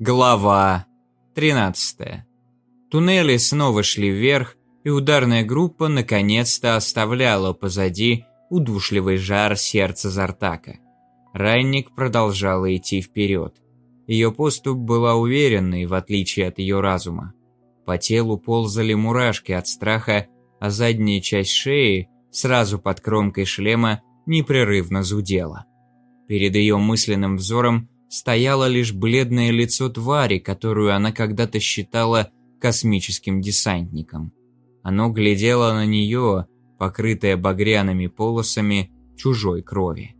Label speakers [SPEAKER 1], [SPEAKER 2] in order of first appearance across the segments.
[SPEAKER 1] Глава 13. Туннели снова шли вверх, и ударная группа наконец-то оставляла позади удушливый жар сердца Зартака. Ранник продолжала идти вперед. Ее поступ была уверенной, в отличие от ее разума. По телу ползали мурашки от страха, а задняя часть шеи, сразу под кромкой шлема, непрерывно зудела. Перед ее мысленным взором стояло лишь бледное лицо твари, которую она когда-то считала космическим десантником. Оно глядело на нее, покрытое багряными полосами чужой крови.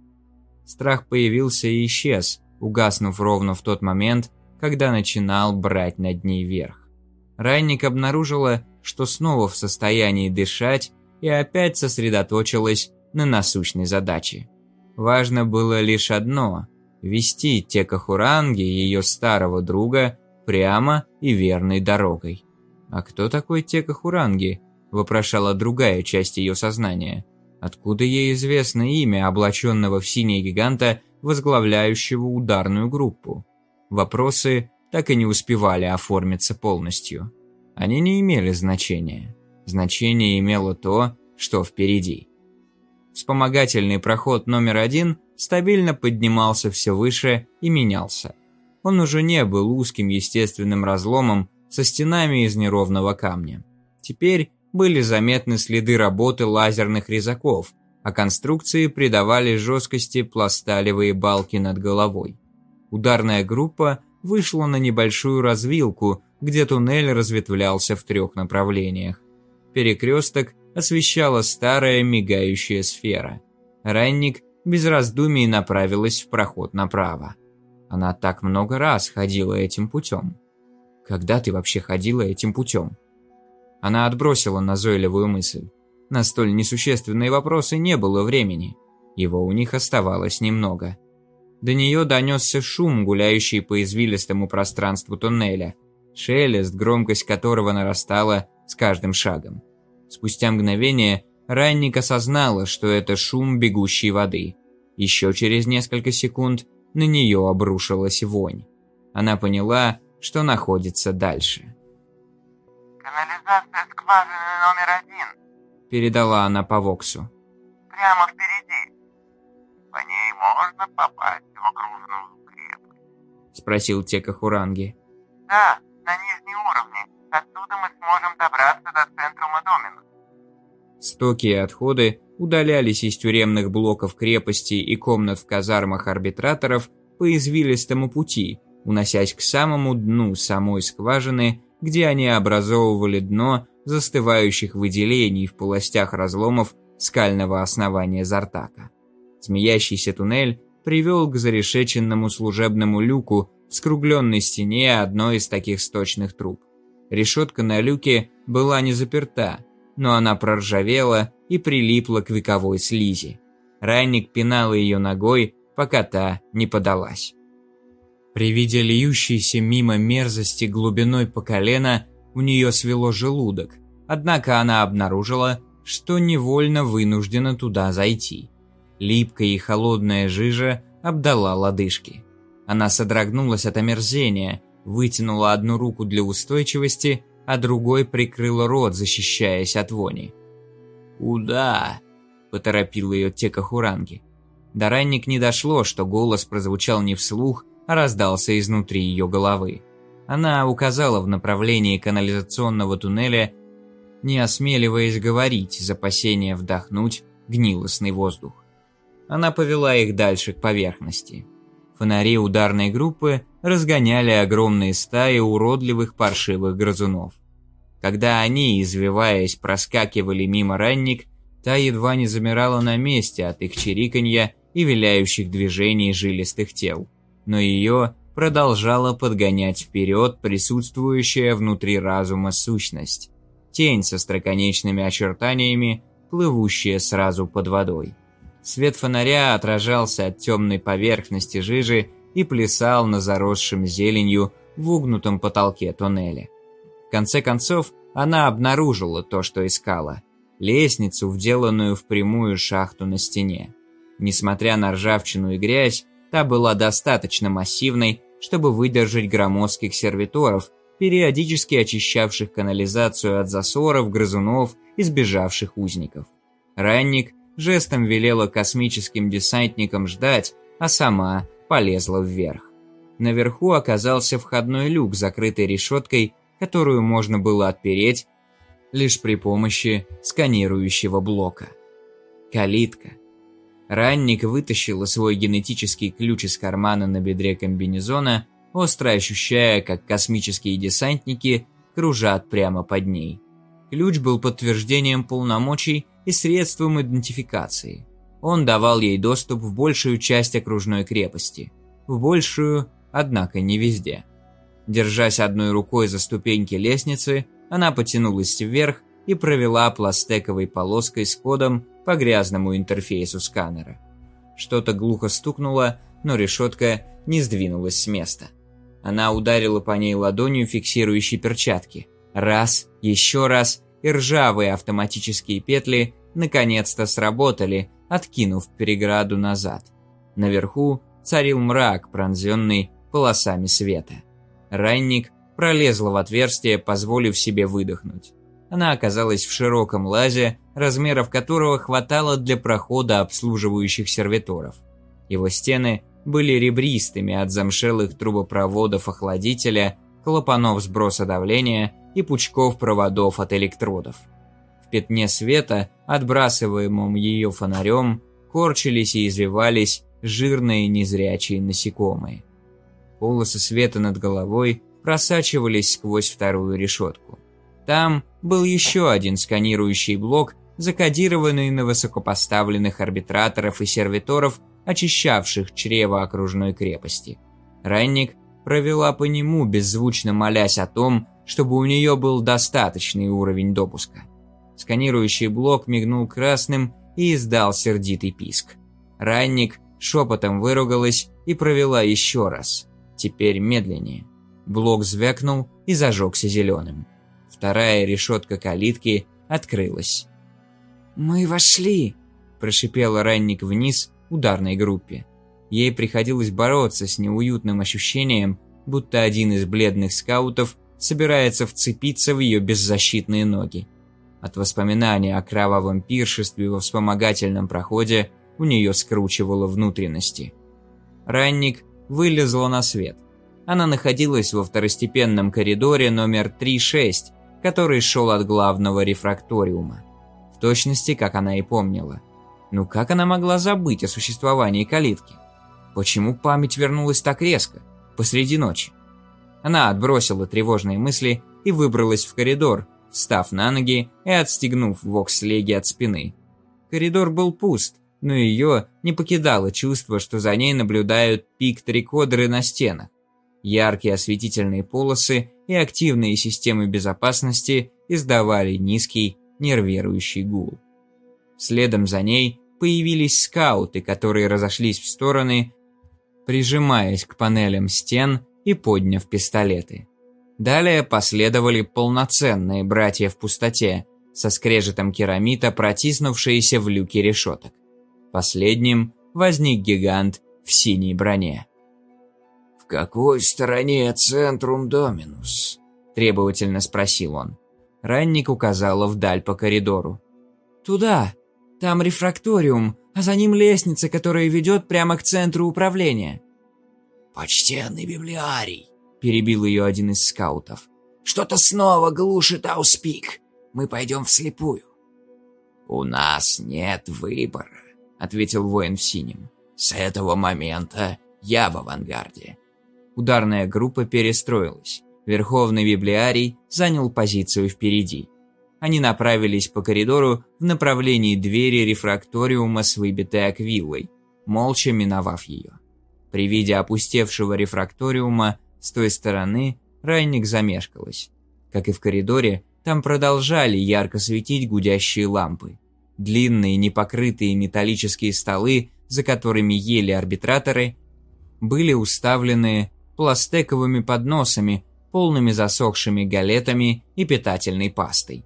[SPEAKER 1] Страх появился и исчез, угаснув ровно в тот момент, когда начинал брать над ней верх. Ранник обнаружила, что снова в состоянии дышать и опять сосредоточилась на насущной задаче. Важно было лишь одно вести Текахуранги, ее старого друга, прямо и верной дорогой. «А кто такой Текахуранги?» – вопрошала другая часть ее сознания. Откуда ей известно имя облаченного в синее гиганта, возглавляющего ударную группу? Вопросы так и не успевали оформиться полностью. Они не имели значения. Значение имело то, что впереди. Вспомогательный проход номер один стабильно поднимался все выше и менялся. Он уже не был узким естественным разломом со стенами из неровного камня. Теперь были заметны следы работы лазерных резаков, а конструкции придавали жесткости пласталевые балки над головой. Ударная группа вышла на небольшую развилку, где туннель разветвлялся в трех направлениях. Перекресток освещала старая мигающая сфера. Ранник без раздумий направилась в проход направо. Она так много раз ходила этим путем. Когда ты вообще ходила этим путем? Она отбросила назойливую мысль. На столь несущественные вопросы не было времени. Его у них оставалось немного. До нее донесся шум, гуляющий по извилистому пространству туннеля, шелест, громкость которого нарастала с каждым шагом. Спустя мгновение Ранник осознала, что это шум бегущей воды. Еще через несколько секунд на нее обрушилась вонь. Она поняла, что находится дальше.
[SPEAKER 2] «Канализация скважины номер один», —
[SPEAKER 1] передала она по Воксу.
[SPEAKER 2] «Прямо впереди. По ней можно попасть в окружную крепость?»
[SPEAKER 1] — спросил Тека Хуранги.
[SPEAKER 2] «Да, на нижней уровне. Оттуда мы сможем добраться до центрума Доминус.
[SPEAKER 1] Стоки и отходы удалялись из тюремных блоков крепости и комнат в казармах арбитраторов по извилистому пути, уносясь к самому дну самой скважины, где они образовывали дно застывающих выделений в полостях разломов скального основания Зартака. Змеящийся туннель привел к зарешеченному служебному люку в скругленной стене одной из таких сточных труб. Решетка на люке была не заперта, но она проржавела и прилипла к вековой слизи. Ранник пинал ее ногой, пока та не подалась. При виде льющейся мимо мерзости глубиной по колено у нее свело желудок, однако она обнаружила, что невольно вынуждена туда зайти. Липкая и холодная жижа обдала лодыжки. Она содрогнулась от омерзения, вытянула одну руку для устойчивости а другой прикрыл рот, защищаясь от вони. «Куда?» – поторопил ее Тека Хуранги. До ранник не дошло, что голос прозвучал не вслух, а раздался изнутри ее головы. Она указала в направлении канализационного туннеля, не осмеливаясь говорить из опасения вдохнуть гнилостный воздух. Она повела их дальше к поверхности. Фонари ударной группы разгоняли огромные стаи уродливых паршивых грызунов. Когда они, извиваясь, проскакивали мимо ранник, та едва не замирала на месте от их чириканья и виляющих движений жилистых тел. Но ее продолжала подгонять вперед присутствующая внутри разума сущность. Тень со строконечными очертаниями, плывущая сразу под водой. Свет фонаря отражался от темной поверхности жижи и плясал на заросшем зеленью в угнутом потолке туннеля. В конце концов, она обнаружила то, что искала. Лестницу, вделанную в прямую шахту на стене. Несмотря на ржавчину и грязь, та была достаточно массивной, чтобы выдержать громоздких сервиторов, периодически очищавших канализацию от засоров, грызунов и сбежавших узников. Ранник жестом велела космическим десантникам ждать, а сама полезла вверх. Наверху оказался входной люк, закрытый решеткой, которую можно было отпереть лишь при помощи сканирующего блока. Калитка. Ранник вытащил свой генетический ключ из кармана на бедре комбинезона, остро ощущая, как космические десантники кружат прямо под ней. Ключ был подтверждением полномочий и средством идентификации. Он давал ей доступ в большую часть окружной крепости. В большую, однако не везде. Держась одной рукой за ступеньки лестницы, она потянулась вверх и провела пластековой полоской с кодом по грязному интерфейсу сканера. Что-то глухо стукнуло, но решетка не сдвинулась с места. Она ударила по ней ладонью фиксирующей перчатки. Раз, еще раз, и ржавые автоматические петли наконец-то сработали, откинув переграду назад. Наверху царил мрак, пронзенный полосами света. Ранник пролезла в отверстие, позволив себе выдохнуть. Она оказалась в широком лазе, размеров которого хватало для прохода обслуживающих сервиторов. Его стены были ребристыми от замшелых трубопроводов охладителя, клапанов сброса давления и пучков проводов от электродов. В пятне света, отбрасываемом ее фонарем, корчились и извивались жирные незрячие насекомые. Полосы света над головой просачивались сквозь вторую решетку. Там был еще один сканирующий блок, закодированный на высокопоставленных арбитраторов и сервиторов, очищавших чрево окружной крепости. Ранник провела по нему, беззвучно молясь о том, чтобы у нее был достаточный уровень допуска. Сканирующий блок мигнул красным и издал сердитый писк. Ранник шепотом выругалась и провела еще раз, теперь медленнее. Блок звякнул и зажегся зеленым. Вторая решетка калитки открылась. «Мы вошли!» – прошипела ранник вниз ударной группе. Ей приходилось бороться с неуютным ощущением, будто один из бледных скаутов собирается вцепиться в ее беззащитные ноги. От воспоминания о кровавом пиршестве во вспомогательном проходе у нее скручивало внутренности. Ранник вылезла на свет. Она находилась во второстепенном коридоре номер 3-6, который шел от главного рефракториума. В точности, как она и помнила. Ну как она могла забыть о существовании калитки? Почему память вернулась так резко, посреди ночи? Она отбросила тревожные мысли и выбралась в коридор, встав на ноги и отстегнув вокслеги от спины. Коридор был пуст, но ее не покидало чувство, что за ней наблюдают пикт-рекодеры на стенах. Яркие осветительные полосы и активные системы безопасности издавали низкий, нервирующий гул. Следом за ней появились скауты, которые разошлись в стороны, прижимаясь к панелям стен и подняв пистолеты. Далее последовали полноценные братья в пустоте, со скрежетом керамита, протиснувшиеся в люки решеток. Последним возник гигант в синей броне.
[SPEAKER 3] «В какой стороне Центрум Доминус?» – требовательно спросил он.
[SPEAKER 1] Ранник указала вдаль по коридору.
[SPEAKER 4] «Туда. Там рефракториум, а за ним лестница, которая ведет прямо к центру управления».
[SPEAKER 3] «Почтенный библиарий», – перебил ее один из скаутов. «Что-то снова глушит Ауспик. Мы пойдем вслепую». «У нас нет выбора», – ответил воин в синем. «С этого момента я в авангарде.
[SPEAKER 1] Ударная группа перестроилась. Верховный библиарий занял позицию впереди. Они направились по коридору в направлении двери рефракториума с выбитой аквиллой, молча миновав ее. При виде опустевшего рефракториума с той стороны Райник замешкалась. Как и в коридоре, там продолжали ярко светить гудящие лампы. Длинные непокрытые металлические столы, за которыми ели арбитраторы, были уставлены пластековыми подносами, полными засохшими галетами и питательной пастой.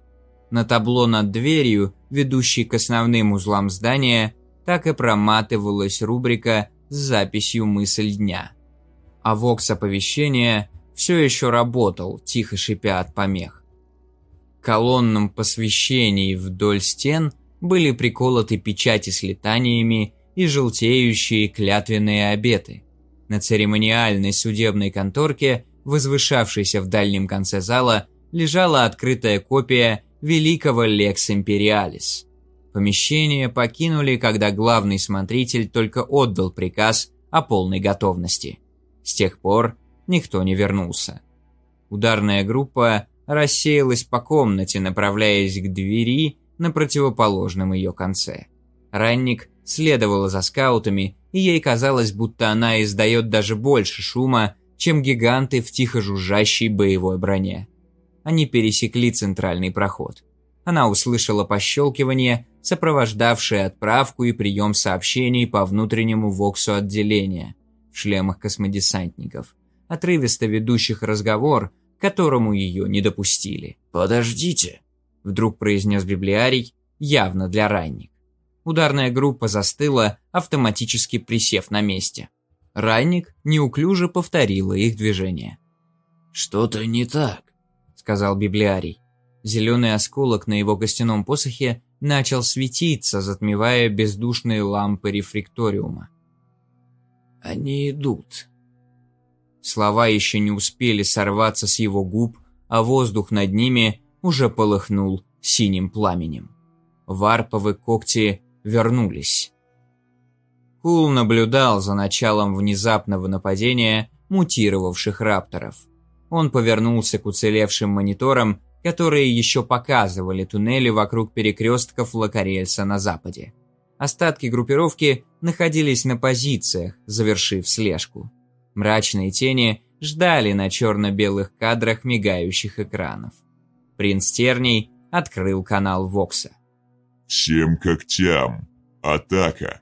[SPEAKER 1] На табло над дверью, ведущей к основным узлам здания, так и проматывалась рубрика с записью «Мысль дня». А вокс оповещения все еще работал, тихо шипя от помех. Колоннам посвящений вдоль стен были приколоты печати с летаниями и желтеющие клятвенные обеты. На церемониальной судебной конторке, возвышавшейся в дальнем конце зала, лежала открытая копия великого Лекс Империалис. Помещение покинули, когда главный смотритель только отдал приказ о полной готовности. С тех пор никто не вернулся. Ударная группа рассеялась по комнате, направляясь к двери на противоположном ее конце. Ранник следовала за скаутами, и ей казалось, будто она издает даже больше шума, чем гиганты в тихо жужжащей боевой броне. Они пересекли центральный проход. Она услышала пощелкивание, сопровождавшее отправку и прием сообщений по внутреннему воксу отделения в шлемах космодесантников, отрывисто ведущих разговор, к которому ее не допустили.
[SPEAKER 3] «Подождите», — вдруг произнес библиарий, явно для ранник.
[SPEAKER 1] Ударная группа застыла, автоматически присев на месте. Ранник неуклюже повторила их движение.
[SPEAKER 3] «Что-то не так», — сказал библиарий.
[SPEAKER 1] Зеленый осколок на его костяном посохе начал светиться, затмевая бездушные лампы рефректориума.
[SPEAKER 3] «Они идут».
[SPEAKER 1] Слова еще не успели сорваться с его губ, а воздух над ними уже полыхнул синим пламенем. Варповые когти вернулись. Кул наблюдал за началом внезапного нападения мутировавших рапторов. Он повернулся к уцелевшим мониторам которые еще показывали туннели вокруг перекрестков Лакарельса на западе. Остатки группировки находились на позициях, завершив слежку. Мрачные тени ждали на черно-белых кадрах мигающих экранов. Принц Терний открыл канал Вокса.
[SPEAKER 5] «Всем когтям! Атака!»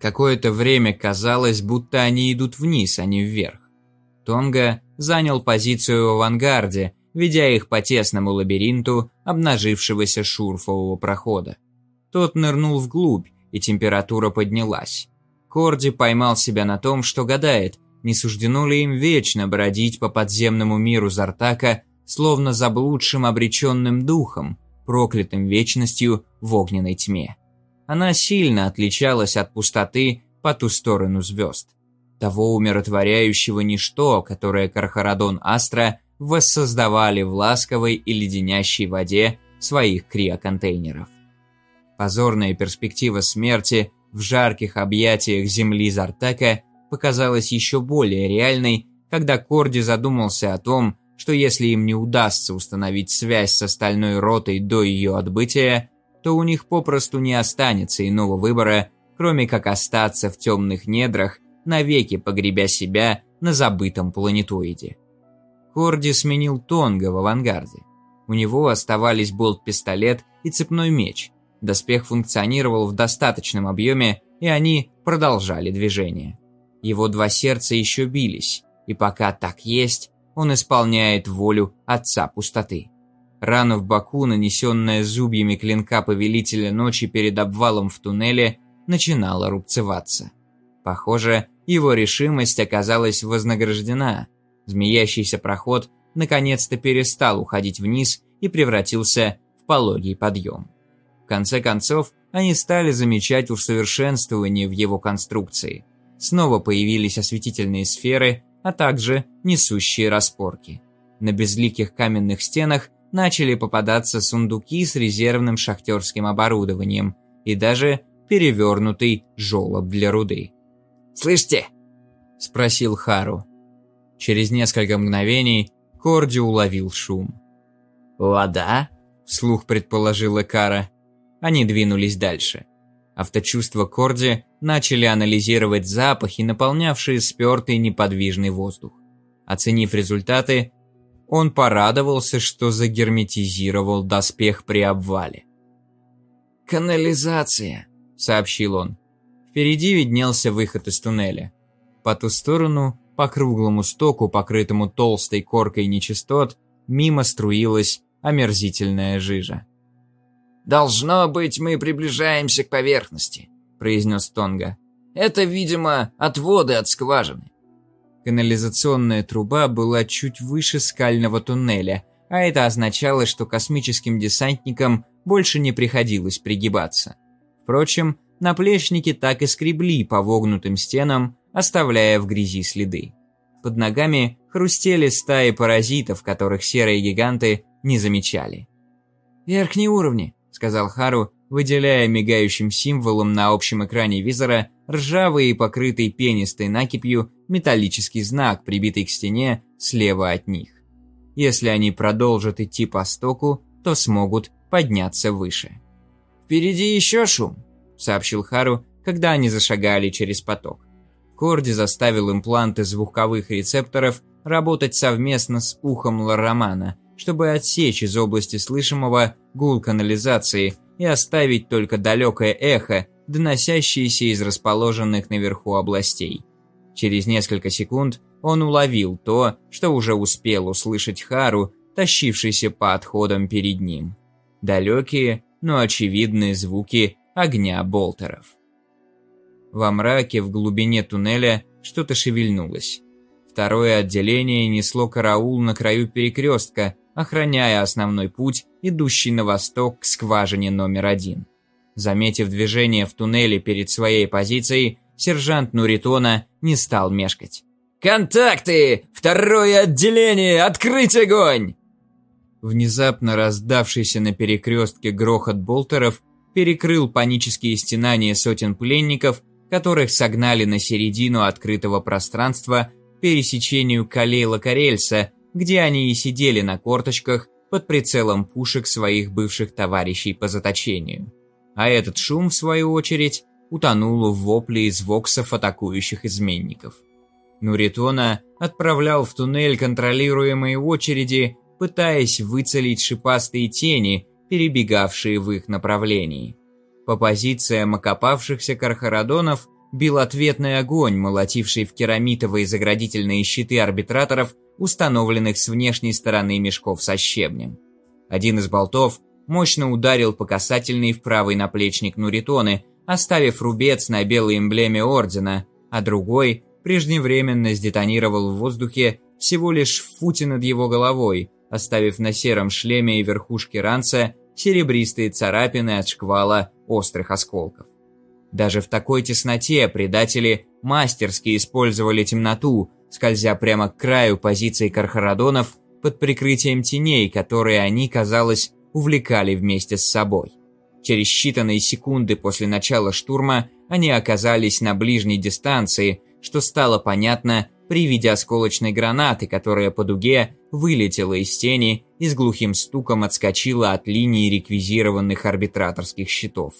[SPEAKER 1] Какое-то время казалось, будто они идут вниз, а не вверх. Тонга занял позицию в авангарде, ведя их по тесному лабиринту обнажившегося шурфового прохода. Тот нырнул вглубь, и температура поднялась. Корди поймал себя на том, что гадает, не суждено ли им вечно бродить по подземному миру Зартака, словно заблудшим обреченным духом, проклятым вечностью в огненной тьме. Она сильно отличалась от пустоты по ту сторону звезд. Того умиротворяющего ничто, которое Кархарадон Астра воссоздавали в ласковой и леденящей воде своих криоконтейнеров. Позорная перспектива смерти в жарких объятиях земли Зартака показалась еще более реальной, когда Корди задумался о том, что если им не удастся установить связь с остальной ротой до ее отбытия, то у них попросту не останется иного выбора, кроме как остаться в темных недрах, навеки погребя себя на забытом планетоиде. Корди сменил Тонга в авангарде. У него оставались болт-пистолет и цепной меч. Доспех функционировал в достаточном объеме, и они продолжали движение. Его два сердца еще бились, и пока так есть, он исполняет волю Отца Пустоты. Рана в боку, нанесенная зубьями клинка Повелителя Ночи перед обвалом в туннеле, начинала рубцеваться. Похоже, его решимость оказалась вознаграждена – Змеящийся проход наконец-то перестал уходить вниз и превратился в пологий подъем. В конце концов, они стали замечать усовершенствование в его конструкции. Снова появились осветительные сферы, а также несущие распорки. На безликих каменных стенах начали попадаться сундуки с резервным шахтерским оборудованием и даже перевернутый жолоб для руды.
[SPEAKER 3] «Слышите?» – спросил Хару.
[SPEAKER 1] Через несколько мгновений Корди уловил шум.
[SPEAKER 3] «Вода?» – вслух предположила Кара.
[SPEAKER 1] Они двинулись дальше. Авточувства Корди начали анализировать запахи, наполнявшие спертый неподвижный воздух. Оценив результаты, он порадовался, что загерметизировал доспех при обвале.
[SPEAKER 3] «Канализация», — сообщил он.
[SPEAKER 1] Впереди виднелся выход из туннеля. По ту сторону по круглому стоку, покрытому толстой коркой нечистот, мимо струилась омерзительная жижа.
[SPEAKER 3] «Должно быть, мы приближаемся к поверхности», — произнес Тонга. «Это, видимо, отводы от скважины».
[SPEAKER 1] Канализационная труба была чуть выше скального туннеля, а это означало, что космическим десантникам больше не приходилось пригибаться. Впрочем, наплечники так и скребли по вогнутым стенам, оставляя в грязи следы. Под ногами хрустели стаи паразитов, которых серые гиганты не замечали. «Верхние уровни», — сказал Хару, выделяя мигающим символом на общем экране визора ржавый и покрытый пенистой накипью металлический знак, прибитый к стене слева от них. Если они продолжат идти по стоку, то смогут подняться выше. «Впереди еще шум», — сообщил Хару, когда они зашагали через поток. Корди заставил импланты звуковых рецепторов работать совместно с ухом Ларомана, чтобы отсечь из области слышимого гул канализации и оставить только далекое эхо, доносящееся из расположенных наверху областей. Через несколько секунд он уловил то, что уже успел услышать Хару, тащившийся по отходам перед ним. Далекие, но очевидные звуки огня болтеров. Во мраке в глубине туннеля что-то шевельнулось. Второе отделение несло караул на краю перекрестка, охраняя основной путь, идущий на восток к скважине номер один. Заметив движение в туннеле перед своей позицией, сержант Нуритона не стал мешкать. «Контакты! Второе отделение! Открыть огонь!» Внезапно раздавшийся на перекрестке грохот болтеров перекрыл панические стенания сотен пленников, которых согнали на середину открытого пространства пересечению Калейла-Карельса, где они и сидели на корточках под прицелом пушек своих бывших товарищей по заточению. А этот шум, в свою очередь, утонул в вопле из воксов атакующих изменников. Нуритона отправлял в туннель контролируемые очереди, пытаясь выцелить шипастые тени, перебегавшие в их направлении. По позициям окопавшихся кархарадонов бил ответный огонь, молотивший в керамитовые заградительные щиты арбитраторов, установленных с внешней стороны мешков со щебнем. Один из болтов мощно ударил по касательной в правый наплечник Нуритоны, оставив рубец на белой эмблеме ордена, а другой преждевременно сдетонировал в воздухе всего лишь в футе над его головой, оставив на сером шлеме и верхушке ранца серебристые царапины от шквала острых осколков. Даже в такой тесноте предатели мастерски использовали темноту, скользя прямо к краю позиций кархарадонов под прикрытием теней, которые они, казалось, увлекали вместе с собой. Через считанные секунды после начала штурма они оказались на ближней дистанции, что стало понятно при виде осколочной гранаты, которая по дуге вылетела из тени и с глухим стуком отскочила от линии реквизированных арбитраторских щитов.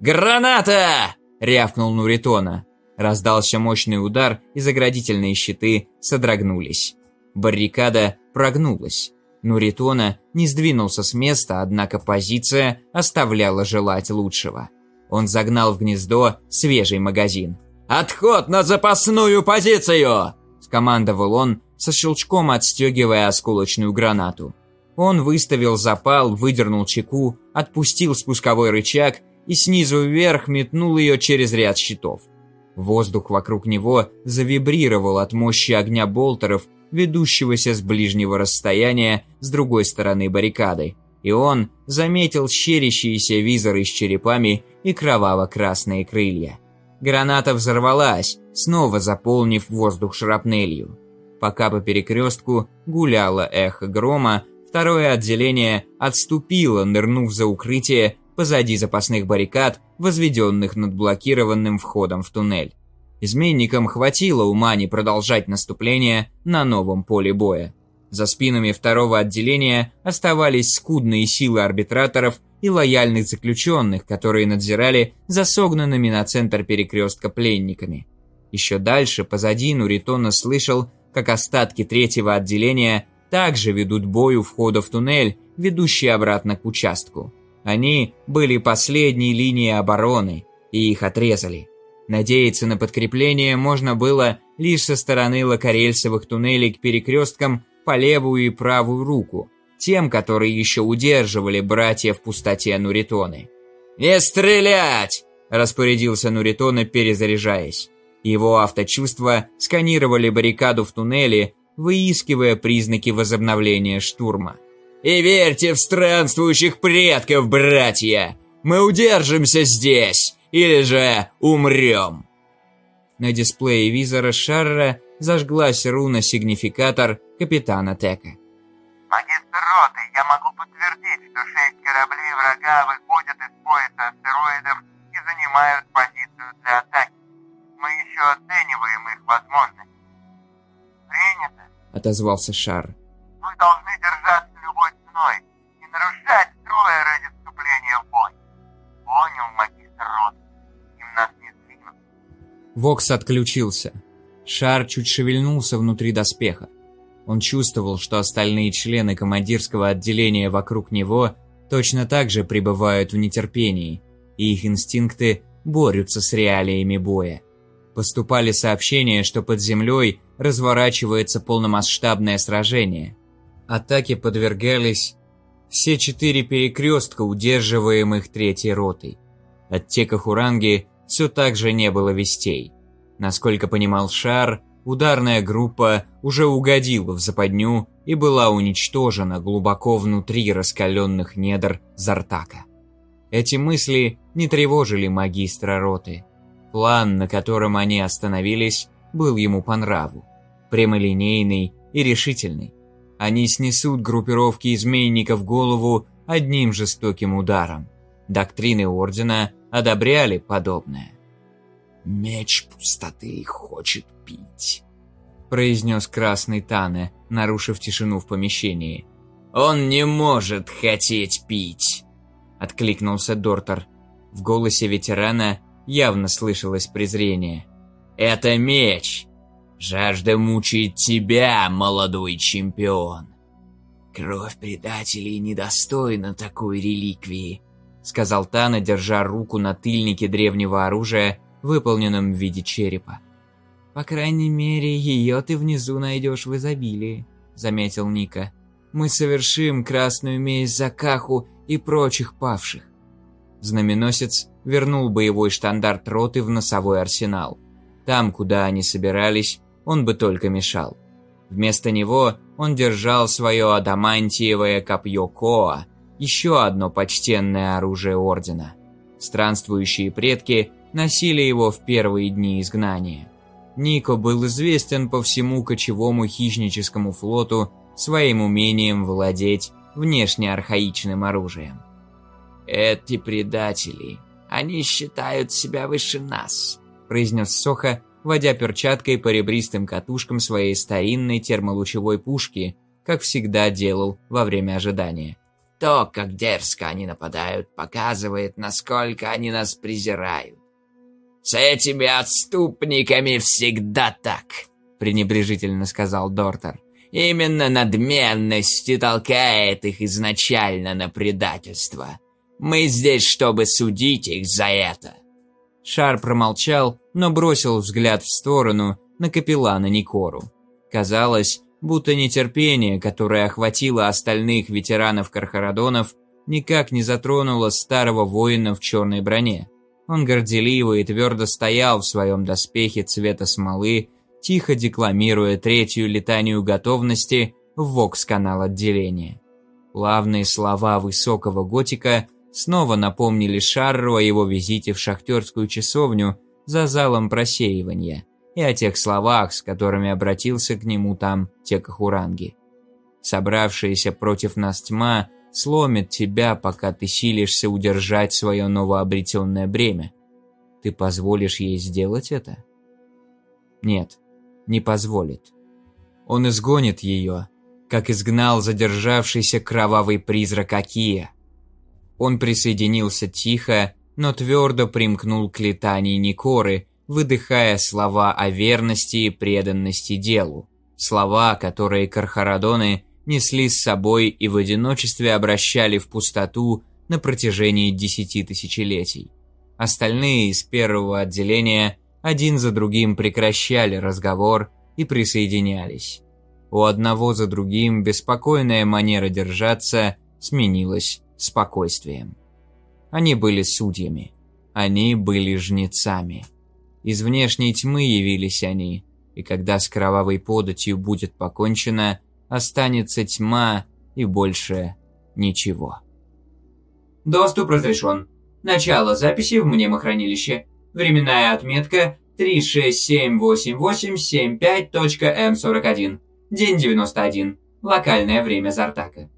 [SPEAKER 1] «Граната!» — рявкнул Нуритона. Раздался мощный удар, и заградительные щиты содрогнулись. Баррикада прогнулась. Нуритона не сдвинулся с места, однако позиция оставляла желать лучшего. Он загнал в гнездо свежий магазин. «Отход на запасную позицию!» – скомандовал он, со щелчком отстегивая осколочную гранату. Он выставил запал, выдернул чеку, отпустил спусковой рычаг и снизу вверх метнул ее через ряд щитов. Воздух вокруг него завибрировал от мощи огня болтеров, ведущегося с ближнего расстояния с другой стороны баррикады, и он заметил щерящиеся визоры с черепами и кроваво-красные крылья. Граната взорвалась, снова заполнив воздух шрапнелью. Пока по перекрестку гуляло эхо грома, второе отделение отступило, нырнув за укрытие позади запасных баррикад, возведенных над блокированным входом в туннель. Изменникам хватило ума не продолжать наступление на новом поле боя. За спинами второго отделения оставались скудные силы арбитраторов и лояльных заключенных, которые надзирали за согнанными на центр перекрестка пленниками. Еще дальше, позади, Нуритона слышал, как остатки третьего отделения также ведут бой у входа в туннель, ведущий обратно к участку. Они были последней линией обороны, и их отрезали. Надеяться на подкрепление можно было лишь со стороны локарельсовых туннелей к перекресткам по левую и правую руку, тем, которые еще удерживали братья в пустоте Нуритоны. «Не стрелять!» – распорядился Нуритона, перезаряжаясь. Его авточувства сканировали баррикаду в туннеле, выискивая признаки возобновления штурма. «И верьте в странствующих предков, братья! Мы удержимся здесь, или же умрем!» На дисплее визора Шарра зажглась руна-сигнификатор капитана Тека.
[SPEAKER 2] Магистр роты, я могу подтвердить, что шесть кораблей врага выходят из пояса астероидов и занимают позицию для атаки. Мы еще оцениваем их возможности. Принято.
[SPEAKER 1] Отозвался Шар.
[SPEAKER 2] Мы должны держаться любой ценой и нарушать строя ради вступления в бой. Понял, магистр роты. Им нас не сдвинут.
[SPEAKER 1] Вокс отключился. Шар чуть шевельнулся внутри доспеха. Он чувствовал, что остальные члены командирского отделения вокруг него точно так же пребывают в нетерпении, и их инстинкты борются с реалиями боя. Поступали сообщения, что под землей разворачивается полномасштабное сражение. Атаке подвергались все четыре перекрестка, удерживаемых третьей ротой. От Текахуранги все так же не было вестей. Насколько понимал Шар, ударная группа уже угодила в западню и была уничтожена глубоко внутри раскаленных недр Зартака. Эти мысли не тревожили магистра роты. План, на котором они остановились, был ему по нраву. Прямолинейный и решительный. Они снесут группировки изменников голову одним жестоким ударом. Доктрины Ордена одобряли подобное.
[SPEAKER 3] «Меч пустоты хочет пить», –
[SPEAKER 1] произнес красный Тане, нарушив тишину в помещении.
[SPEAKER 3] «Он не может хотеть пить», – откликнулся Дортер.
[SPEAKER 1] В голосе ветерана явно слышалось презрение.
[SPEAKER 3] «Это меч! Жажда мучает тебя, молодой чемпион!» «Кровь предателей недостойна такой реликвии», — сказал Тана, держа руку на тыльнике древнего оружия, выполненном в виде черепа.
[SPEAKER 4] «По крайней мере, ее ты внизу найдешь в изобилии», — заметил Ника. «Мы совершим красную месть за Каху и прочих павших».
[SPEAKER 1] Знаменосец вернул боевой штандарт роты в носовой арсенал. Там, куда они собирались, он бы только мешал. Вместо него он держал свое адамантиевое копье Коа, еще одно почтенное оружие Ордена. Странствующие предки носили его в первые дни изгнания. Нико был известен по всему кочевому хищническому флоту своим умением владеть внешне архаичным оружием.
[SPEAKER 3] «Эти предатели, они считают себя выше нас», –
[SPEAKER 1] произнес Соха, водя перчаткой по ребристым катушкам своей старинной термолучевой пушки, как всегда делал во время ожидания.
[SPEAKER 3] То, как дерзко они нападают, показывает, насколько они нас презирают. «С этими отступниками всегда так», — пренебрежительно сказал Дортер. «Именно надменность и толкает их изначально на предательство. Мы здесь, чтобы судить их за это».
[SPEAKER 1] Шар промолчал, но бросил взгляд в сторону на капеллана Никору. Казалось, будто нетерпение, которое охватило остальных ветеранов-кархарадонов, никак не затронуло старого воина в черной броне. Он горделиво и твердо стоял в своем доспехе цвета смолы, тихо декламируя третью летанию готовности в вокс-канал отделения. Плавные слова высокого готика снова напомнили Шарру о его визите в шахтерскую часовню за залом просеивания и о тех словах, с которыми обратился к нему там Текахуранги. Собравшаяся против нас тьма сломит тебя, пока ты силишься удержать свое новообретенное бремя. Ты позволишь ей сделать это? Нет, не позволит. Он изгонит ее, как изгнал задержавшийся кровавый призрак Акия. Он присоединился тихо, но твердо примкнул к летании Никоры, выдыхая слова о верности и преданности делу. Слова, которые Кархарадоны несли с собой и в одиночестве обращали в пустоту на протяжении десяти тысячелетий. Остальные из первого отделения один за другим прекращали разговор и присоединялись. У одного за другим беспокойная манера держаться сменилась спокойствием. Они были судьями. Они были жнецами. Из внешней тьмы явились они, и когда с кровавой податью будет покончено, останется тьма и больше ничего.
[SPEAKER 4] Доступ разрешен. Начало записи в мнемохранилище. Временная отметка 3678875.m41. День 91. Локальное время Зартака.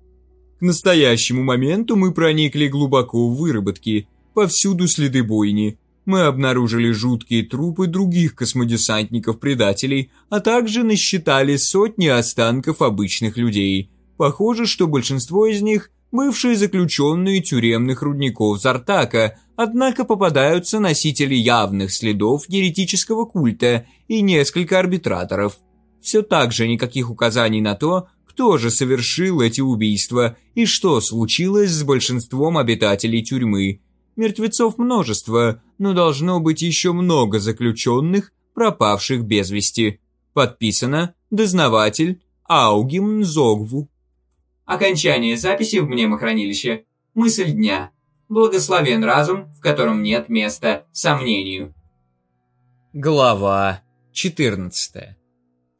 [SPEAKER 1] К настоящему моменту мы проникли глубоко в выработки. Повсюду следы бойни. Мы обнаружили жуткие трупы других космодесантников-предателей, а также насчитали сотни останков обычных людей. Похоже, что большинство из них бывшие заключенные тюремных рудников Зартака, однако попадаются носители явных следов еретического культа и несколько арбитраторов. Все так же никаких указаний на то, кто же совершил эти убийства и что случилось с большинством обитателей тюрьмы. Мертвецов множество, но должно быть еще много заключенных, пропавших без вести. Подписано дознаватель Аугим Зогву.
[SPEAKER 4] Окончание записи в мнемохранилище. Мысль дня. Благословен разум, в котором нет места сомнению.
[SPEAKER 1] Глава 14.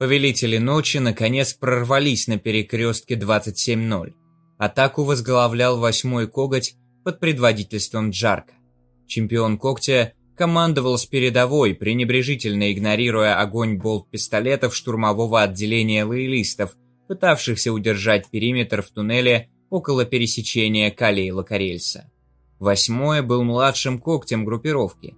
[SPEAKER 1] Повелители ночи наконец прорвались на перекрестке 27.0. Атаку возглавлял восьмой коготь под предводительством Джарка. Чемпион когтя командовал с передовой, пренебрежительно игнорируя огонь болт-пистолетов штурмового отделения лоялистов – пытавшихся удержать периметр в туннеле около пересечения Калей-Лакарельса. Восьмое был младшим когтем группировки.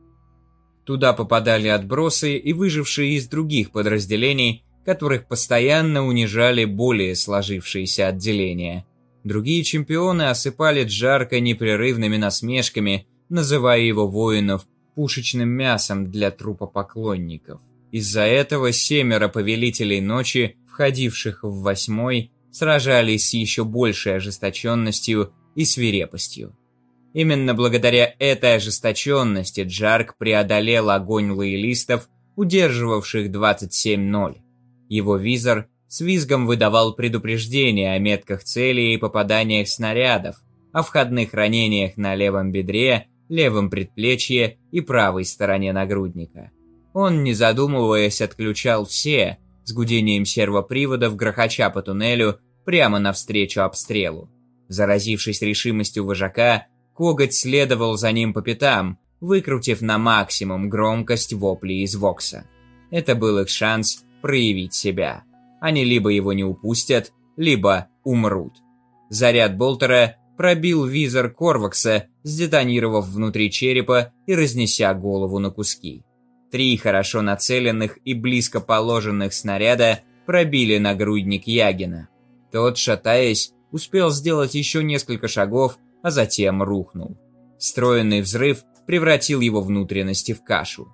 [SPEAKER 1] Туда попадали отбросы и выжившие из других подразделений, которых постоянно унижали более сложившиеся отделения. Другие чемпионы осыпали Джарка непрерывными насмешками, называя его воинов пушечным мясом для трупопоклонников. Из-за этого семеро повелителей ночи входивших в восьмой, сражались с еще большей ожесточенностью и свирепостью. Именно благодаря этой ожесточенности Джарк преодолел огонь лоялистов, удерживавших 27-0. Его визор с визгом выдавал предупреждения о метках целей и попаданиях снарядов, о входных ранениях на левом бедре, левом предплечье и правой стороне нагрудника. Он, не задумываясь, отключал все, с гудением сервоприводов грохоча по туннелю прямо навстречу обстрелу. Заразившись решимостью вожака, коготь следовал за ним по пятам, выкрутив на максимум громкость вопли из Вокса. Это был их шанс проявить себя. Они либо его не упустят, либо умрут. Заряд болтера пробил визор Корвакса, сдетонировав внутри черепа и разнеся голову на куски. Три хорошо нацеленных и близко положенных снаряда пробили нагрудник Ягина. Тот, шатаясь, успел сделать еще несколько шагов, а затем рухнул. Строенный взрыв превратил его внутренности в кашу.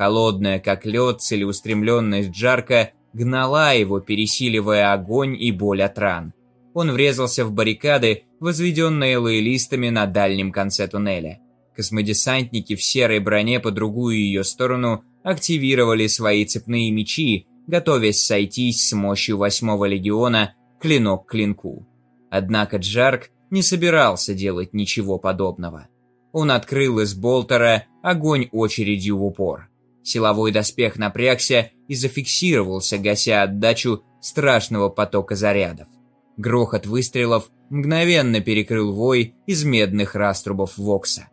[SPEAKER 1] Холодная, как лед, целеустремленность Джарка гнала его, пересиливая огонь и боль от ран. Он врезался в баррикады, возведенные лоялистами на дальнем конце туннеля. Космодесантники в серой броне по другую ее сторону активировали свои цепные мечи, готовясь сойтись с мощью восьмого легиона клинок к клинку. Однако Джарк не собирался делать ничего подобного. Он открыл из болтера огонь очередью в упор. Силовой доспех напрягся и зафиксировался, гася отдачу страшного потока зарядов. Грохот выстрелов мгновенно перекрыл вой из медных раструбов Вокса.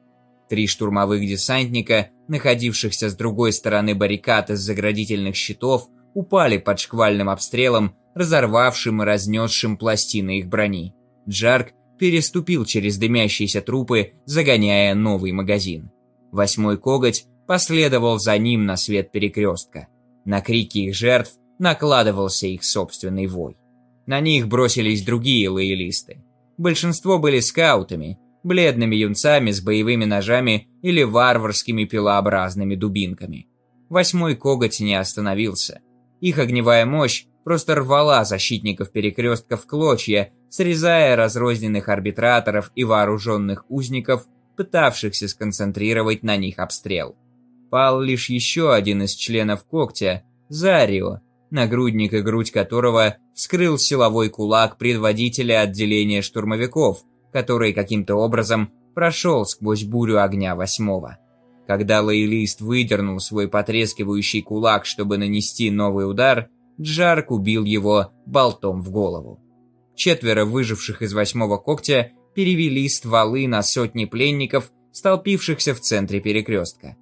[SPEAKER 1] Три штурмовых десантника, находившихся с другой стороны баррикад из заградительных щитов, упали под шквальным обстрелом, разорвавшим и разнесшим пластины их брони. Джарк переступил через дымящиеся трупы, загоняя новый магазин. Восьмой коготь последовал за ним на свет перекрестка. На крики их жертв накладывался их собственный вой. На них бросились другие лоялисты. Большинство были скаутами, бледными юнцами с боевыми ножами или варварскими пилообразными дубинками. Восьмой коготь не остановился. Их огневая мощь просто рвала защитников перекрестка в клочья, срезая разрозненных арбитраторов и вооруженных узников, пытавшихся сконцентрировать на них обстрел. Пал лишь еще один из членов когтя, Зарио, нагрудник и грудь которого вскрыл силовой кулак предводителя отделения штурмовиков – который каким-то образом прошел сквозь бурю огня восьмого. Когда лоялист выдернул свой потрескивающий кулак, чтобы нанести новый удар, Джарк убил его болтом в голову. Четверо выживших из восьмого когтя перевели стволы на сотни пленников, столпившихся в центре перекрестка.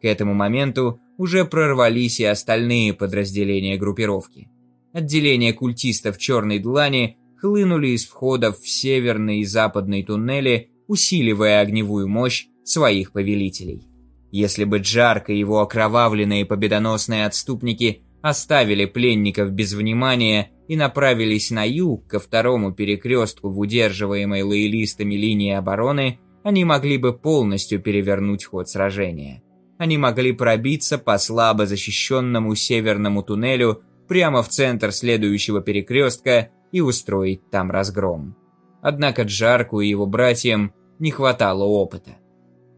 [SPEAKER 1] К этому моменту уже прорвались и остальные подразделения группировки. Отделения культистов Черной Длани хлынули из входов в северные и западные туннели, усиливая огневую мощь своих повелителей. Если бы Джарк и его окровавленные победоносные отступники оставили пленников без внимания и направились на юг, ко второму перекрестку в удерживаемой лоялистами линии обороны, они могли бы полностью перевернуть ход сражения. Они могли пробиться по слабо защищенному северному туннелю прямо в центр следующего перекрестка и устроить там разгром. Однако Джарку и его братьям не хватало опыта.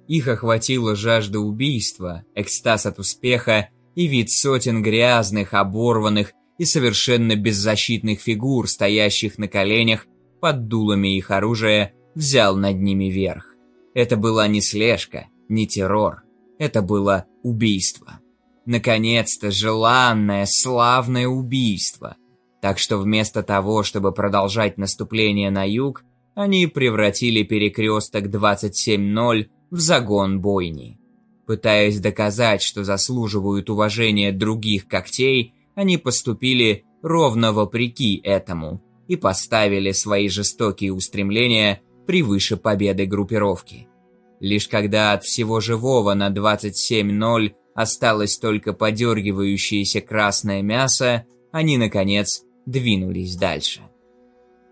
[SPEAKER 1] Их охватила жажда убийства, экстаз от успеха и вид сотен грязных, оборванных и совершенно беззащитных фигур, стоящих на коленях под дулами их оружия, взял над ними верх. Это была не слежка, не террор. Это было убийство. Наконец-то желанное, славное убийство. Так что вместо того, чтобы продолжать наступление на юг, они превратили перекресток 27-0 в загон бойни. Пытаясь доказать, что заслуживают уважения других когтей, они поступили ровно вопреки этому и поставили свои жестокие устремления превыше победы группировки. Лишь когда от всего живого на 27-0 осталось только подергивающееся красное мясо, они, наконец, двинулись дальше.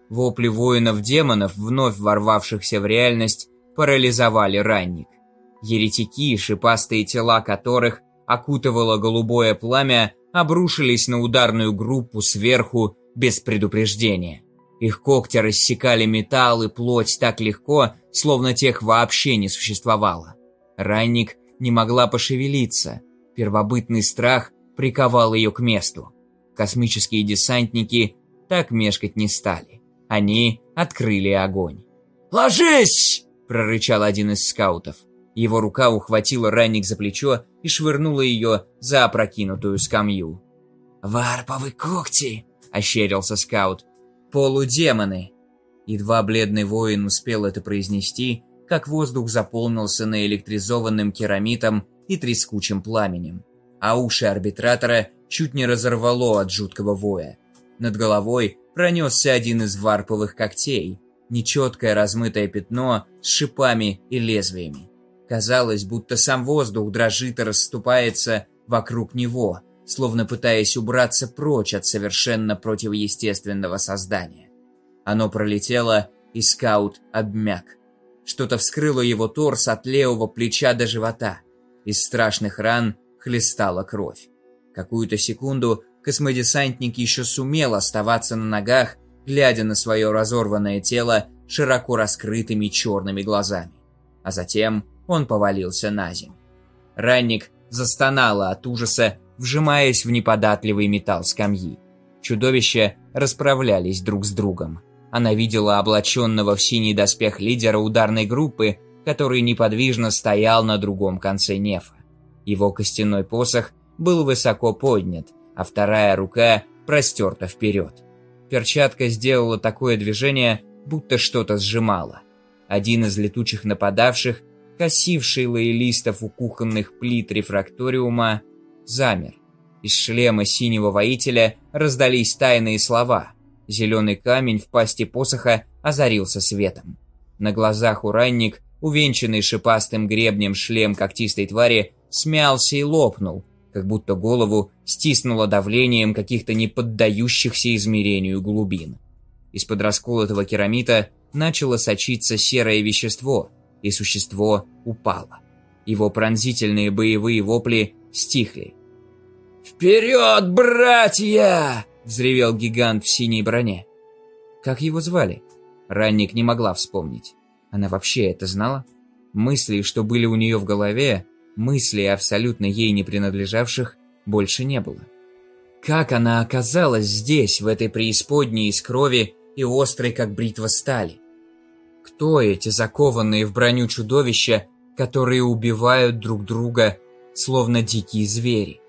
[SPEAKER 1] Вопли воинов-демонов, вновь ворвавшихся в реальность, парализовали ранник. Еретики, шипастые тела которых окутывало голубое пламя, обрушились на ударную группу сверху без предупреждения. Их когти рассекали металл и плоть так легко, словно тех вообще не существовало. Ранник не могла пошевелиться. Первобытный страх приковал ее к месту. Космические десантники так мешкать не стали. Они открыли огонь.
[SPEAKER 3] «Ложись!»
[SPEAKER 1] прорычал один из скаутов. Его рука ухватила ранник за плечо и швырнула ее за опрокинутую скамью.
[SPEAKER 3] «Варповые когти!»
[SPEAKER 1] – ощерился скаут. «Полудемоны!» Едва бледный воин успел это произнести, как воздух заполнился наэлектризованным керамитом и трескучим пламенем, а уши арбитратора чуть не разорвало от жуткого воя. Над головой пронесся один из варповых когтей – нечеткое размытое пятно с шипами и лезвиями. Казалось, будто сам воздух дрожит и расступается вокруг него, словно пытаясь убраться прочь от совершенно противоестественного создания. Оно пролетело, и скаут обмяк. Что-то вскрыло его торс от левого плеча до живота. Из страшных ран хлестала кровь. Какую-то секунду космодесантник еще сумел оставаться на ногах, глядя на свое разорванное тело широко раскрытыми черными глазами. А затем он повалился на землю. Ранник застонала от ужаса, вжимаясь в неподатливый металл скамьи. Чудовища расправлялись друг с другом. Она видела облаченного в синий доспех лидера ударной группы, который неподвижно стоял на другом конце нефа. Его костяной посох был высоко поднят, а вторая рука простерта вперед. Перчатка сделала такое движение, будто что-то сжимала. Один из летучих нападавших, косивший лоялистов у кухонных плит рефракториума, замер. Из шлема синего воителя раздались тайные слова. Зеленый камень в пасти посоха озарился светом. На глазах у ранник, увенчанный шипастым гребнем шлем когтистой твари, смялся и лопнул, как будто голову стиснуло давлением каких-то неподдающихся измерению глубин. Из-под расколотого керамита начало сочиться серое вещество, и существо упало. Его пронзительные боевые вопли стихли.
[SPEAKER 3] «Вперед, братья!» – взревел гигант в синей броне.
[SPEAKER 1] Как его звали? Ранник не могла вспомнить. Она вообще это знала? Мысли, что были у нее в голове, Мыслей, абсолютно ей не принадлежавших, больше не было. Как она оказалась здесь, в этой преисподней из крови и острой, как бритва стали? Кто эти закованные в броню чудовища, которые убивают друг друга, словно дикие звери.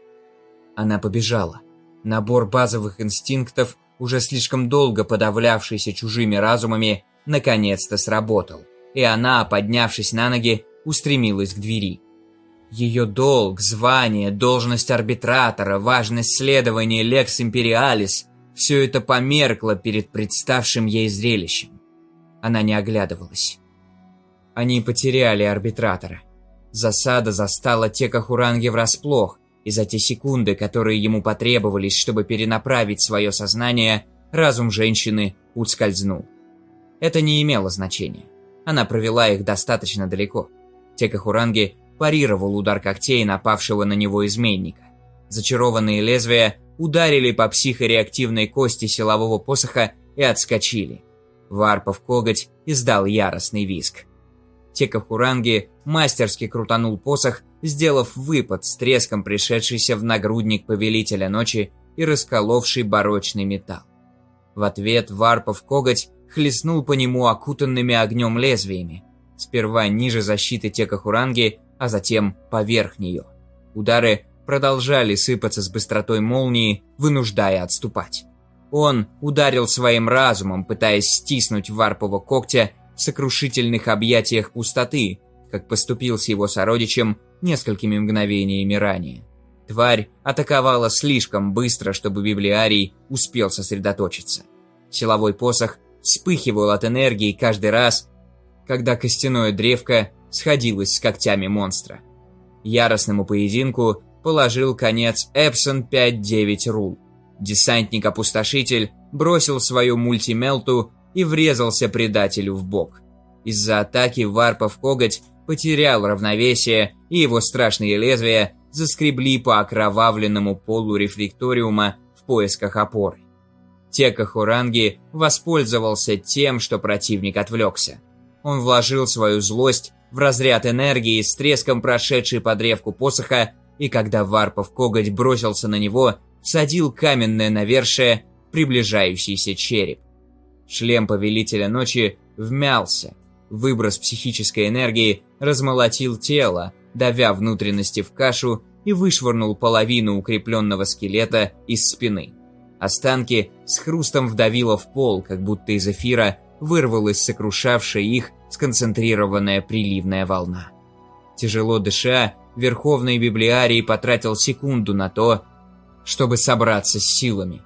[SPEAKER 1] Она побежала. Набор базовых инстинктов, уже слишком долго подавлявшийся чужими разумами, наконец-то сработал, и она, поднявшись на ноги, устремилась к двери. Ее долг, звание, должность арбитратора, важность следования Лекс Империалис – все это померкло перед представшим ей зрелищем. Она не оглядывалась. Они потеряли арбитратора. Засада застала Текахуранги врасплох, и за те секунды, которые ему потребовались, чтобы перенаправить свое сознание, разум женщины ускользнул. Это не имело значения. Она провела их достаточно далеко. Текахуранги парировал удар когтей напавшего на него изменника. Зачарованные лезвия ударили по психореактивной кости силового посоха и отскочили. Варпов коготь издал яростный виск. Текахуранги мастерски крутанул посох, сделав выпад с треском пришедшийся в нагрудник Повелителя Ночи и расколовший барочный металл. В ответ Варпов коготь хлестнул по нему окутанными огнем лезвиями, сперва ниже защиты Текахуранги, а затем поверх нее. Удары продолжали сыпаться с быстротой молнии, вынуждая отступать. Он ударил своим разумом, пытаясь стиснуть варпого когтя в сокрушительных объятиях пустоты, как поступил с его сородичем несколькими мгновениями ранее. Тварь атаковала слишком быстро, чтобы библиарий успел сосредоточиться. Силовой посох вспыхивал от энергии каждый раз, когда костяное древко сходилось с когтями монстра. Яростному поединку положил конец Эпсон 5-9 Рул. Десантник-опустошитель бросил свою мультимелту и врезался предателю в бок. Из-за атаки Варпов коготь потерял равновесие, и его страшные лезвия заскребли по окровавленному полу рефлекториума в поисках опоры. Тека Хуранги воспользовался тем, что противник отвлекся. Он вложил свою злость в разряд энергии с треском прошедшей по древку посоха, и когда Варпов коготь бросился на него, всадил каменное навершие приближающийся череп. Шлем Повелителя Ночи вмялся. Выброс психической энергии размолотил тело, давя внутренности в кашу и вышвырнул половину укрепленного скелета из спины. Останки с хрустом вдавило в пол, как будто из эфира вырвалась сокрушавшая их сконцентрированная приливная волна. Тяжело дыша, Верховный Библиарий потратил секунду на то, чтобы собраться с силами.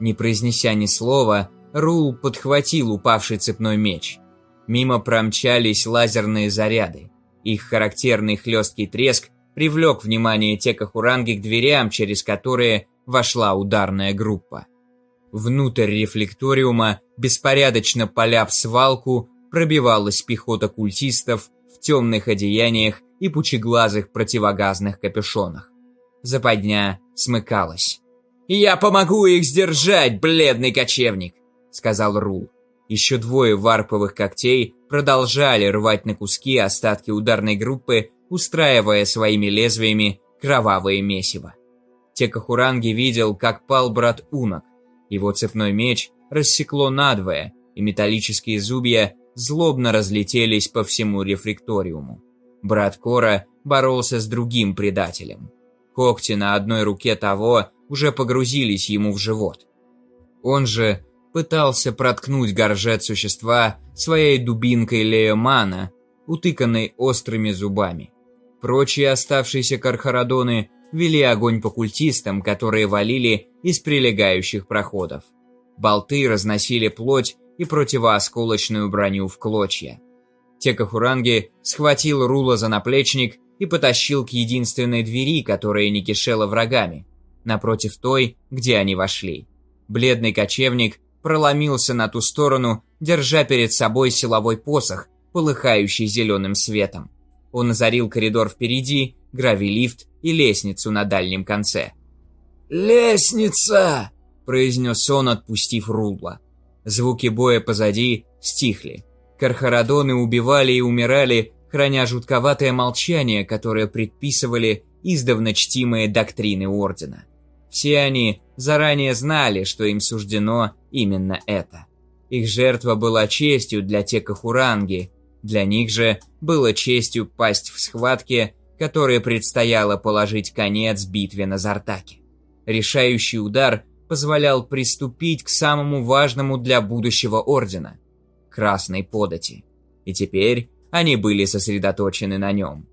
[SPEAKER 1] Не произнеся ни слова, Рул подхватил упавший цепной меч. Мимо промчались лазерные заряды. Их характерный хлесткий треск привлек внимание Текахуранги к дверям, через которые вошла ударная группа. Внутрь рефлекториума, беспорядочно поляв свалку, пробивалась пехота культистов в темных одеяниях и пучеглазых противогазных капюшонах. Западня смыкалась. «Я помогу их сдержать, бледный кочевник!» — сказал Рул. Еще двое варповых когтей продолжали рвать на куски остатки ударной группы, устраивая своими лезвиями кровавое месиво. Текахуранги видел, как пал брат Унок. Его цепной меч рассекло надвое, и металлические зубья злобно разлетелись по всему рефлекториуму. Брат Кора боролся с другим предателем. Когти на одной руке того уже погрузились ему в живот. Он же пытался проткнуть горжет существа своей дубинкой Леомана, утыканной острыми зубами. Прочие оставшиеся кархарадоны вели огонь по культистам, которые валили из прилегающих проходов. Болты разносили плоть и противоосколочную броню в клочья. Текахуранги схватил Рула за наплечник и потащил к единственной двери, которая не кишела врагами, напротив той, где они вошли. Бледный кочевник проломился на ту сторону, держа перед собой силовой посох, полыхающий зеленым светом. Он озарил коридор впереди, гравилифт и лестницу на дальнем конце. «Лестница!» – произнес он, отпустив Рулла. Звуки боя позади стихли. Кархарадоны убивали и умирали, храня жутковатое молчание, которое предписывали издавна чтимые доктрины Ордена. Все они заранее знали, что им суждено именно это. Их жертва была честью для Текахуранги, Для них же было честью пасть в схватке, которой предстояло положить конец битве на Зартаке. Решающий удар позволял приступить к самому важному для будущего ордена – красной подати. И теперь они были сосредоточены на нем.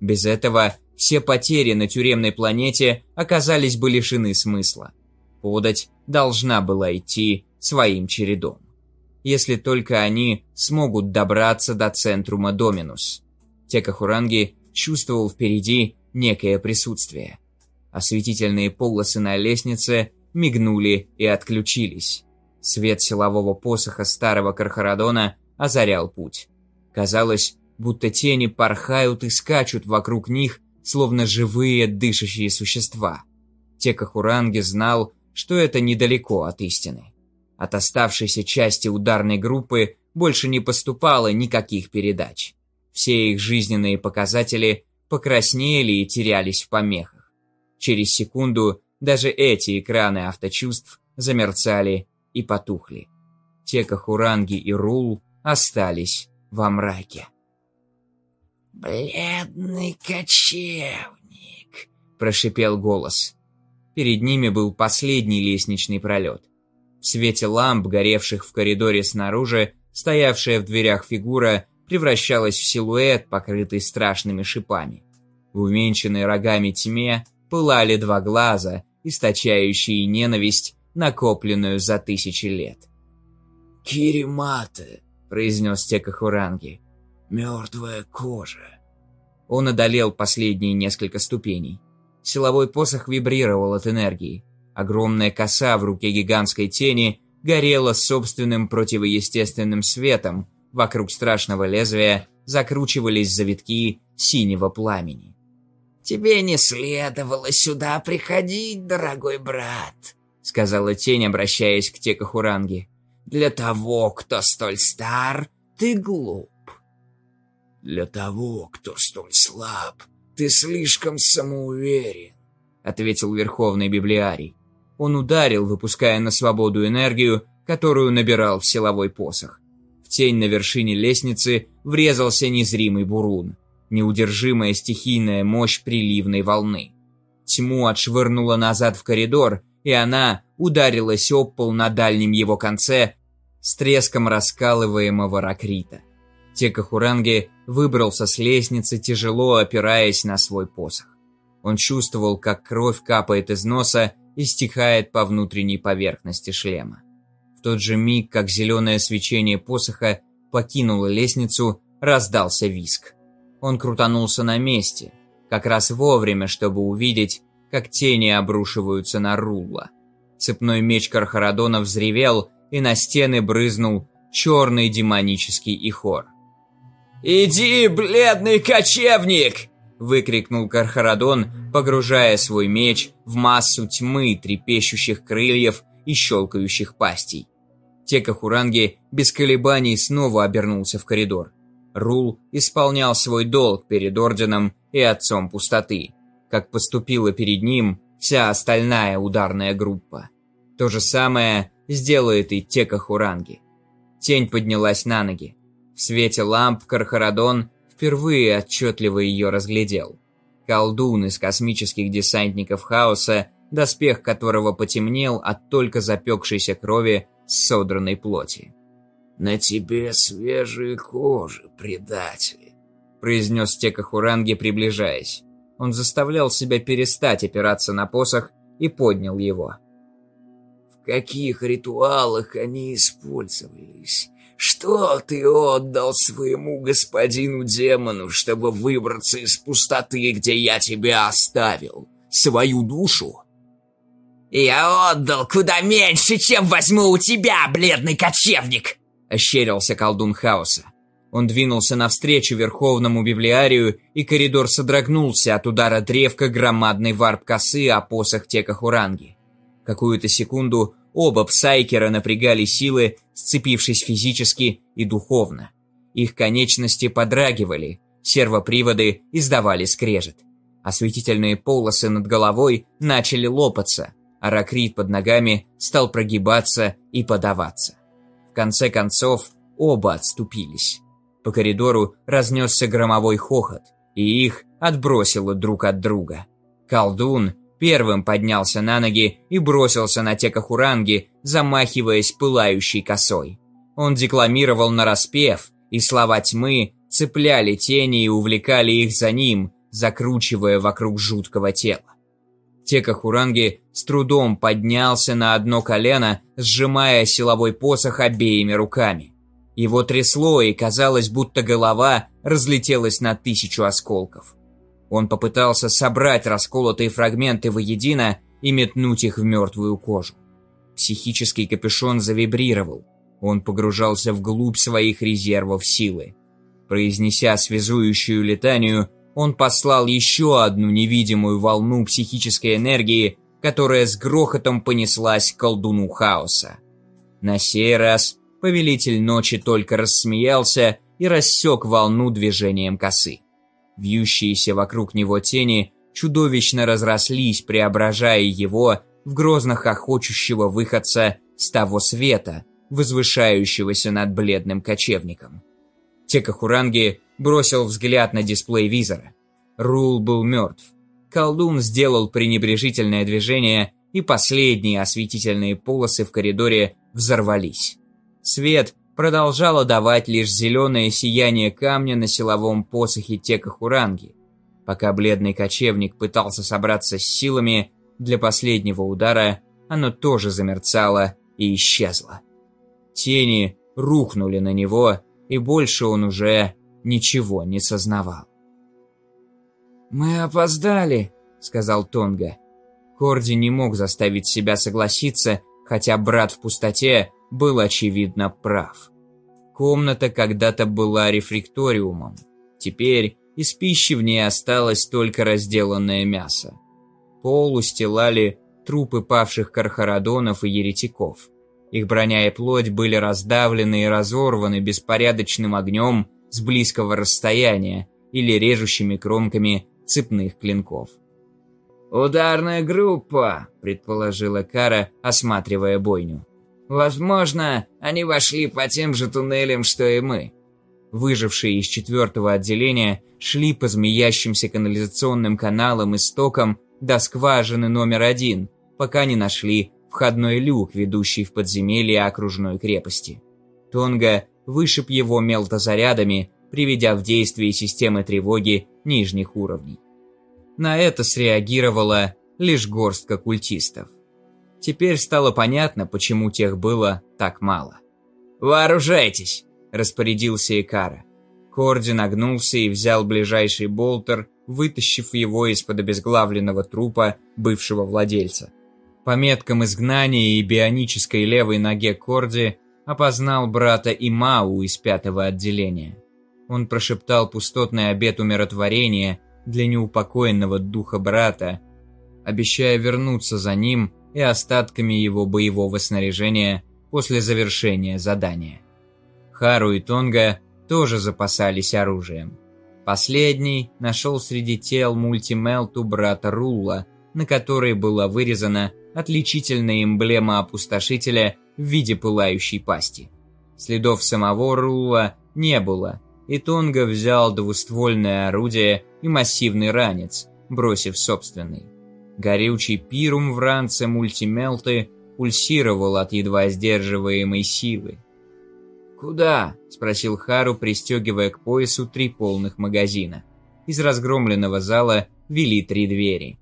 [SPEAKER 1] Без этого все потери на тюремной планете оказались бы лишены смысла. Подать должна была идти своим чередом. Если только они смогут добраться до центрума Доминус. Текахуранги чувствовал впереди некое присутствие. Осветительные полосы на лестнице мигнули и отключились. Свет силового посоха старого Кархарадона озарял путь. Казалось, будто тени порхают и скачут вокруг них, словно живые дышащие существа. Текахуранги знал, что это недалеко от истины. От оставшейся части ударной группы больше не поступало никаких передач. Все их жизненные показатели покраснели и терялись в помехах. Через секунду даже эти экраны авточувств замерцали и потухли. Текахуранги и Рул остались во мраке.
[SPEAKER 6] «Бледный кочевник», —
[SPEAKER 1] прошипел голос. Перед ними был последний лестничный пролет. В свете ламп, горевших в коридоре снаружи, стоявшая в дверях фигура превращалась в силуэт, покрытый страшными шипами. В уменьшенной рогами тьме пылали два глаза, источающие ненависть, накопленную за тысячи лет.
[SPEAKER 6] «Киримата», — произнес Текахуранги, — «мертвая кожа».
[SPEAKER 1] Он одолел последние несколько ступеней. Силовой посох вибрировал от энергии. Огромная коса в руке гигантской тени горела собственным противоестественным светом, вокруг страшного лезвия закручивались завитки синего пламени.
[SPEAKER 6] «Тебе не следовало сюда приходить, дорогой брат», — сказала тень, обращаясь к Текахуранге. «Для того, кто столь стар, ты глуп. Для того, кто столь слаб, ты слишком самоуверен», — ответил Верховный Библиарий.
[SPEAKER 1] Он ударил, выпуская на свободу энергию, которую набирал в силовой посох. В тень на вершине лестницы врезался незримый бурун. Неудержимая стихийная мощь приливной волны. Тьму отшвырнула назад в коридор, и она ударилась об пол на дальнем его конце с треском раскалываемого ракрита. Текахуранги выбрался с лестницы, тяжело опираясь на свой посох. Он чувствовал, как кровь капает из носа и стекает по внутренней поверхности шлема. В тот же миг, как зеленое свечение посоха покинуло лестницу, раздался виск. Он крутанулся на месте, как раз вовремя, чтобы увидеть, как тени обрушиваются на Рулла. Цепной меч Кархарадона взревел, и на стены брызнул черный демонический ихор.
[SPEAKER 6] «Иди, бледный кочевник!»
[SPEAKER 1] – выкрикнул Кархарадон, погружая свой меч в массу тьмы, трепещущих крыльев и щелкающих пастей. Текахуранги без колебаний снова обернулся в коридор. Рул исполнял свой долг перед Орденом и Отцом Пустоты, как поступила перед ним вся остальная ударная группа. То же самое сделает и Текахуранги. Тень поднялась на ноги. В свете ламп Кархарадон впервые отчетливо ее разглядел. Колдун из космических десантников хаоса, доспех которого потемнел от только запекшейся крови с содранной плоти.
[SPEAKER 6] «На тебе свежие кожи, предатель», —
[SPEAKER 1] произнес Текахуранги, приближаясь. Он заставлял себя перестать опираться на посох и поднял его.
[SPEAKER 6] «В каких ритуалах они использовались? Что ты отдал своему господину-демону, чтобы выбраться из пустоты, где я тебя оставил? Свою душу? Я отдал куда меньше, чем возьму у тебя, бледный кочевник! Ощерился колдун хаоса.
[SPEAKER 1] Он двинулся навстречу Верховному Библиарию, и коридор содрогнулся от удара древка громадной варп-косы о посох Текахуранги. Какую-то секунду Оба псайкера напрягали силы, сцепившись физически и духовно. Их конечности подрагивали, сервоприводы издавали скрежет. Осветительные полосы над головой начали лопаться, а ракрит под ногами стал прогибаться и подаваться. В конце концов, оба отступились. По коридору разнесся громовой хохот, и их отбросило друг от друга. Колдун первым поднялся на ноги и бросился на Текахуранги, замахиваясь пылающей косой. Он декламировал нараспев, и слова тьмы цепляли тени и увлекали их за ним, закручивая вокруг жуткого тела. Текахуранги с трудом поднялся на одно колено, сжимая силовой посох обеими руками. Его трясло, и казалось, будто голова разлетелась на тысячу осколков. Он попытался собрать расколотые фрагменты воедино и метнуть их в мертвую кожу. Психический капюшон завибрировал. Он погружался вглубь своих резервов силы. Произнеся связующую летанию, он послал еще одну невидимую волну психической энергии, которая с грохотом понеслась к колдуну хаоса. На сей раз повелитель ночи только рассмеялся и рассек волну движением косы. Вьющиеся вокруг него тени чудовищно разрослись, преображая его в грозно хохочущего выходца с того света, возвышающегося над бледным кочевником. Текахуранги бросил взгляд на дисплей визора. Рул был мертв. Колдун сделал пренебрежительное движение, и последние осветительные полосы в коридоре взорвались. Свет продолжало давать лишь зеленое сияние камня на силовом посохе Текахуранги. Пока бледный кочевник пытался собраться с силами для последнего удара, оно тоже замерцало и исчезло. Тени рухнули на него, и больше он уже ничего не сознавал.
[SPEAKER 7] «Мы опоздали», — сказал Тонга.
[SPEAKER 1] Корди не мог заставить себя согласиться, хотя брат в пустоте был очевидно прав. Комната когда-то была рефлекториумом. Теперь из пищи в ней осталось только разделанное мясо. Пол устилали трупы павших кархарадонов и еретиков. Их броня и плоть были раздавлены и разорваны беспорядочным огнем с близкого расстояния или режущими кромками цепных клинков.
[SPEAKER 7] «Ударная группа», — предположила Кара, осматривая бойню. «Возможно, они вошли по тем же туннелям, что и мы».
[SPEAKER 1] Выжившие из четвертого отделения шли по змеящимся канализационным каналам и стокам до скважины номер один, пока не нашли входной люк, ведущий в подземелье окружной крепости. Тонга вышиб его мелтозарядами, приведя в действие системы тревоги нижних уровней. На это среагировала лишь горстка культистов. Теперь стало понятно, почему тех было так мало.
[SPEAKER 7] «Вооружайтесь!»
[SPEAKER 1] – распорядился Икара. Корди нагнулся и взял ближайший болтер, вытащив его из-под обезглавленного трупа бывшего владельца. По меткам изгнания и бионической левой ноге Корди опознал брата Имау из пятого отделения. Он прошептал пустотный обет умиротворения для неупокоенного духа брата, обещая вернуться за ним и остатками его боевого снаряжения после завершения задания. Хару и Тонга тоже запасались оружием. Последний нашел среди тел мультимелту брата Рула, на которой была вырезана отличительная эмблема опустошителя в виде пылающей пасти. Следов самого Рула не было, и Тонга взял двуствольное орудие и массивный ранец, бросив собственный. Горючий пирум в ранце мультимелты пульсировал от едва сдерживаемой силы.
[SPEAKER 7] «Куда?»
[SPEAKER 1] – спросил Хару, пристегивая к поясу три полных магазина. Из разгромленного зала вели три двери.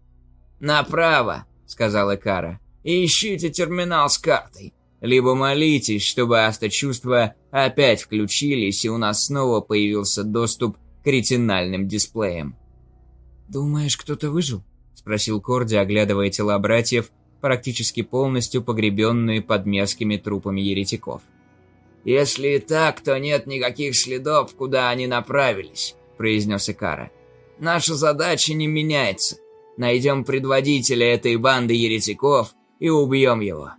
[SPEAKER 7] «Направо!» сказала Кара. «Ищите терминал с картой. Либо молитесь, чтобы авточувства опять включились, и у нас снова появился доступ к ретинальным дисплеям».
[SPEAKER 1] «Думаешь, кто-то выжил?» – спросил Корди, оглядывая тела братьев, практически полностью погребенные под мерзкими трупами еретиков.
[SPEAKER 7] «Если и так, то нет никаких следов, куда они направились», – произнес Икара. «Наша задача не меняется. Найдем предводителя этой банды еретиков и убьем его».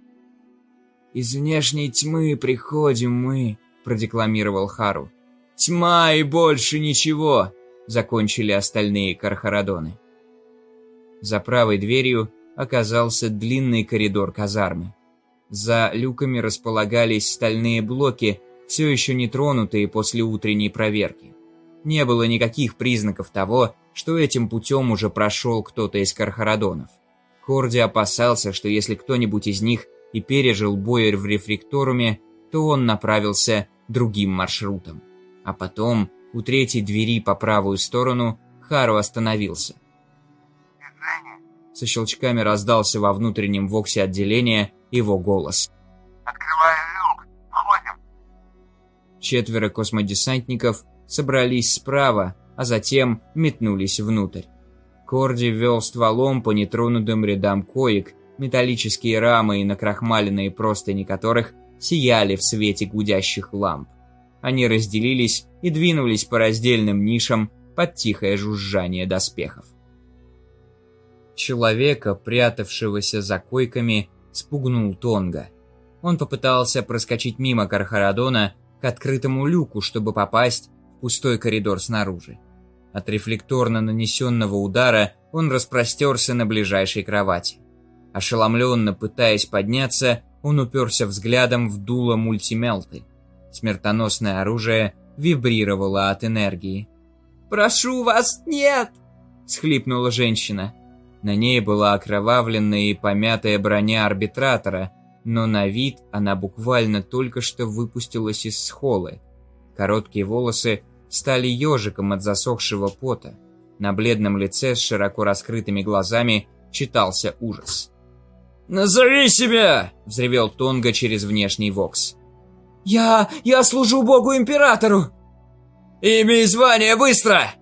[SPEAKER 1] «Из внешней тьмы приходим мы», — продекламировал Хару.
[SPEAKER 7] «Тьма и больше ничего», —
[SPEAKER 1] закончили остальные кархарадоны. За правой дверью оказался длинный коридор казармы. За люками располагались стальные блоки, все еще не тронутые после утренней проверки. Не было никаких признаков того, что этим путем уже прошел кто-то из Кархарадонов. Корди опасался, что если кто-нибудь из них и пережил бой в рефлекторуме, то он направился другим маршрутом. А потом, у третьей двери по правую сторону, Хару остановился. Со щелчками раздался во внутреннем воксе отделения его голос.
[SPEAKER 2] Открываю люк. Входим.
[SPEAKER 1] Четверо космодесантников собрались справа, а затем метнулись внутрь. Корди вел стволом по нетронутым рядам коек, металлические рамы и накрахмаленные простыни которых сияли в свете гудящих ламп. Они разделились и двинулись по раздельным нишам под тихое жужжание доспехов. Человека, прятавшегося за койками, спугнул Тонга. Он попытался проскочить мимо Кархарадона к открытому люку, чтобы попасть в пустой коридор снаружи. От рефлекторно нанесенного удара он распростерся на ближайшей кровати. Ошеломленно пытаясь подняться, он уперся взглядом в дуло мультимелты. Смертоносное оружие вибрировало от энергии. «Прошу вас, нет!» – схлипнула женщина. На ней была окровавленная и помятая броня арбитратора, но на вид она буквально только что выпустилась из схолы. Короткие волосы стали ежиком от засохшего пота. На бледном лице с широко раскрытыми глазами читался ужас. «Назови себя!» – взревел Тонга через внешний вокс. «Я... я служу богу-императору!» «Имя и звание, быстро!»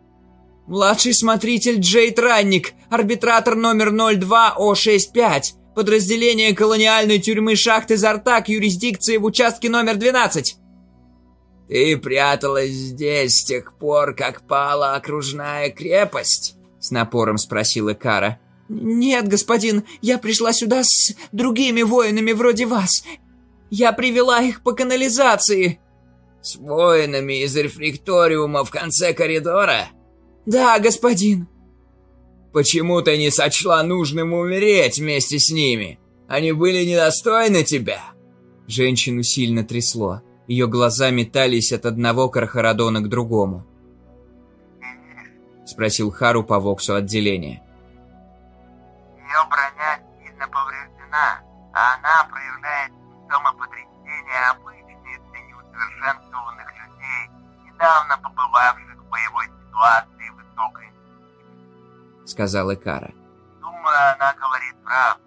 [SPEAKER 1] «Младший смотритель Джейд Ранник, арбитратор номер 02О65, подразделение колониальной тюрьмы шахты Зартак, юрисдикции в участке номер 12». «Ты пряталась здесь с тех пор, как пала окружная крепость?» С напором спросила Кара. «Нет, господин, я пришла сюда с другими воинами вроде вас. Я привела их по канализации». «С воинами из рефлекториума в конце коридора?» «Да, господин». «Почему ты не сочла нужным умереть вместе с ними? Они были недостойны тебя?» Женщину сильно трясло. Ее глаза метались от одного Кархарадона к другому. Спросил Хару по воксу отделения.
[SPEAKER 2] Ее броня сильно повреждена, а она проявляет симптомы потрясения обычные для неусовершенствованных людей, недавно побывавших в боевой ситуации высокой
[SPEAKER 1] сказала Кара.
[SPEAKER 2] Думаю, она говорит правду,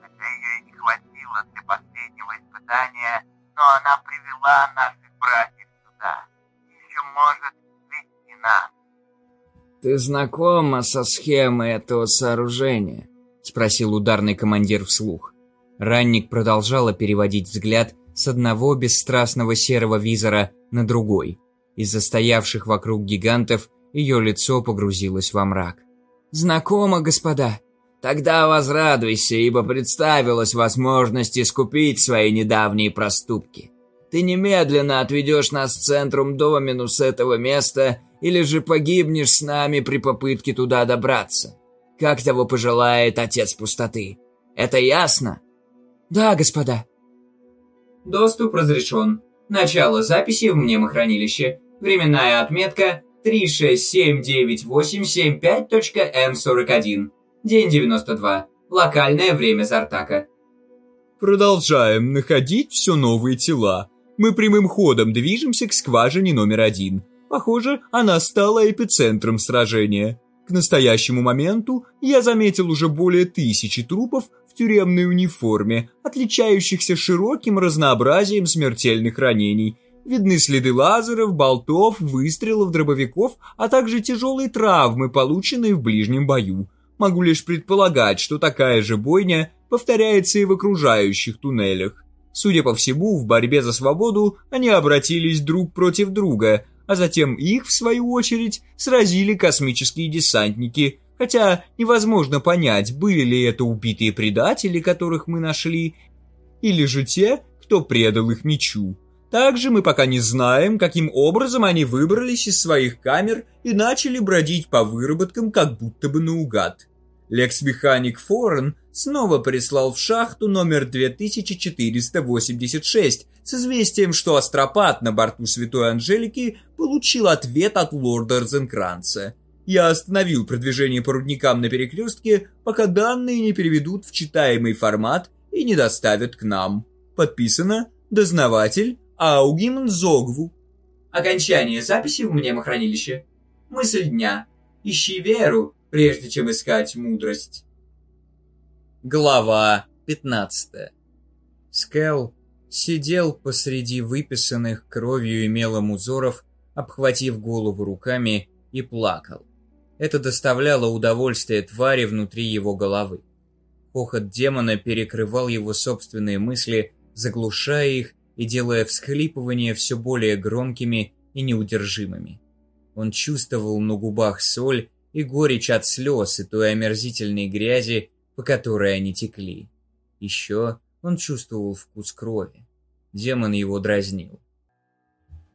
[SPEAKER 2] хотя ее и не хватило для последнего испытания, но она привела наших братьев сюда. Еще может вести нас.
[SPEAKER 1] «Ты знакома со схемой этого сооружения?» – спросил ударный командир вслух. Ранник продолжала переводить взгляд с одного бесстрастного серого визора на другой. Из-за стоявших вокруг гигантов ее лицо погрузилось во мрак. «Знакомо, господа. Тогда возрадуйся, ибо представилась возможность искупить свои недавние проступки. Ты немедленно отведешь нас в центрум Доминус этого места, или же погибнешь с нами при попытке туда добраться. Как того пожелает Отец Пустоты. Это ясно?» «Да, господа». Доступ разрешен. Начало записи в мнемохранилище. Временная отметка 3679875.М41. День 92. Локальное время Зартака.
[SPEAKER 8] Продолжаем находить все новые тела. Мы прямым ходом движемся к скважине номер один. Похоже, она стала эпицентром сражения. К настоящему моменту я заметил уже более тысячи трупов в тюремной униформе, отличающихся широким разнообразием смертельных ранений – Видны следы лазеров, болтов, выстрелов, дробовиков, а также тяжелые травмы, полученные в ближнем бою. Могу лишь предполагать, что такая же бойня повторяется и в окружающих туннелях. Судя по всему, в борьбе за свободу они обратились друг против друга, а затем их, в свою очередь, сразили космические десантники, хотя невозможно понять, были ли это убитые предатели, которых мы нашли, или же те, кто предал их мечу. Также мы пока не знаем, каким образом они выбрались из своих камер и начали бродить по выработкам как будто бы наугад. Лекс-механик Форен снова прислал в шахту номер 2486 с известием, что астропат на борту Святой Анжелики получил ответ от лорда Розенкранца. Я остановил продвижение по рудникам на перекрестке, пока данные не переведут в читаемый формат и не доставят к нам. Подписано «Дознаватель Аугим Зогву».
[SPEAKER 4] Окончание записи в мнемохранилище. Мысль дня. Ищи веру, прежде чем искать мудрость.
[SPEAKER 1] Глава 15 Скел сидел посреди выписанных кровью и мелом узоров, обхватив голову руками и плакал. Это доставляло удовольствие твари внутри его головы. Хохот демона перекрывал его собственные мысли, заглушая их и делая всхлипывания все более громкими и неудержимыми. Он чувствовал на губах соль и горечь от слез и той омерзительной грязи, по которой они текли. Еще он чувствовал вкус крови. Демон его дразнил.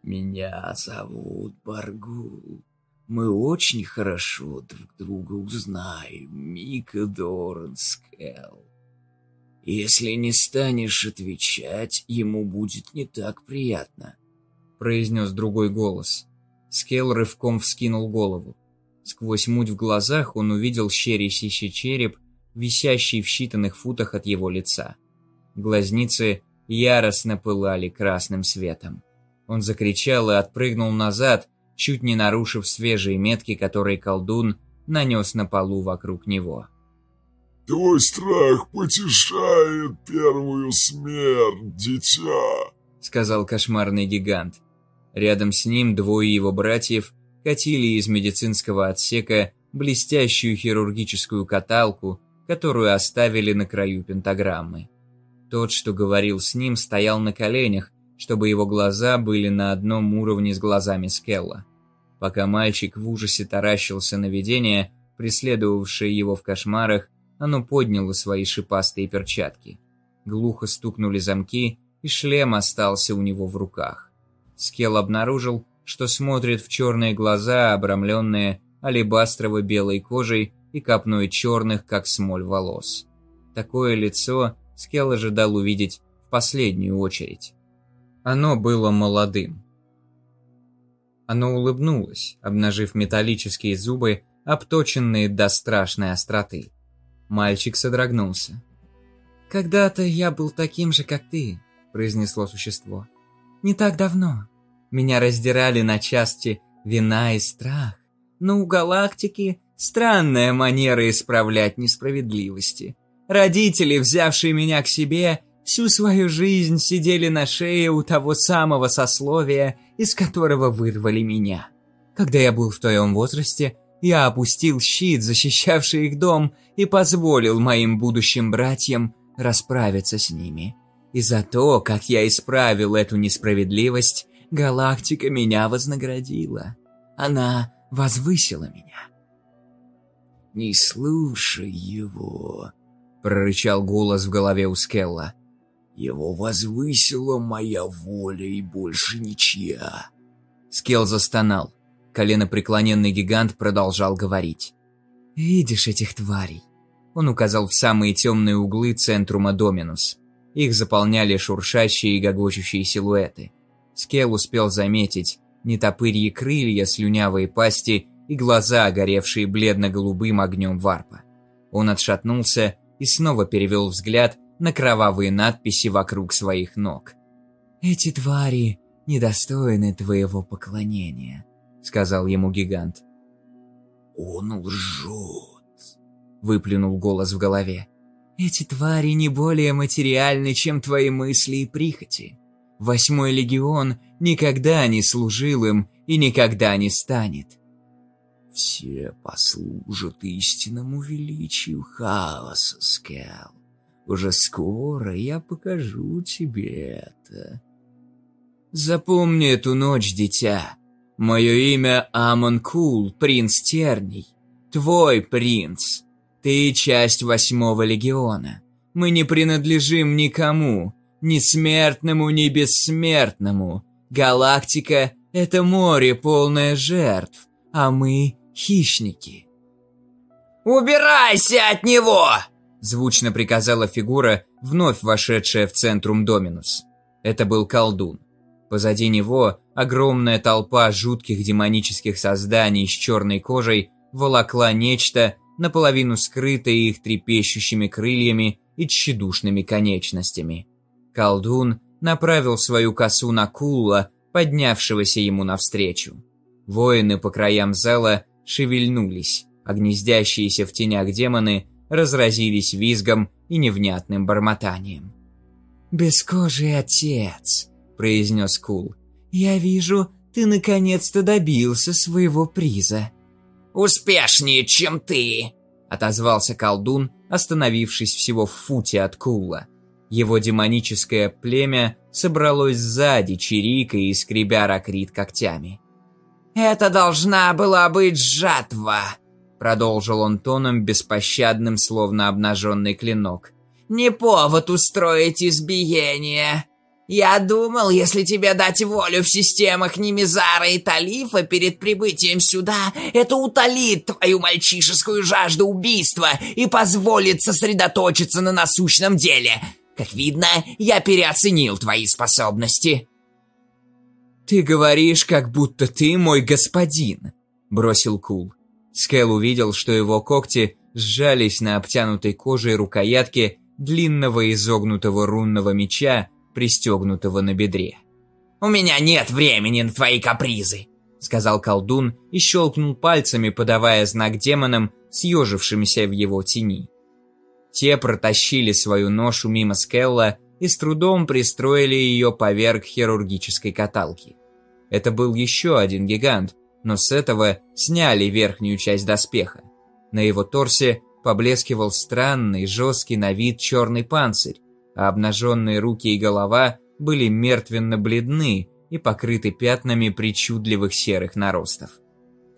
[SPEAKER 3] «Меня зовут Баргул. Мы очень хорошо друг друга узнаем, Мика Доранскел. Если не станешь отвечать, ему будет не так приятно», —
[SPEAKER 1] произнес другой голос. Скел рывком вскинул голову. Сквозь муть в глазах он увидел щерящийся череп, висящий в считанных футах от его лица. Глазницы яростно пылали красным светом. Он закричал и отпрыгнул назад, чуть не нарушив свежие метки, которые колдун нанес на полу вокруг него.
[SPEAKER 5] «Твой страх потешает первую смерть, дитя», —
[SPEAKER 1] сказал кошмарный гигант. Рядом с ним двое его братьев катили из медицинского отсека блестящую хирургическую каталку, которую оставили на краю пентаграммы. Тот, что говорил с ним, стоял на коленях, чтобы его глаза были на одном уровне с глазами Скелла. Пока мальчик в ужасе таращился на видение, преследовавшее его в кошмарах, оно подняло свои шипастые перчатки. Глухо стукнули замки, и шлем остался у него в руках. Скелл обнаружил, что смотрит в черные глаза, обрамленные алебастрово-белой кожей и копной черных, как смоль волос. Такое лицо Скелл ожидал увидеть в последнюю очередь. Оно было молодым. Оно улыбнулось, обнажив металлические зубы, обточенные до страшной остроты. Мальчик содрогнулся. «Когда-то я был таким же, как ты», — произнесло существо. «Не так давно. Меня раздирали на части вина и страх. Но у галактики странная манера исправлять несправедливости. Родители, взявшие меня к себе, всю свою жизнь сидели на шее у того самого сословия, из которого вырвали меня. Когда я был в твоем возрасте, я опустил щит, защищавший их дом, и позволил моим будущим братьям расправиться с ними. И за то, как я исправил эту несправедливость, галактика меня вознаградила. Она возвысила меня.
[SPEAKER 3] «Не слушай его», — прорычал голос в голове у Скелла. «Его возвысила моя воля и больше ничья».
[SPEAKER 1] Скелл застонал. Коленопреклоненный гигант продолжал говорить. «Видишь этих тварей?» Он указал в самые темные углы центрума Доминус. Их заполняли шуршащие и гогочущие силуэты. Скел успел заметить нетопырьи крылья, слюнявые пасти и глаза, горевшие бледно-голубым огнем варпа. Он отшатнулся и снова перевел взгляд на кровавые надписи вокруг своих ног. «Эти твари недостойны твоего поклонения», — сказал ему гигант.
[SPEAKER 3] «Он лжет», —
[SPEAKER 1] выплюнул голос в голове. «Эти твари не более материальны, чем твои мысли и прихоти. Восьмой легион никогда не служил им и никогда не станет.
[SPEAKER 3] Все послужат истинному величию хаоса, Скел. Уже скоро я покажу тебе это.
[SPEAKER 1] Запомни эту ночь, дитя. Мое имя Амон Кул, принц Терний. Твой принц. Ты часть восьмого легиона. Мы не принадлежим никому, ни смертному, ни бессмертному. Галактика — это море, полное жертв, а мы — хищники. «Убирайся от него!»
[SPEAKER 9] Звучно приказала фигура, вновь вошедшая в центрум Доминус. Это был колдун. Позади него огромная толпа жутких демонических созданий с черной кожей волокла нечто, наполовину скрытое их трепещущими крыльями и тщедушными конечностями. Колдун направил свою косу на Кулла, поднявшегося ему навстречу. Воины по краям зала шевельнулись, а гнездящиеся в тенях демоны разразились визгом и невнятным бормотанием.
[SPEAKER 1] «Бескожий отец», — произнес Кул, — «я вижу, ты наконец-то добился своего приза». «Успешнее, чем ты», — отозвался колдун, остановившись всего в футе от Кула. Его демоническое племя собралось сзади, чирикая и скребя ракрит когтями. «Это должна была быть жатва», — продолжил он тоном беспощадным, словно обнаженный клинок. «Не повод устроить избиение. Я думал, если тебе дать волю в системах Немизара и Талифа перед прибытием сюда, это утолит твою мальчишескую жажду убийства и позволит сосредоточиться на насущном деле. Как видно, я переоценил твои способности».
[SPEAKER 9] «Ты говоришь, как будто ты мой господин», — бросил Кул. Скэл увидел, что его когти сжались на обтянутой кожей рукоятке длинного изогнутого рунного меча, пристегнутого на бедре.
[SPEAKER 1] «У меня нет времени на твои капризы», — сказал колдун и щелкнул пальцами, подавая знак демонам, съежившимся в его тени. Те протащили свою ношу мимо Скелла и с трудом пристроили ее поверх хирургической каталки. Это был еще один гигант, но с этого сняли верхнюю часть доспеха. На его торсе поблескивал странный, жесткий на вид черный панцирь, а обнаженные руки и голова были мертвенно бледны и покрыты пятнами причудливых серых наростов.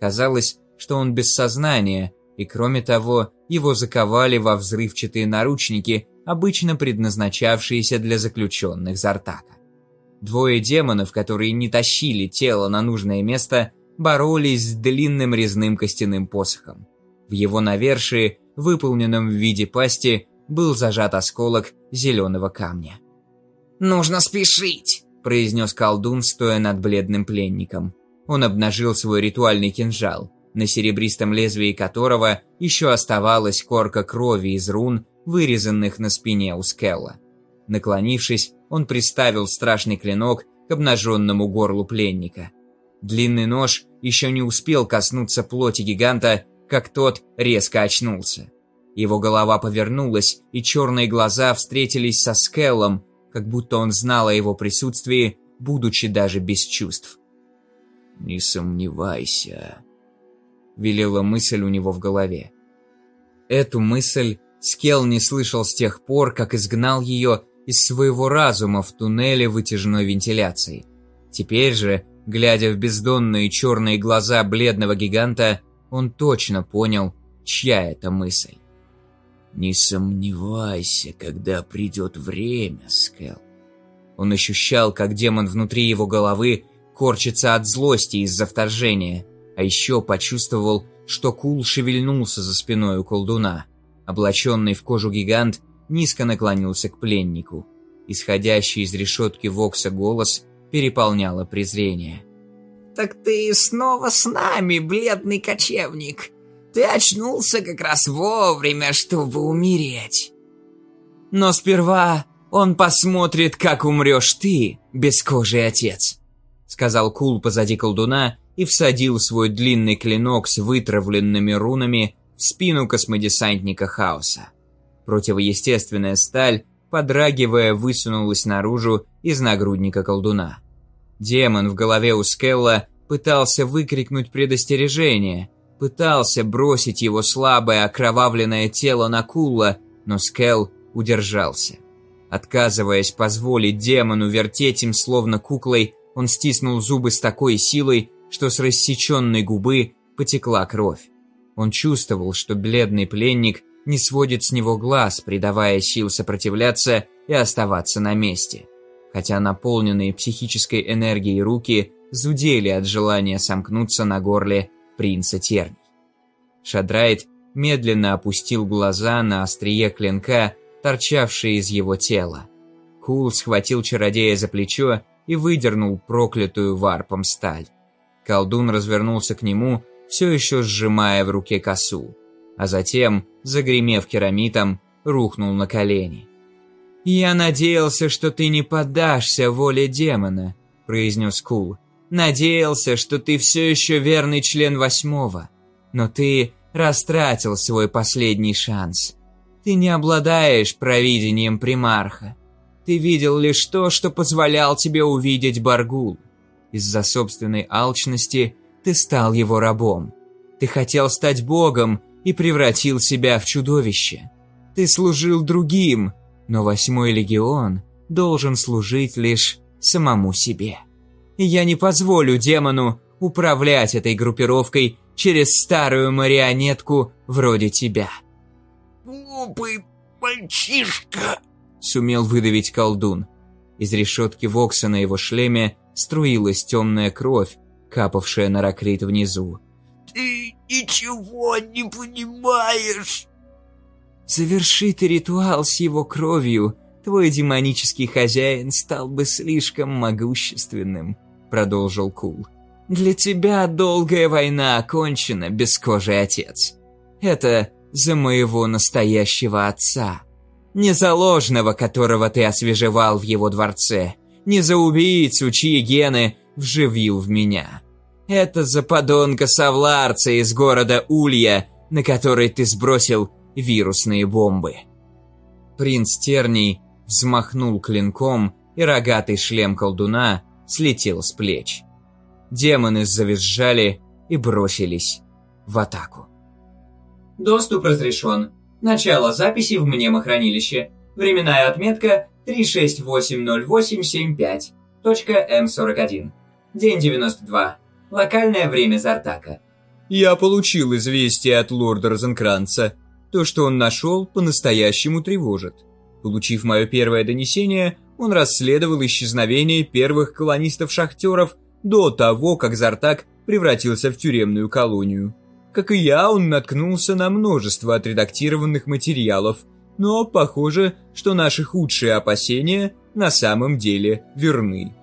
[SPEAKER 1] Казалось, что он без сознания, и кроме того, его заковали во взрывчатые наручники, обычно предназначавшиеся для заключенных Зартака. Двое демонов, которые не тащили тело на нужное место, боролись с длинным резным костяным посохом. В его навершии, выполненном в виде пасти, был зажат осколок зеленого камня. «Нужно спешить!» – произнес колдун, стоя над бледным пленником. Он обнажил свой ритуальный кинжал – на серебристом лезвии которого еще оставалась корка крови из рун, вырезанных на спине у Скелла. Наклонившись, он приставил страшный клинок к обнаженному горлу пленника. Длинный нож еще не успел коснуться плоти гиганта, как тот резко очнулся. Его голова повернулась, и черные глаза встретились со Скеллом, как будто он знал о его присутствии, будучи даже без чувств.
[SPEAKER 9] «Не сомневайся», велела мысль у него в голове. Эту мысль Скел не слышал с тех пор, как изгнал ее из своего разума в туннеле вытяжной вентиляции. Теперь же, глядя в бездонные черные глаза бледного гиганта, он точно понял, чья это мысль.
[SPEAKER 1] «Не сомневайся, когда придет время, Скел».
[SPEAKER 9] Он ощущал, как демон внутри его головы корчится от злости из-за вторжения – а еще почувствовал, что Кул шевельнулся за спиной у колдуна. Облаченный в кожу гигант низко наклонился к пленнику. Исходящий из решетки Вокса голос переполняло презрение.
[SPEAKER 1] «Так ты снова с нами, бледный кочевник! Ты очнулся как раз вовремя, чтобы умереть!» «Но сперва он посмотрит, как умрешь ты, бескожий отец!» Сказал Кул позади колдуна и всадил свой длинный клинок с вытравленными рунами в спину космодесантника Хаоса. Противоестественная сталь, подрагивая, высунулась наружу из нагрудника колдуна. Демон в голове у Скелла пытался выкрикнуть предостережение, пытался бросить его слабое окровавленное тело на Кулла, но Скелл удержался. Отказываясь позволить демону вертеть им словно куклой, он стиснул зубы с такой силой, что с рассеченной губы потекла кровь. Он чувствовал, что бледный пленник не сводит с него глаз, придавая сил сопротивляться и оставаться на месте. Хотя наполненные психической энергией руки зудели от желания сомкнуться на горле принца Терний. Шадрайт медленно опустил глаза на острие клинка, торчавшие из его тела. Кул схватил чародея за плечо и выдернул проклятую варпом сталь. Колдун развернулся к нему, все еще сжимая в руке косу, а затем, загремев керамитом, рухнул на колени. «Я надеялся, что ты не поддашься воле демона», – произнес Кул. «Надеялся, что ты все еще верный член восьмого, но ты растратил свой последний шанс. Ты не обладаешь провидением примарха. Ты видел лишь то, что позволял тебе увидеть Баргул. Из-за собственной алчности ты стал его рабом. Ты хотел стать богом и превратил себя в чудовище. Ты служил другим, но восьмой легион должен служить лишь самому себе. И я не позволю демону управлять этой группировкой через старую марионетку вроде тебя.
[SPEAKER 3] «Глупый мальчишка!» — сумел выдавить колдун.
[SPEAKER 1] Из решетки Вокса на его шлеме струилась темная кровь, капавшая на ракрит внизу.
[SPEAKER 3] «Ты ничего не понимаешь!»
[SPEAKER 1] Заверши ты ритуал с его кровью, твой демонический хозяин стал бы слишком могущественным», — продолжил Кул. «Для тебя долгая война окончена, бескожий отец. Это за моего настоящего отца. Не за ложного, которого ты освежевал в его дворце, не за убийцу, чьи гены вживил в меня. Это за подонка Савларца из города Улья, на который ты сбросил вирусные бомбы. Принц Терний взмахнул клинком, и рогатый шлем колдуна слетел с плеч. Демоны завизжали и бросились в атаку.
[SPEAKER 10] Доступ разрешен. Начало записи в мнемохранилище. Временная отметка 3680875. Точка М41. День 92. Локальное время Зартака.
[SPEAKER 8] Я получил известие от лорда Розенкранца. То, что он нашел, по-настоящему тревожит. Получив мое первое донесение, он расследовал исчезновение первых колонистов-шахтеров до того, как Зартак превратился в тюремную колонию. Как и я, он наткнулся на множество отредактированных материалов, но похоже, что наши худшие опасения на самом деле верны.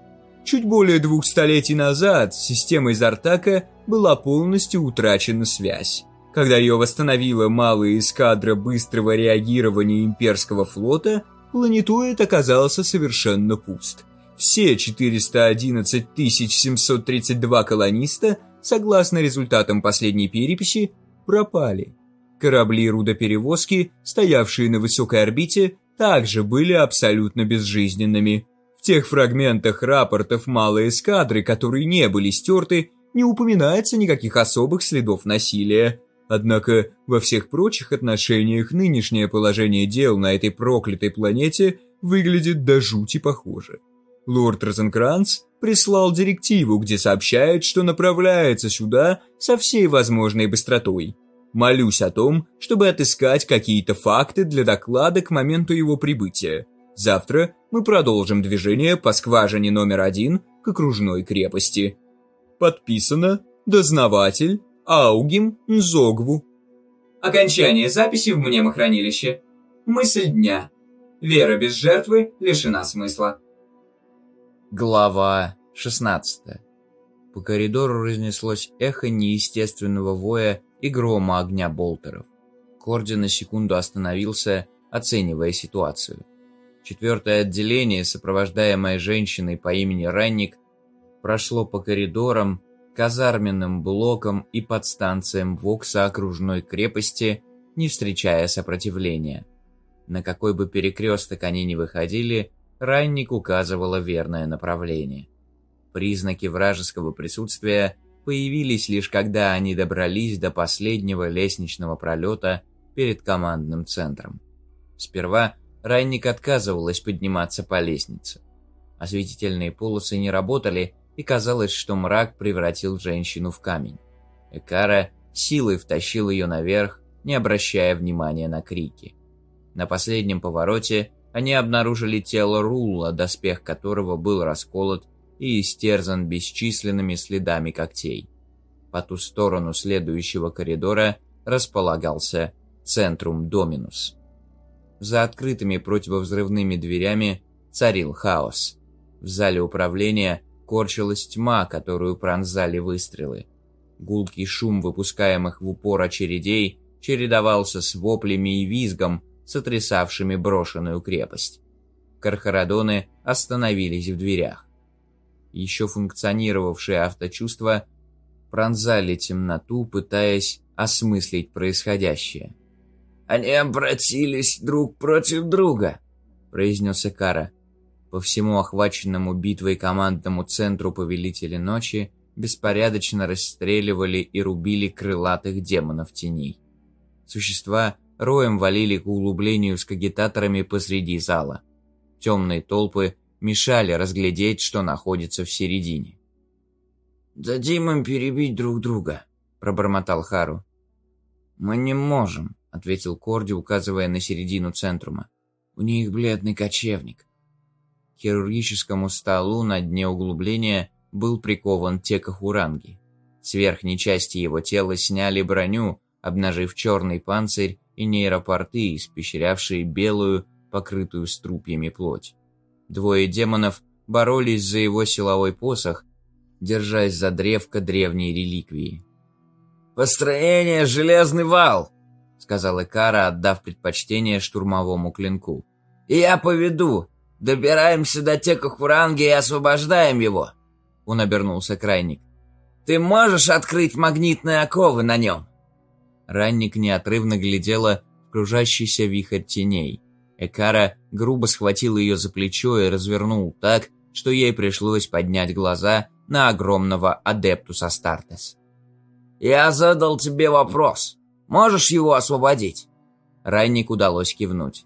[SPEAKER 8] Чуть более двух столетий назад с системой Зартака была полностью утрачена связь. Когда ее восстановила малая эскадра быстрого реагирования имперского флота, планетоид оказался совершенно пуст. Все 411 732 колониста, согласно результатам последней переписи, пропали. Корабли рудоперевозки, стоявшие на высокой орбите, также были абсолютно безжизненными. В тех фрагментах рапортов малой эскадры, которые не были стерты, не упоминается никаких особых следов насилия. Однако во всех прочих отношениях нынешнее положение дел на этой проклятой планете выглядит до жути похоже. Лорд Розенкранц прислал директиву, где сообщает, что направляется сюда со всей возможной быстротой. Молюсь о том, чтобы отыскать какие-то факты для доклада к моменту его прибытия. Завтра мы продолжим движение по скважине номер один к окружной крепости. Подписано «Дознаватель Аугим Нзогву.
[SPEAKER 10] Окончание записи в мнемохранилище. Мысль дня. Вера без жертвы лишена смысла.
[SPEAKER 1] Глава 16. По коридору разнеслось эхо неестественного воя и грома огня болтеров. Корди на секунду остановился, оценивая ситуацию. Четвертое отделение, сопровождаемое женщиной по имени Ранник, прошло по коридорам, казарменным блокам и подстанциям Вокса окружной крепости, не встречая сопротивления. На какой бы перекресток они ни выходили, ранник указывало верное направление. Признаки вражеского присутствия появились лишь когда они добрались до последнего лестничного пролета перед командным центром. Сперва ранник отказывалась подниматься по лестнице. Осветительные полосы не работали, и казалось, что мрак превратил женщину в камень. Экара силой втащил ее наверх, не обращая внимания на крики. На последнем повороте они обнаружили тело Рулла, доспех которого был расколот и истерзан бесчисленными следами когтей. По ту сторону следующего коридора располагался Центрум Доминус. За открытыми противовзрывными дверями царил хаос. В зале управления корчилась тьма, которую пронзали выстрелы. Гулкий шум выпускаемых в упор очередей чередовался с воплями и визгом, сотрясавшими брошенную крепость. Кархарадоны остановились в дверях. Еще функционировавшие авточувства пронзали темноту, пытаясь осмыслить происходящее.
[SPEAKER 11] «Они обратились друг против друга», — произнес Икара.
[SPEAKER 1] По всему охваченному битвой командному центру Повелители Ночи беспорядочно расстреливали и рубили крылатых демонов теней. Существа роем валили к углублению с кагитаторами посреди зала. Темные толпы мешали разглядеть, что находится в середине.
[SPEAKER 11] «Дадим им перебить друг друга», — пробормотал Хару. «Мы не можем», — ответил Корди, указывая на середину центрума. «У них бледный кочевник».
[SPEAKER 1] Хирургическому столу на дне углубления был прикован Текахуранги. С верхней части его тела сняли броню, обнажив черный панцирь и нейропорты, испещрявшие белую, покрытую струпьями плоть. Двое демонов боролись за его силовой посох, держась за древко древней реликвии.
[SPEAKER 11] «Построение железный вал!»
[SPEAKER 1] — сказал Икара, отдав предпочтение штурмовому клинку.
[SPEAKER 11] «И я поведу. Добираемся до Текахуранги и освобождаем его!» Он обернулся к. «Ты можешь открыть магнитные оковы на нем?»
[SPEAKER 1] Ранник неотрывно глядела в кружащийся вихрь теней. Экара грубо схватил ее за плечо и развернул так, что ей пришлось поднять глаза на огромного Адептус Астартес.
[SPEAKER 11] «Я задал тебе вопрос. Можешь его освободить?»
[SPEAKER 1] Ранник удалось кивнуть.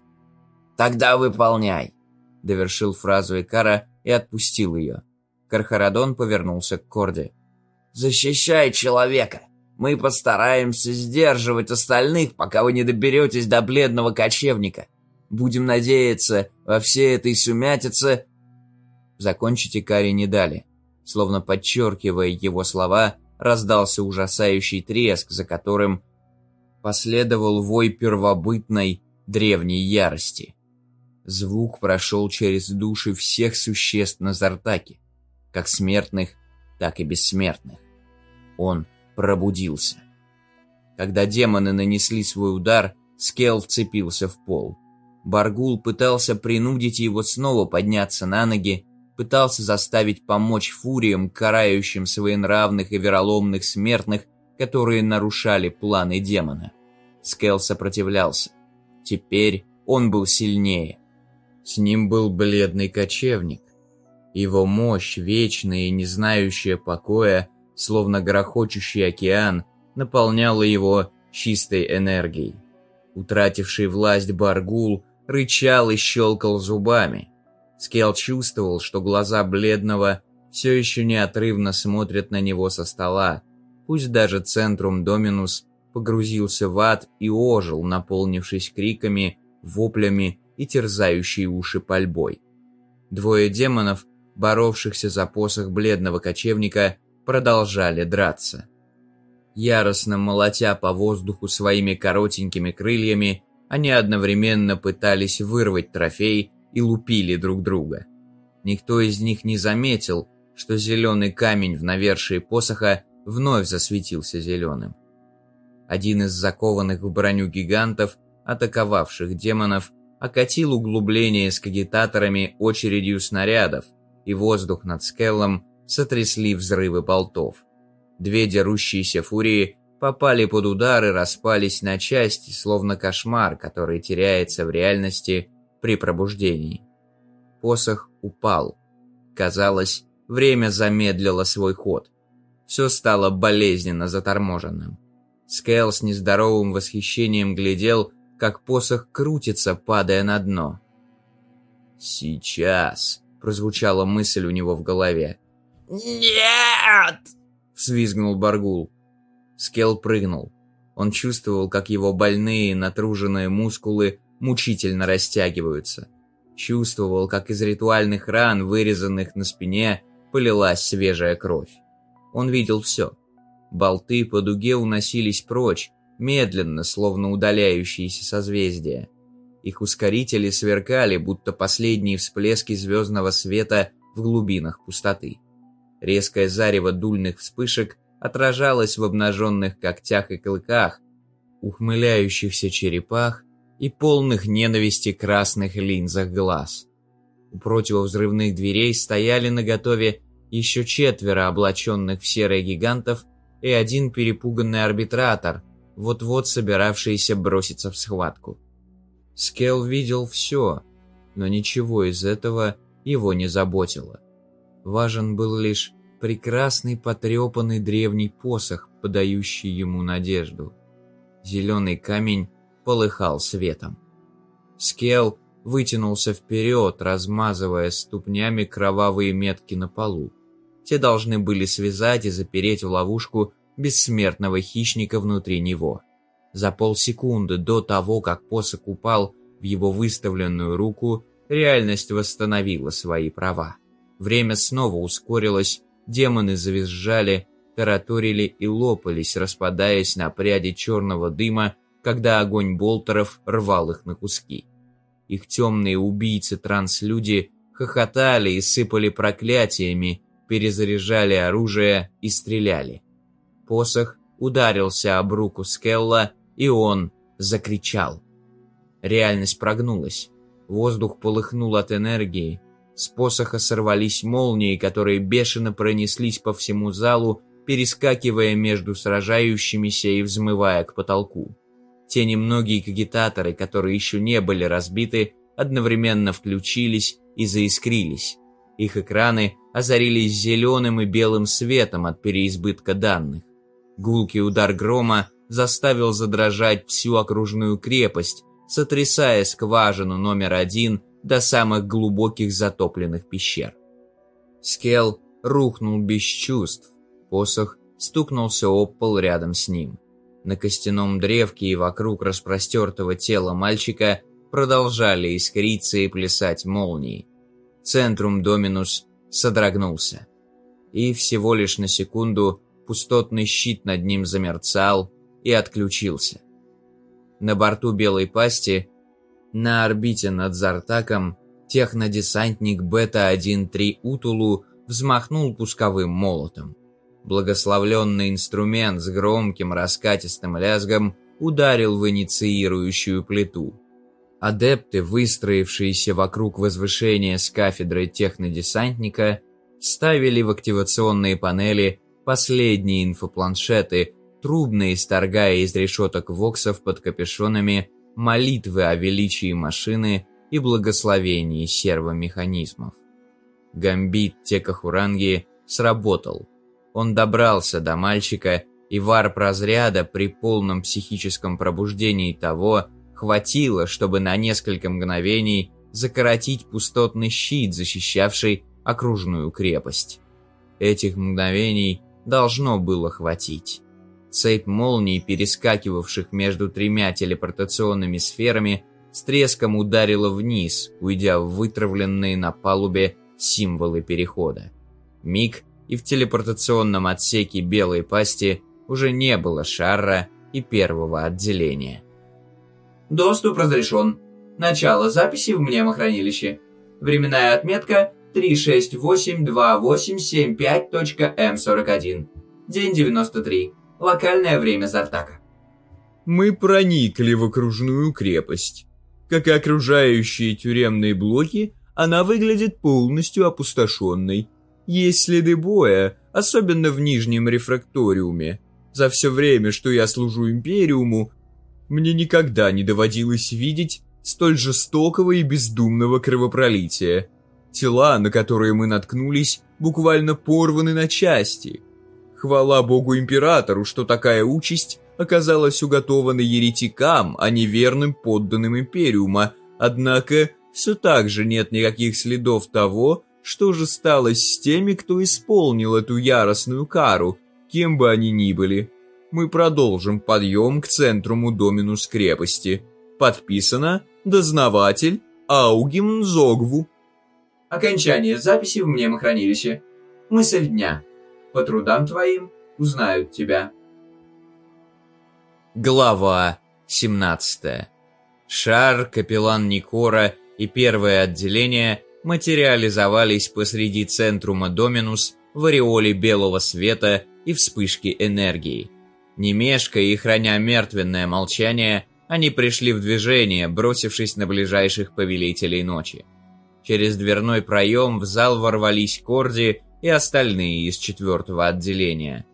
[SPEAKER 11] «Тогда выполняй», —
[SPEAKER 1] довершил фразу Экара и отпустил ее. Кархарадон повернулся к Корде.
[SPEAKER 11] «Защищай человека!» Мы постараемся сдерживать остальных, пока вы не доберетесь до бледного кочевника. Будем надеяться, во всей этой сумятице...»
[SPEAKER 1] Закончить Икари не дали. Словно подчеркивая его слова, раздался ужасающий треск, за которым последовал вой первобытной древней ярости. Звук прошел через души всех существ на Зартаке, как смертных, так и бессмертных. Он пробудился. Когда демоны нанесли свой удар, Скел вцепился в пол. Баргул пытался принудить его снова подняться на ноги, пытался заставить помочь фуриям, карающим своенравных и вероломных смертных, которые нарушали планы демона. Скел сопротивлялся. Теперь он был сильнее. С ним был бледный кочевник. Его мощь, вечная и не знающая покоя, словно грохочущий океан, наполняла его чистой энергией. Утративший власть Баргул рычал и щелкал зубами. Скел чувствовал, что глаза бледного все еще неотрывно смотрят на него со стола, пусть даже Центрум Доминус погрузился в ад и ожил, наполнившись криками, воплями и терзающей уши пальбой. Двое демонов, боровшихся за посох бледного кочевника, продолжали драться. Яростно молотя по воздуху своими коротенькими крыльями, они одновременно пытались вырвать трофей и лупили друг друга. Никто из них не заметил, что зеленый камень в навершии посоха вновь засветился зеленым. Один из закованных в броню гигантов, атаковавших демонов, окатил углубление с кагитаторами очередью снарядов, и воздух над Скеллом сотрясли взрывы болтов. Две дерущиеся фурии попали под удар и распались на части, словно кошмар, который теряется в реальности при пробуждении. Посох упал. Казалось, время замедлило свой ход. Все стало болезненно заторможенным. Скейл с нездоровым восхищением глядел, как посох крутится, падая на дно. «Сейчас», — прозвучала мысль у него в голове,
[SPEAKER 11] «Нет!»
[SPEAKER 1] — взвизгнул Баргул. Скел прыгнул. Он чувствовал, как его больные, натруженные мускулы мучительно растягиваются. Чувствовал, как из ритуальных ран, вырезанных на спине, полилась свежая кровь. Он видел все. Болты по дуге уносились прочь, медленно, словно удаляющиеся созвездия. Их ускорители сверкали, будто последние всплески звездного света в глубинах пустоты. Резкое зарево дульных вспышек отражалось в обнаженных когтях и клыках, ухмыляющихся черепах и полных ненависти красных линзах глаз. У противовзрывных дверей стояли наготове еще четверо облаченных в серые гигантов и один перепуганный арбитратор, вот-вот собиравшийся броситься в схватку. Скелл видел все, но ничего из этого его не заботило. Важен был лишь прекрасный потрепанный древний посох, подающий ему надежду. Зеленый камень полыхал светом. Скелл вытянулся вперед, размазывая ступнями кровавые метки на полу. Те должны были связать и запереть в ловушку бессмертного хищника внутри него. За полсекунды до того, как посох упал в его выставленную руку, реальность восстановила свои права. Время снова ускорилось, демоны завизжали, тараторили и лопались, распадаясь на пряди черного дыма, когда огонь болтеров рвал их на куски. Их темные убийцы-транслюди хохотали и сыпали проклятиями, перезаряжали оружие и стреляли. Посох ударился об руку Скелла, и он закричал. Реальность прогнулась. Воздух полыхнул от энергии. С посоха сорвались молнии, которые бешено пронеслись по всему залу, перескакивая между сражающимися и взмывая к потолку. Те немногие кагитаторы, которые еще не были разбиты, одновременно включились и заискрились. Их экраны озарились зеленым и белым светом от переизбытка данных. Гулкий удар грома заставил задрожать всю окружную крепость, сотрясая скважину номер один до самых глубоких затопленных пещер. Скел рухнул без чувств, посох стукнулся об пол рядом с ним. На костяном древке и вокруг распростертого тела мальчика продолжали искриться и плясать молнии. Центрум Доминус содрогнулся. И всего лишь на секунду пустотный щит над ним замерцал и отключился. На борту Белой Пасти, на орбите над Зартаком, технодесантник Бета-1-3 Утулу взмахнул пусковым молотом. Благословленный инструмент с громким раскатистым лязгом ударил в инициирующую плиту. Адепты, выстроившиеся вокруг возвышения с кафедрой технодесантника, ставили в активационные панели последние инфопланшеты, трубно исторгая из решеток воксов под капюшонами молитвы о величии машины и благословении сервомеханизмов. Гамбит Текахуранги сработал. Он добрался до мальчика, и варп разряда при полном психическом пробуждении того хватило, чтобы на несколько мгновений закоротить пустотный щит, защищавший окружную крепость. Этих мгновений должно было хватить. Цепь молний, перескакивавших между тремя телепортационными сферами, с треском ударила вниз, уйдя в вытравленные на палубе символы перехода. Миг, и в телепортационном отсеке белой пасти уже не было шара и первого отделения.
[SPEAKER 12] Доступ разрешен. Начало записи в мнемохранилище. Временная отметка 3682875.m41. День 93. Локальное время Зартака.
[SPEAKER 13] Мы проникли в окружную крепость. Как и окружающие тюремные блоки, она выглядит полностью опустошенной. Есть следы боя, особенно в нижнем рефракториуме. За все время, что я служу Империуму, мне никогда не доводилось видеть столь жестокого и бездумного кровопролития. Тела, на которые мы наткнулись, буквально порваны на части – Хвала богу императору, что такая участь оказалась уготована еретикам, а не верным подданным империума, однако все так же нет никаких следов того, что же стало с теми, кто исполнил эту яростную кару, кем бы они ни были. Мы продолжим подъем к центруму Доминус крепости. Подписано Дознаватель Аугим Зогву.
[SPEAKER 12] Окончание записи в мнемохранилище. Мысль дня. По трудам твоим узнают тебя.
[SPEAKER 1] Глава 17. Шар, капеллан Никора и первое отделение материализовались посреди центрума Доминус в ореоле белого света и вспышки энергии. Не мешкая и храня мертвенное молчание, они пришли в движение, бросившись на ближайших повелителей ночи. Через дверной проем в зал ворвались Корди и остальные из четвертого отделения.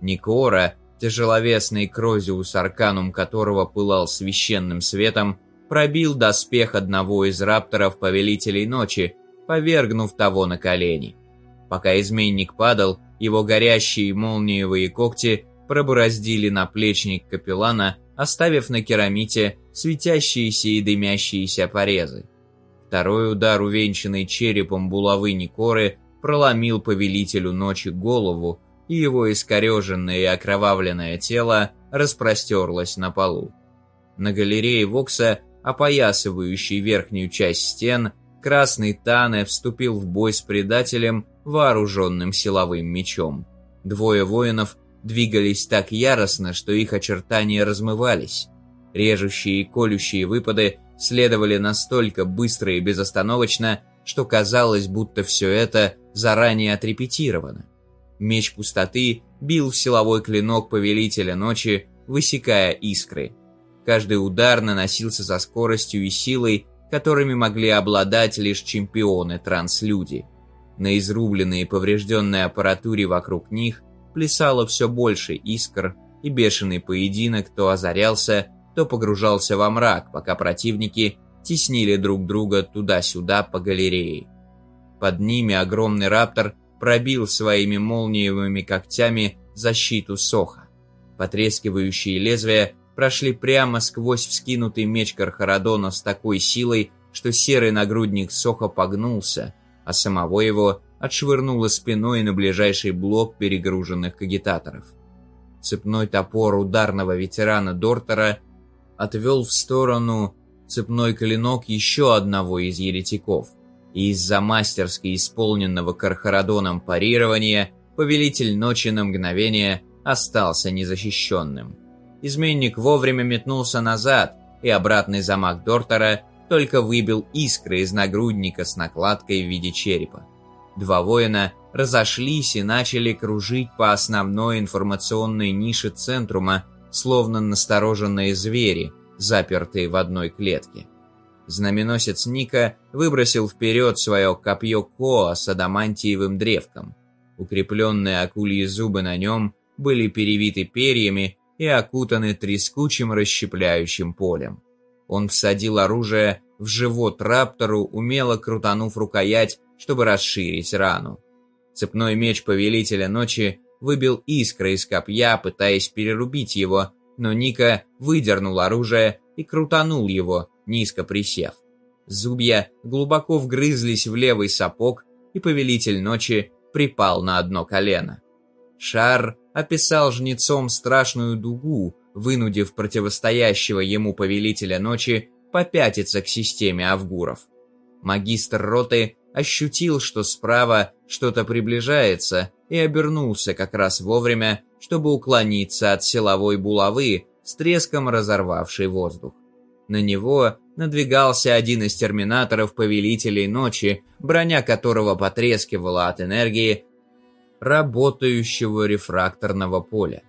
[SPEAKER 1] Никора, тяжеловесный Крозиус, арканум которого пылал священным светом, пробил доспех одного из рапторов Повелителей Ночи, повергнув того на колени. Пока изменник падал, его горящие молниевые когти пробороздили наплечник капеллана, оставив на керамите светящиеся и дымящиеся порезы. Второй удар, увенчанный черепом булавы Никоры, проломил повелителю ночи голову, и его искореженное и окровавленное тело распростерлось на полу. На галерее Вокса, опоясывающей верхнюю часть стен, красный Тане вступил в бой с предателем, вооруженным силовым мечом. Двое воинов двигались так яростно, что их очертания размывались. Режущие и колющие выпады следовали настолько быстро и безостановочно, что казалось, будто все это заранее отрепетировано. Меч пустоты бил в силовой клинок Повелителя Ночи, высекая искры. Каждый удар наносился со скоростью и силой, которыми могли обладать лишь чемпионы-транслюди. На изрубленной и поврежденной аппаратуре вокруг них плясало все больше искр, и бешеный поединок то озарялся, то погружался во мрак, пока противники теснили друг друга туда-сюда по галерее. Под ними огромный раптор пробил своими молниевыми когтями защиту Соха. Потрескивающие лезвия прошли прямо сквозь вскинутый меч Кархарадона с такой силой, что серый нагрудник Соха погнулся, а самого его отшвырнуло спиной на ближайший блок перегруженных кагитаторов. Цепной топор ударного ветерана Дортера отвел в сторону цепной клинок еще одного из еретиков, и из-за мастерски исполненного Кархарадоном парирования повелитель ночи на мгновение остался незащищенным. Изменник вовремя метнулся назад, и обратный замах Дортера только выбил искры из нагрудника с накладкой в виде черепа. Два воина разошлись и начали кружить по основной информационной нише Центрума, словно настороженные звери, запертые в одной клетке. Знаменосец Ника выбросил вперед свое копье Коа с адамантиевым древком. Укрепленные акульи зубы на нем были перевиты перьями и окутаны трескучим расщепляющим полем. Он всадил оружие в живот раптору, умело крутанув рукоять, чтобы расширить рану. Цепной меч Повелителя Ночи выбил искры из копья, пытаясь перерубить его, но Ника выдернул оружие и крутанул его, низко присев. Зубья глубоко вгрызлись в левый сапог, и Повелитель Ночи припал на одно колено. Шар описал жнецом страшную дугу, вынудив противостоящего ему Повелителя Ночи попятиться к системе авгуров. Магистр роты ощутил, что справа что-то приближается, и обернулся как раз вовремя, чтобы уклониться от силовой булавы, с треском разорвавшей воздух. На него надвигался один из терминаторов Повелителей Ночи, броня которого потрескивала от энергии работающего рефракторного поля.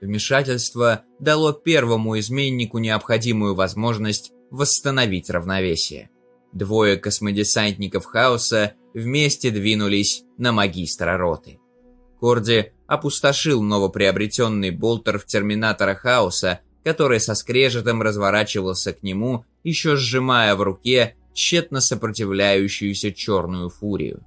[SPEAKER 1] Вмешательство дало первому изменнику необходимую возможность восстановить равновесие. Двое космодесантников Хаоса вместе двинулись на магистра роты. Корди опустошил новоприобретенный болтер в терминатора Хаоса, который со скрежетом разворачивался к нему, еще сжимая в руке тщетно сопротивляющуюся черную фурию.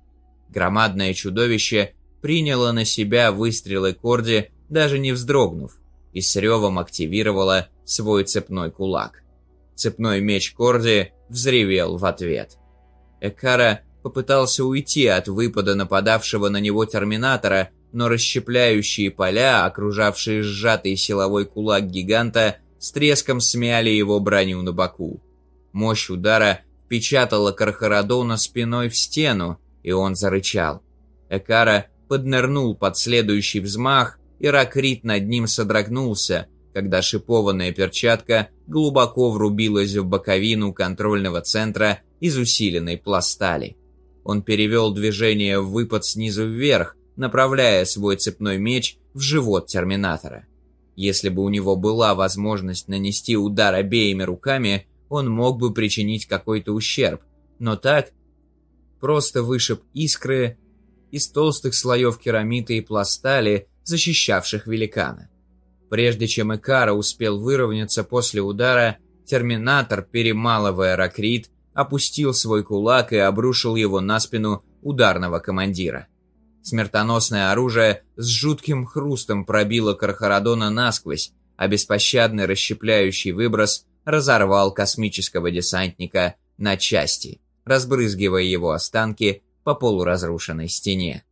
[SPEAKER 1] Громадное чудовище приняло на себя выстрелы Корди, даже не вздрогнув, и с ревом активировало свой цепной кулак. Цепной меч Корди взревел в ответ. Экара попытался уйти от выпада нападавшего на него терминатора, но расщепляющие поля, окружавшие сжатый силовой кулак гиганта, с треском смяли его броню на боку. Мощь удара впечатала Кархарадона спиной в стену, и он зарычал. Экара поднырнул под следующий взмах, и Ракрит над ним содрогнулся, когда шипованная перчатка глубоко врубилась в боковину контрольного центра из усиленной пластали. Он перевел движение в выпад снизу вверх, направляя свой цепной меч в живот Терминатора. Если бы у него была возможность нанести удар обеими руками, он мог бы причинить какой-то ущерб, но так просто вышиб искры из толстых слоев керамита и пластали, защищавших великана. Прежде чем Икара успел выровняться после удара, Терминатор, перемалывая ракрит, опустил свой кулак и обрушил его на спину ударного командира. Смертоносное оружие с жутким хрустом пробило Кархарадона насквозь, а беспощадный расщепляющий выброс разорвал космического десантника на части, разбрызгивая его останки по полуразрушенной стене.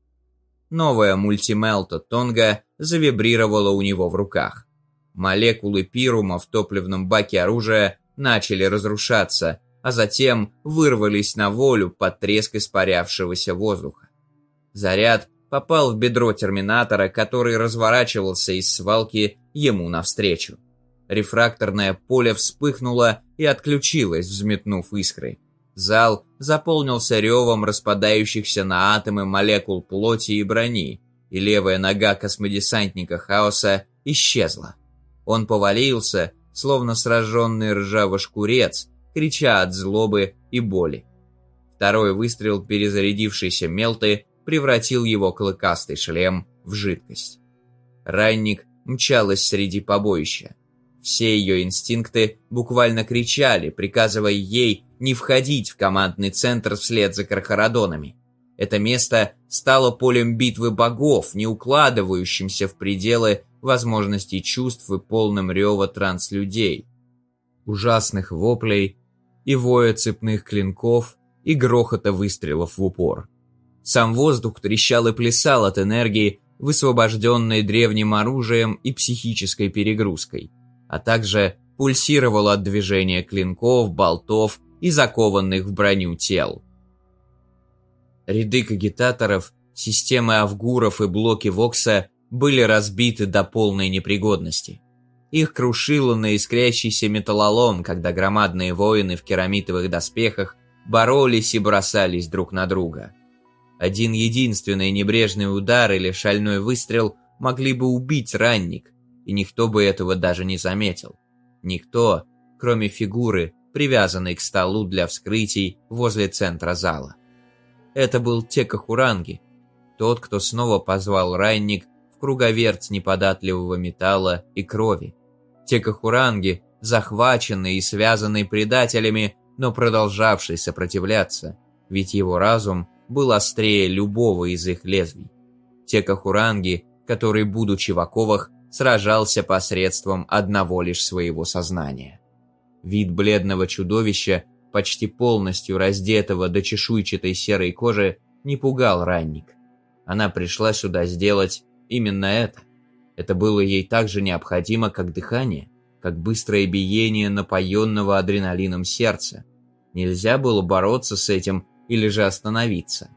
[SPEAKER 1] Новая мультимелта Тонга завибрировала у него в руках. Молекулы пирума в топливном баке оружия начали разрушаться, а затем вырвались на волю под треск испарявшегося воздуха. Заряд попал в бедро терминатора, который разворачивался из свалки ему навстречу. Рефракторное поле вспыхнуло и отключилось, взметнув искры. Зал заполнился ревом распадающихся на атомы молекул плоти и брони, и левая нога космодесантника Хаоса исчезла. Он повалился, словно сраженный ржаво-шкурец, крича от злобы и боли. Второй выстрел перезарядившейся Мелты превратил его клыкастый шлем в жидкость. Ранник мчалась среди побоища. Все ее инстинкты буквально кричали, приказывая ей не входить в командный центр вслед за Кархарадонами. Это место стало полем битвы богов, не укладывающимся в пределы возможностей чувств и полным рева транслюдей. Ужасных воплей и воя цепных клинков и грохота выстрелов в упор. Сам воздух трещал и плясал от энергии, высвобожденной древним оружием и психической перегрузкой а также пульсировал от движения клинков, болтов и закованных в броню тел. Ряды кагитаторов, системы авгуров и блоки Вокса были разбиты до полной непригодности. Их крушило на искрящийся металлолом, когда громадные воины в керамитовых доспехах боролись и бросались друг на друга. Один единственный небрежный удар или шальной выстрел могли бы убить ранник, и никто бы этого даже не заметил. Никто, кроме фигуры, привязанной к столу для вскрытий возле центра зала. Это был Текахуранги, тот, кто снова позвал Райник в круговерть неподатливого металла и крови. Текахуранги, захваченный и связанный предателями, но продолжавший сопротивляться, ведь его разум был острее любого из их лезвий. Текахуранги, который, будучи в оковах, сражался посредством одного лишь своего сознания. Вид бледного чудовища, почти полностью раздетого до чешуйчатой серой кожи, не пугал ранник. Она пришла сюда сделать именно это. Это было ей так же необходимо, как дыхание, как быстрое биение напоенного адреналином сердца. Нельзя было бороться с этим или же остановиться.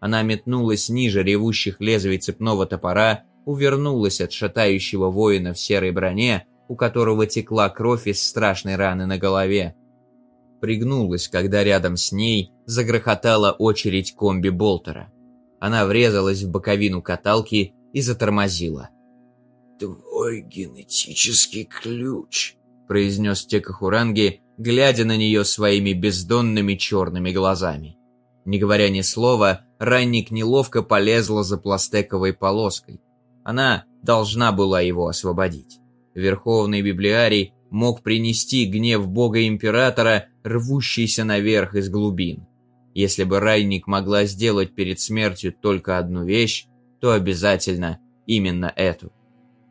[SPEAKER 1] Она метнулась ниже ревущих лезвий цепного топора увернулась от шатающего воина в серой броне, у которого текла кровь из страшной раны на голове. Пригнулась, когда рядом с ней загрохотала очередь комби Болтера. Она врезалась в боковину каталки и затормозила.
[SPEAKER 14] «Твой генетический ключ», —
[SPEAKER 1] произнес Текахуранги, глядя на нее своими бездонными черными глазами. Не говоря ни слова, ранник неловко полезла за пластековой полоской. Она должна была его освободить. Верховный библиарий мог принести гнев бога-императора, рвущийся наверх из глубин. Если бы Райник могла сделать перед смертью только одну вещь, то обязательно именно эту.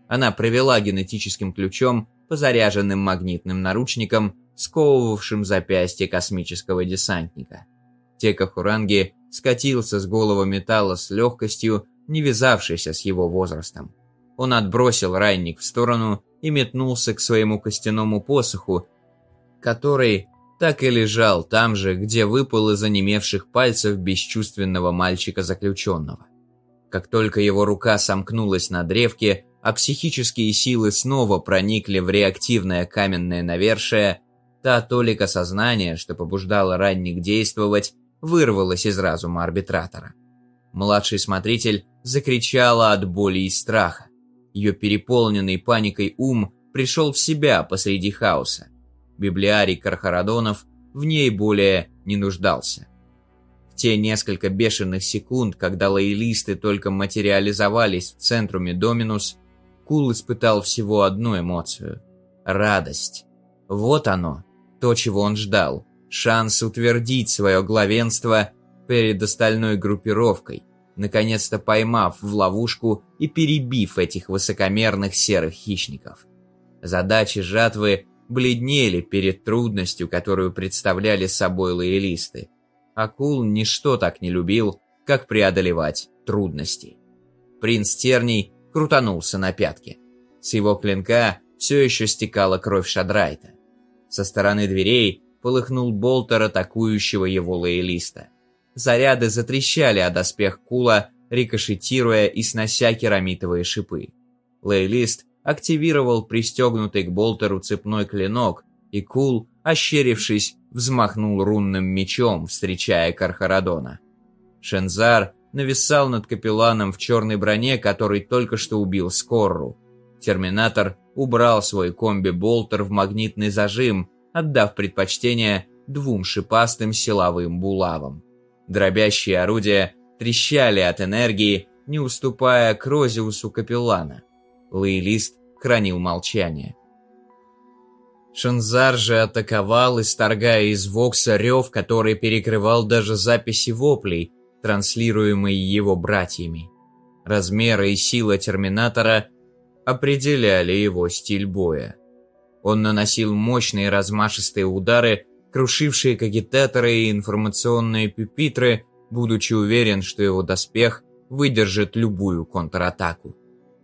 [SPEAKER 1] Она провела генетическим ключом по заряженным магнитным наручникам, сковывавшим запястье космического десантника. Тека Хуранги скатился с голого металла с легкостью, не вязавшийся с его возрастом. Он отбросил райник в сторону и метнулся к своему костяному посоху, который так и лежал там же, где выпал из онемевших пальцев бесчувственного мальчика-заключенного. Как только его рука сомкнулась на древке, а психические силы снова проникли в реактивное каменное навершие, та толика сознания, что побуждала ранних действовать, вырвалась из разума арбитратора. Младший смотритель закричала от боли и страха. Ее переполненный паникой ум пришел в себя посреди хаоса. Библиарий Кархарадонов в ней более не нуждался. В те несколько бешеных секунд, когда лоялисты только материализовались в центруме Доминус, Кул испытал всего одну эмоцию – радость. Вот оно, то, чего он ждал. Шанс утвердить свое главенство перед остальной группировкой, наконец-то поймав в ловушку и перебив этих высокомерных серых хищников. Задачи жатвы бледнели перед трудностью, которую представляли собой лоялисты. Акул ничто так не любил, как преодолевать трудности. Принц Терний крутанулся на пятки. С его клинка все еще стекала кровь Шадрайта. Со стороны дверей полыхнул болтер атакующего его лоялиста. Заряды затрещали о доспех Кула, рикошетируя и снося керамитовые шипы. Лоялист активировал пристегнутый к болтеру цепной клинок, и Кул, ощерившись, взмахнул рунным мечом, встречая Кархарадона. Шензар нависал над капелланом в черной броне, который только что убил Скорру. Терминатор убрал свой комби-болтер в магнитный зажим, отдав предпочтение двум шипастым силовым булавам. Дробящие орудия трещали от энергии, не уступая Крозиусу капеллана. Лоялист хранил молчание. Шанзар же атаковал, исторгая из Вокса рев, который перекрывал даже записи воплей, транслируемые его братьями. Размеры и сила Терминатора определяли его стиль боя. Он наносил мощные размашистые удары, крушившие кагитаторы и информационные пюпитры, будучи уверен, что его доспех выдержит любую контратаку.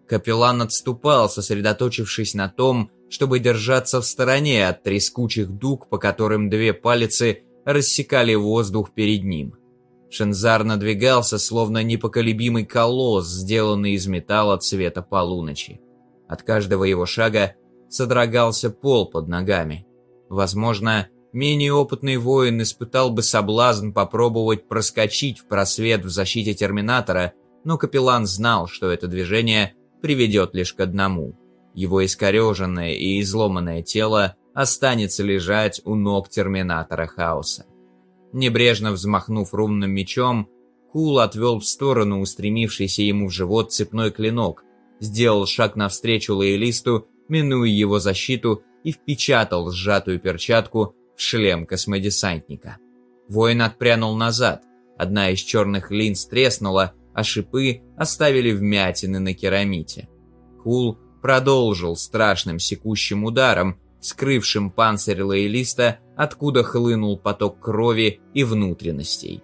[SPEAKER 1] Капеллан отступал, сосредоточившись на том, чтобы держаться в стороне от трескучих дуг, по которым две палицы рассекали воздух перед ним. Шензар надвигался, словно непоколебимый колосс, сделанный из металла цвета полуночи. От каждого его шага содрогался пол под ногами. Возможно, менее опытный воин испытал бы соблазн попробовать проскочить в просвет в защите Терминатора, но капеллан знал, что это движение приведет лишь к одному. Его искореженное и изломанное тело останется лежать у ног Терминатора Хаоса. Небрежно взмахнув рунным мечом, Кул отвел в сторону устремившийся ему в живот цепной клинок, сделал шаг навстречу лоялисту, минуя его защиту и впечатал сжатую перчатку в шлем космодесантника. Воин отпрянул назад, одна из черных линз треснула, а шипы оставили вмятины на керамите. Кул продолжил страшным секущим ударом, вскрывшим панцирь лоялиста, откуда хлынул поток крови и внутренностей.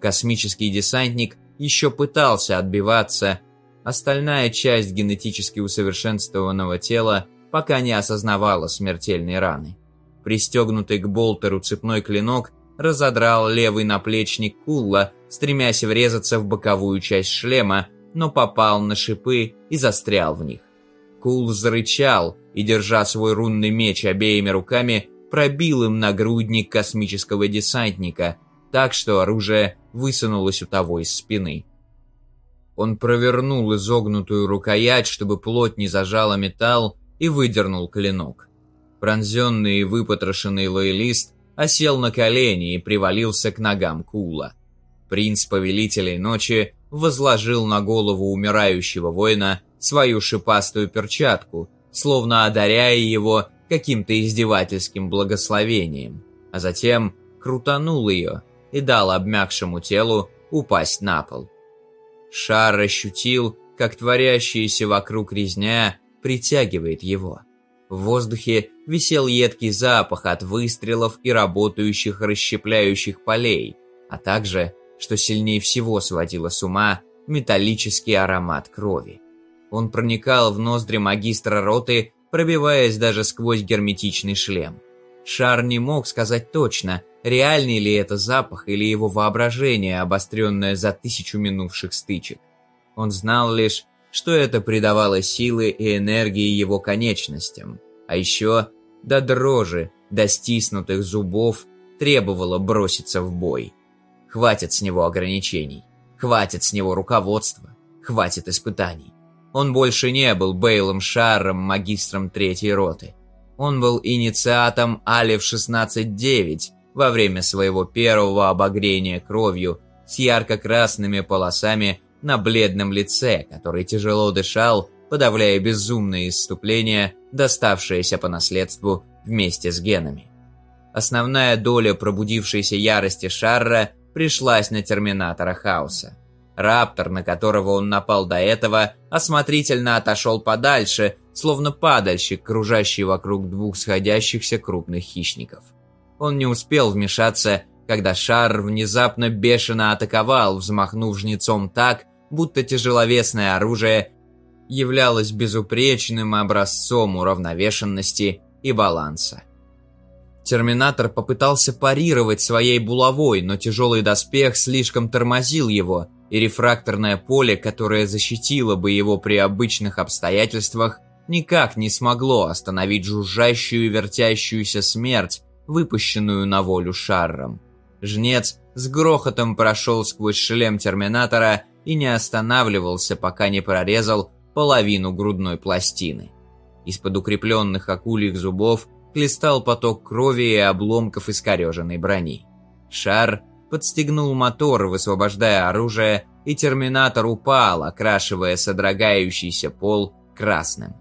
[SPEAKER 1] Космический десантник еще пытался отбиваться, остальная часть генетически усовершенствованного тела пока не осознавала смертельной раны. Пристегнутый к болтеру цепной клинок разодрал левый наплечник Кулла, стремясь врезаться в боковую часть шлема, но попал на шипы и застрял в них. Кул зарычал и, держа свой рунный меч обеими руками, пробил им нагрудник космического десантника, так что оружие высунулось у того из спины. Он провернул изогнутую рукоять, чтобы плоть не зажала металл, и выдернул клинок. Пронзенный и выпотрошенный лоялист осел на колени и привалился к ногам Кула. Принц Повелителей Ночи возложил на голову умирающего воина свою шипастую перчатку, словно одаряя его каким-то издевательским благословением, а затем крутанул ее и дал обмякшему телу упасть на пол. Шар ощутил, как творящаяся вокруг резня притягивает его. В воздухе висел едкий запах от выстрелов и работающих расщепляющих полей, а также, что сильнее всего сводило с ума, металлический аромат крови. Он проникал в ноздри магистра роты, пробиваясь даже сквозь герметичный шлем. Шар не мог сказать точно, реальный ли это запах или его воображение, обостренное за тысячу минувших стычек. Он знал лишь, что это придавало силы и энергии его конечностям, а еще до дрожи, до стиснутых зубов требовало броситься в бой. Хватит с него ограничений, хватит с него руководства, хватит испытаний. Он больше не был Бейлом Шарром, магистром третьей роты. Он был инициатом Алев-16-9 во время своего первого обогрения кровью с ярко-красными полосами на бледном лице, который тяжело дышал, подавляя безумные исступления, доставшиеся по наследству вместе с генами. Основная доля пробудившейся ярости Шарра пришлась на терминатора Хаоса. Раптор, на которого он напал до этого, осмотрительно отошел подальше, словно падальщик, кружащий вокруг двух сходящихся крупных хищников. Он не успел вмешаться, когда шар внезапно бешено атаковал, взмахнув жнецом так, будто тяжеловесное оружие являлось безупречным образцом уравновешенности и баланса. Терминатор попытался парировать своей булавой, но тяжелый доспех слишком тормозил его, и рефракторное поле, которое защитило бы его при обычных обстоятельствах, никак не смогло остановить жужжащую и вертящуюся смерть, выпущенную на волю шарром. Жнец с грохотом прошел сквозь шлем Терминатора и не останавливался, пока не прорезал половину грудной пластины. Из-под укрепленных акульих зубов хлестал поток крови и обломков искореженной брони. Шар подстегнул мотор, высвобождая оружие, и терминатор упал, окрашивая содрогающийся пол красным.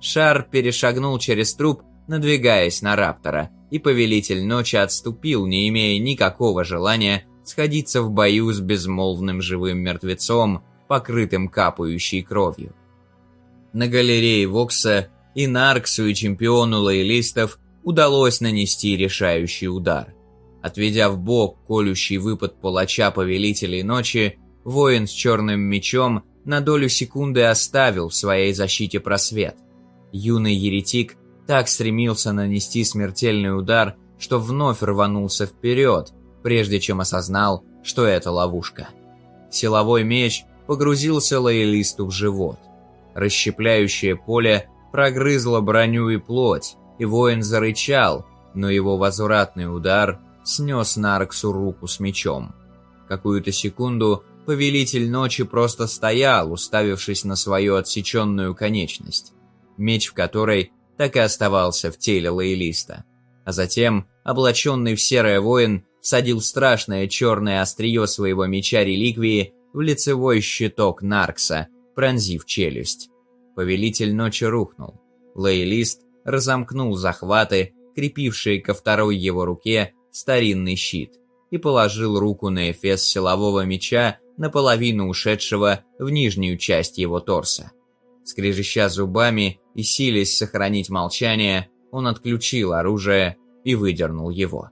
[SPEAKER 1] Шар перешагнул через труп, надвигаясь на Раптора, и Повелитель Ночи отступил, не имея никакого желания сходиться в бою с безмолвным живым мертвецом, покрытым капающей кровью. На галерее Вокса и Нарксу, и чемпиону лоялистов удалось нанести решающий удар. Отведя в бок колющий выпад палача Повелителей Ночи, воин с черным мечом на долю секунды оставил в своей защите просвет. Юный еретик так стремился нанести смертельный удар, что вновь рванулся вперед, прежде чем осознал, что это ловушка. Силовой меч погрузился лоялисту в живот. Расщепляющее поле прогрызла броню и плоть, и воин зарычал, но его возвратный удар снес Нарксу руку с мечом. Какую-то секунду Повелитель Ночи просто стоял, уставившись на свою отсеченную конечность, меч в которой так и оставался в теле лоялиста. А затем, облаченный в серое воин, всадил страшное черное острие своего меча реликвии в лицевой щиток Наркса, пронзив челюсть. Повелитель ночи рухнул. Лоялист разомкнул захваты, крепившие ко второй его руке старинный щит, и положил руку на эфес силового меча, наполовину ушедшего в нижнюю часть его торса. Скрежеща зубами и силясь сохранить молчание, он отключил оружие и выдернул его.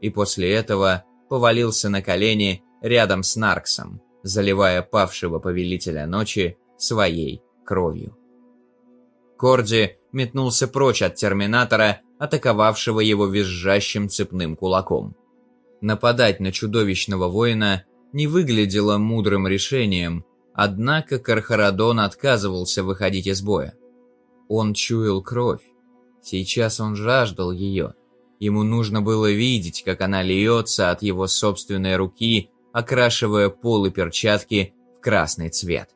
[SPEAKER 1] И после этого повалился на колени рядом с Нарксом, заливая павшего повелителя ночи своей кровью. Корди метнулся прочь от Терминатора, атаковавшего его визжащим цепным кулаком. Нападать на чудовищного воина не выглядело мудрым решением, однако Кархарадон отказывался выходить из боя. Он чуял кровь. Сейчас он жаждал ее. Ему нужно было видеть, как она льется от его собственной руки, окрашивая полы перчатки в красный цвет.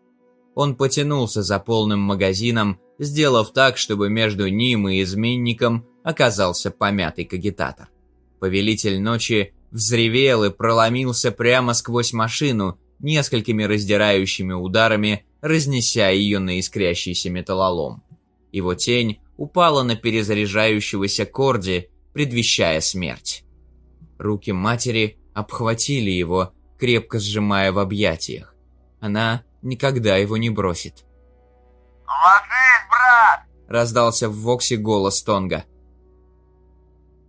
[SPEAKER 1] Он потянулся за полным магазином, сделав так, чтобы между ним и изменником оказался помятый кагитатор. Повелитель ночи взревел и проломился прямо сквозь машину, несколькими раздирающими ударами, разнеся ее на искрящийся металлолом. Его тень упала на перезаряжающегося Корди, предвещая смерть. Руки матери обхватили его, крепко сжимая в объятиях. Она никогда его не бросит.
[SPEAKER 15] «Ложись, брат!»
[SPEAKER 1] – раздался в Воксе голос Тонга.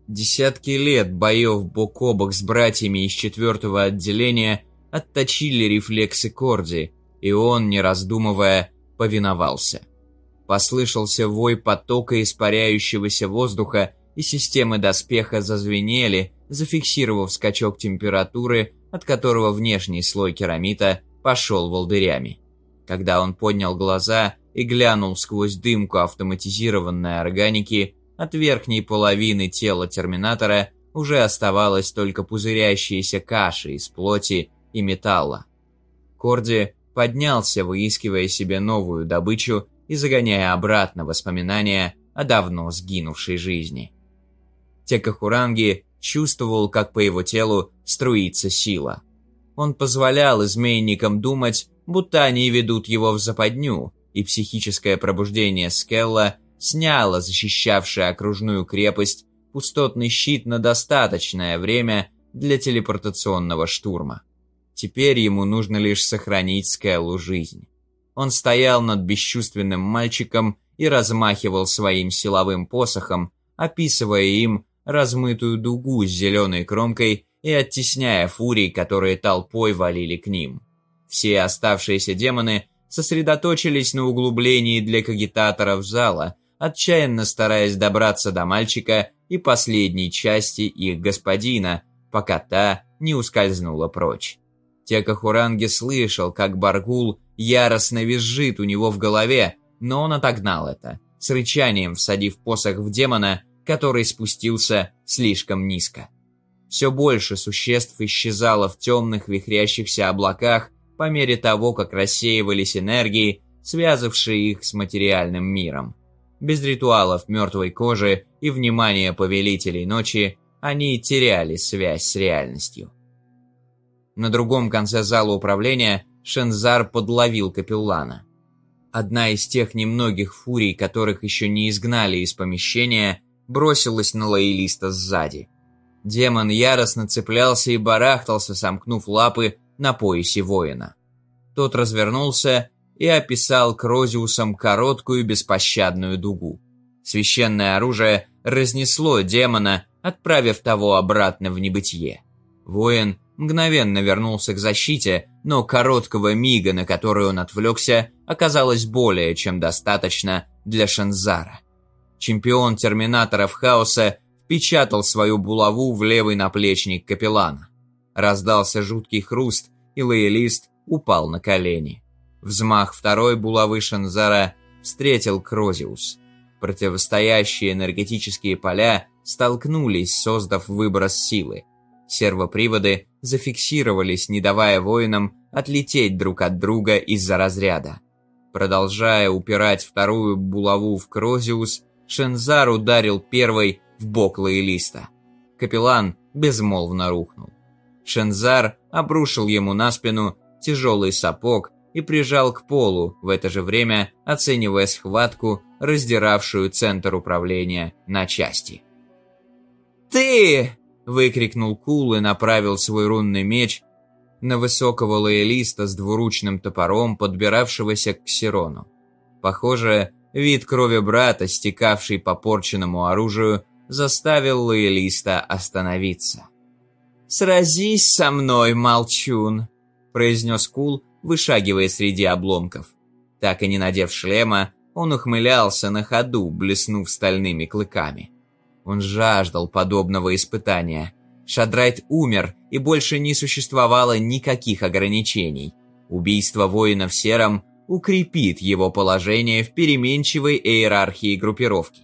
[SPEAKER 1] Десятки лет боев бок о бок с братьями из четвертого отделения отточили рефлексы Корди, и он, не раздумывая, повиновался. Послышался вой потока испаряющегося воздуха, и системы доспеха зазвенели, зафиксировав скачок температуры, от которого внешний слой керамита пошел волдырями. Когда он поднял глаза и глянул сквозь дымку автоматизированной органики, от верхней половины тела Терминатора уже оставалась только пузырящаяся каша из плоти и металла. Корди поднялся, выискивая себе новую добычу и загоняя обратно воспоминания о давно сгинувшей жизни. Текахуранги чувствовал, как по его телу струится сила. Он позволял изменникам думать, будто они ведут его в западню, и психическое пробуждение Скелла сняло защищавший окружную крепость пустотный щит на достаточное время для телепортационного штурма. Теперь ему нужно лишь сохранить Скеллу жизнь. Он стоял над бесчувственным мальчиком и размахивал своим силовым посохом, описывая им размытую дугу с зеленой кромкой и оттесняя фурий, которые толпой валили к ним. Все оставшиеся демоны сосредоточились на углублении для кагитаторов зала, отчаянно стараясь добраться до мальчика и последней части их господина, пока та не ускользнула прочь. Текахуранги слышал, как Баргул яростно визжит у него в голове, но он отогнал это, с рычанием всадив посох в демона, который спустился слишком низко. Все больше существ исчезало в темных вихрящихся облаках по мере того, как рассеивались энергии, связавшие их с материальным миром. Без ритуалов мертвой кожи и внимания повелителей ночи они теряли связь с реальностью. На другом конце зала управления Шензар подловил капеллана. Одна из тех немногих фурий, которых еще не изгнали из помещения, бросилась на лоялиста сзади. Демон яростно цеплялся и барахтался, сомкнув лапы на поясе воина. Тот развернулся и описал Крозиусом короткую беспощадную дугу. Священное оружие разнесло демона, отправив того обратно в небытие. Воин мгновенно вернулся к защите, но короткого мига, на который он отвлекся, оказалось более чем достаточно для Шанзара. Чемпион терминаторов хаоса впечатал свою булаву в левый наплечник капеллана. Раздался жуткий хруст, и лоялист упал на колени. Взмах второй булавы Шанзара встретил Крозиус. Противостоящие энергетические поля столкнулись, создав выброс силы. Сервоприводы зафиксировались, не давая воинам отлететь друг от друга из-за разряда. Продолжая упирать вторую булаву в Крозиус, Шензар ударил первой в бок лоялиста. Капеллан безмолвно рухнул. Шензар обрушил ему на спину тяжелый сапог и прижал к полу, в это же время оценивая схватку, раздиравшую центр управления на части. «Ты!» – выкрикнул Кул и направил свой рунный меч на высокого лоялиста с двуручным топором, подбиравшегося к Сирону. Похоже, вид крови брата, стекавшей по порченному оружию, заставил лоялиста остановиться. «Сразись со мной, молчун!» – произнес Кул, вышагивая среди обломков. Так и не надев шлема, он ухмылялся на ходу, блеснув стальными клыками. Он жаждал подобного испытания. Шадрайт умер, и больше не существовало никаких ограничений. Убийство воина в сером укрепит его положение в переменчивой иерархии группировки.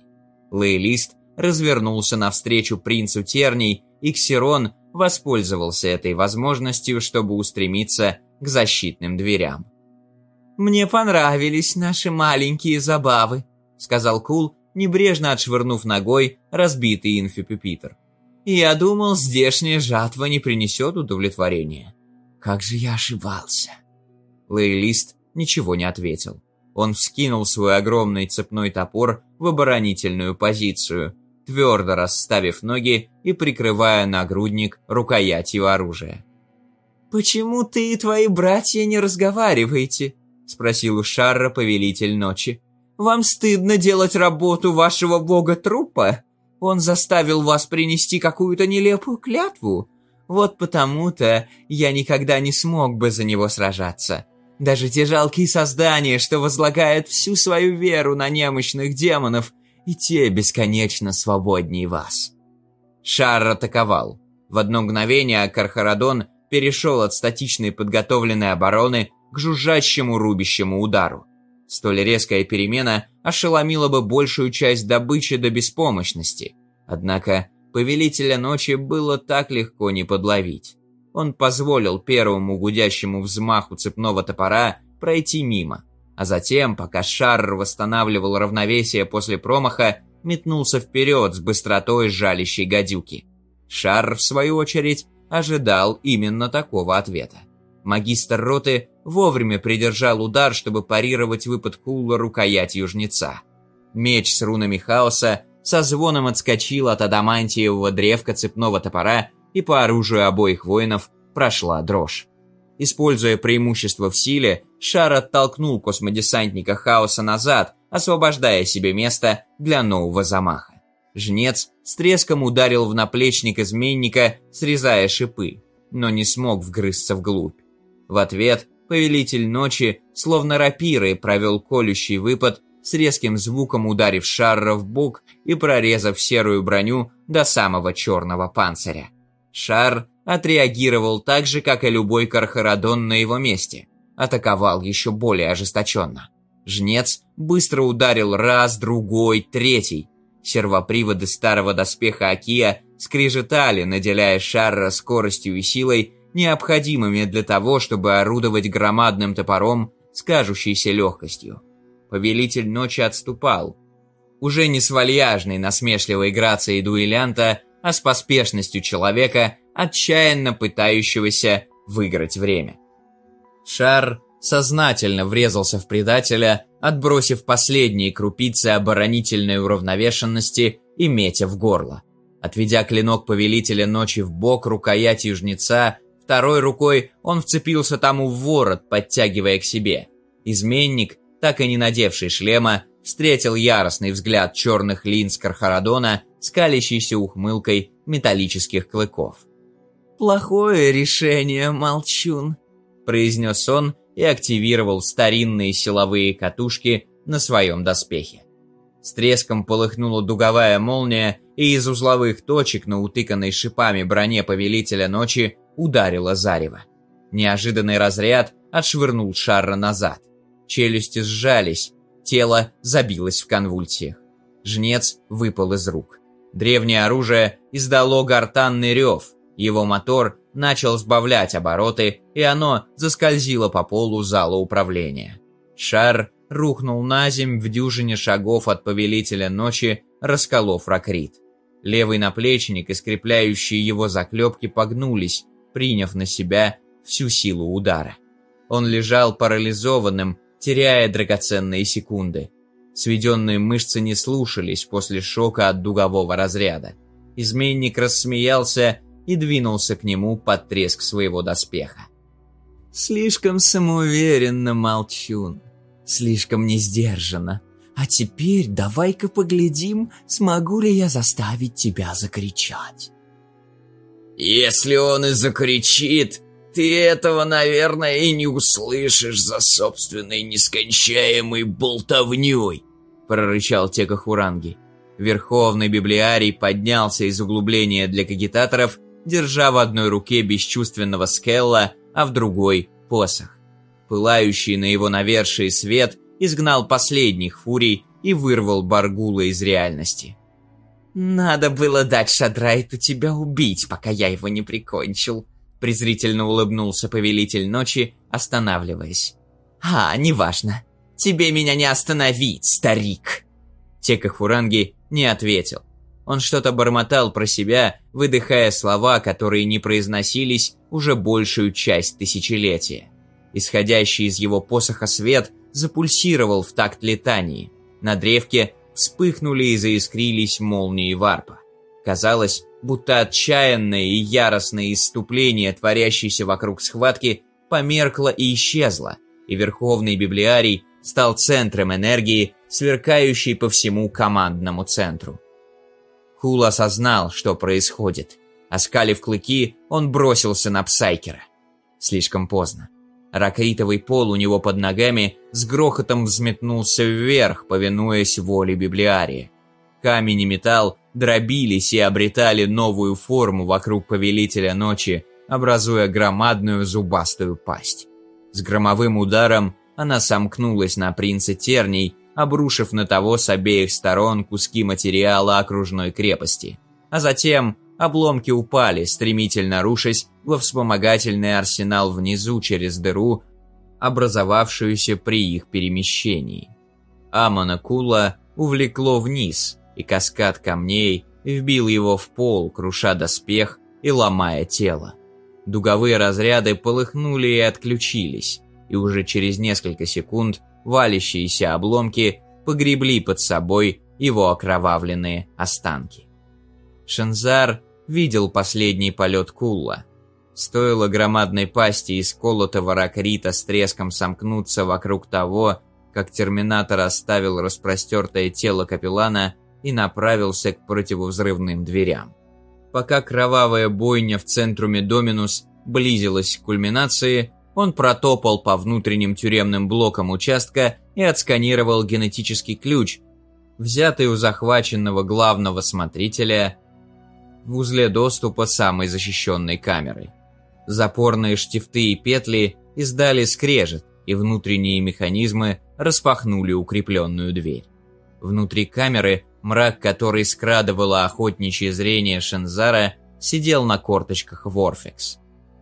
[SPEAKER 1] Лейлист развернулся навстречу принцу Терний, и Ксерон воспользовался этой возможностью, чтобы устремиться к защитным дверям. «Мне понравились наши маленькие забавы», — сказал Кул, небрежно отшвырнув ногой разбитый инфипюпитер. «Я думал, здешняя жатва не принесет удовлетворения. Как же я ошибался!» Лейлист ничего не ответил. Он вскинул свой огромный цепной топор в оборонительную позицию, твердо расставив ноги и прикрывая нагрудник рукоятью оружия. «Почему ты и твои братья не разговариваете?» – спросил у Шарра повелитель ночи. «Вам стыдно делать работу вашего бога-трупа? Он заставил вас принести какую-то нелепую клятву? Вот потому-то я никогда не смог бы за него сражаться. Даже те жалкие создания, что возлагают всю свою веру на немощных демонов, и те бесконечно свободнее вас». Шар атаковал. В одно мгновение Кархарадон перешел от статичной подготовленной обороны к жужжащему рубящему удару. Столь резкая перемена ошеломила бы большую часть добычи до беспомощности. Однако повелителя ночи было так легко не подловить. Он позволил первому гудящему взмаху цепного топора пройти мимо, а затем, пока шар восстанавливал равновесие после промаха, метнулся вперед с быстротой жалящей гадюки. Шар, в свою очередь, ожидал именно такого ответа. Магистр роты вовремя придержал удар, чтобы парировать выпад Кула рукоятью жнеца. Меч с рунами хаоса со звоном отскочил от адамантиевого древка цепного топора, и по оружию обоих воинов прошла дрожь. Используя преимущество в силе, шар оттолкнул космодесантника хаоса назад, освобождая себе место для нового замаха. Жнец с треском ударил в наплечник изменника, срезая шипы, но не смог вгрызться вглубь. В ответ повелитель ночи, словно рапирой, провел колющий выпад, с резким звуком ударив Шарра в бок и прорезав серую броню до самого черного панциря. Шар отреагировал так же, как и любой Кархарадон на его месте. Атаковал еще более ожесточенно. Жнец быстро ударил раз, другой, третий. Сервоприводы старого доспеха Акия скрежетали, наделяя Шарра скоростью и силой, необходимыми для того, чтобы орудовать громадным топором с кажущейся легкостью. Повелитель ночи отступал. Уже не с вальяжной, насмешливой грацией дуэлянта, а с поспешностью человека, отчаянно пытающегося выиграть время. Шар сознательно врезался в предателя, отбросив последние крупицы оборонительной уравновешенности и метя в горло. Отведя клинок повелителя ночи в бок рукоятью жнеца, второй рукой он вцепился тому в ворот, подтягивая к себе. Изменник, так и не надевший шлема, встретил яростный взгляд черных линз Кархарадона, скалящийся ухмылкой металлических клыков. «Плохое решение, молчун», – произнес он и активировал старинные силовые катушки на своем доспехе. С треском полыхнула дуговая молния, и из узловых точек на утыканной шипами броне Повелителя Ночи ударило зарево. Неожиданный разряд отшвырнул Шарра назад. Челюсти сжались, тело забилось в конвульсиях. Жнец выпал из рук. Древнее оружие издало гортанный рев, его мотор начал сбавлять обороты, и оно заскользило по полу зала управления. Шар рухнул на земь в дюжине шагов от Повелителя Ночи, расколов ракрит. Левый наплечник и скрепляющие его заклепки погнулись, приняв на себя всю силу удара. Он лежал парализованным, теряя драгоценные секунды. Сведенные мышцы не слушались после шока от дугового разряда. Изменник рассмеялся и двинулся к нему под треск своего доспеха. «Слишком самоуверенно, молчун, слишком несдержанно. А теперь давай-ка поглядим, смогу ли я заставить тебя закричать».
[SPEAKER 3] «Если он и закричит, ты этого, наверное, и не услышишь за собственной нескончаемой болтовней», прорычал Текахуранги. Верховный библиарий поднялся из углубления для кагитаторов держа в одной руке бесчувственного Скелла, а в другой – посох. Пылающий на его навершие свет изгнал последних фурий и вырвал Баргула из реальности. «Надо было дать Шадрайту тебя убить, пока я его не прикончил», презрительно улыбнулся повелитель ночи, останавливаясь. «А, неважно. Тебе меня не остановить, старик!» Текахуранги не ответил. Он что-то бормотал про себя, выдыхая слова, которые не произносились уже большую часть тысячелетия. Исходящий из его посоха свет запульсировал в такт летании. На древке вспыхнули и заискрились молнии варпа. Казалось, будто отчаянное и яростное иступление, творящееся вокруг схватки, померкло и исчезло, и Верховный Библиарий стал центром энергии, сверкающей по всему командному центру. Хул осознал, что происходит. Оскалив клыки, он бросился на Псайкера. Слишком поздно. Ракритовый пол у него под ногами с грохотом взметнулся вверх, повинуясь воле библиария. Камень и металл дробились и обретали новую форму вокруг Повелителя Ночи, образуя громадную зубастую пасть.
[SPEAKER 1] С громовым ударом она сомкнулась на принца Терний, обрушив на того с обеих сторон куски материала окружной крепости. А затем обломки упали, стремительно рушась во вспомогательный арсенал внизу через дыру, образовавшуюся при их перемещении. Амона Кула увлекло вниз, и каскад камней вбил его в пол, круша доспех и ломая тело. Дуговые разряды полыхнули и отключились, и уже через несколько секунд валящиеся обломки погребли под собой его окровавленные останки. Шензар видел последний полет Кулла. Стоило громадной пасти из колотого ракрита с треском сомкнуться вокруг того, как терминатор оставил распростертое тело капеллана и направился к противовзрывным дверям. Пока кровавая бойня в центруме Доминус близилась к кульминации, он протопал по внутренним тюремным блокам участка и отсканировал генетический ключ, взятый у захваченного главного смотрителя в узле доступа самой защищенной камеры. Запорные штифты и петли издали скрежет, и внутренние механизмы распахнули укрепленную дверь. Внутри камеры мрак, который скрадывало охотничье зрение Шензара, сидел на корточках Ворфекс.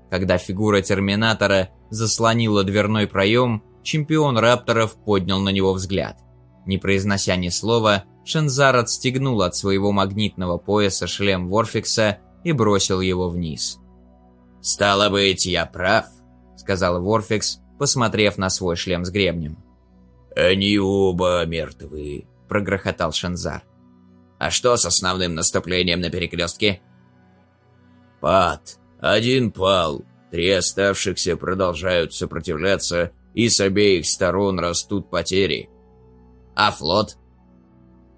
[SPEAKER 1] Когда фигура Терминатора заслонила дверной проем, чемпион Рапторов поднял на него взгляд. Не произнося ни слова, Шензар отстегнул от своего магнитного пояса шлем Ворфикса и бросил его вниз.
[SPEAKER 3] «Стало быть, я прав», — сказал
[SPEAKER 1] Ворфикс, посмотрев на свой шлем с гребнем.
[SPEAKER 3] «Они оба мертвы», — прогрохотал Шензар.
[SPEAKER 1] «А что с основным наступлением на перекрестке?»
[SPEAKER 3] «Пад. Один пал. Три оставшихся продолжают сопротивляться, и с обеих сторон растут потери».
[SPEAKER 1] «А флот?»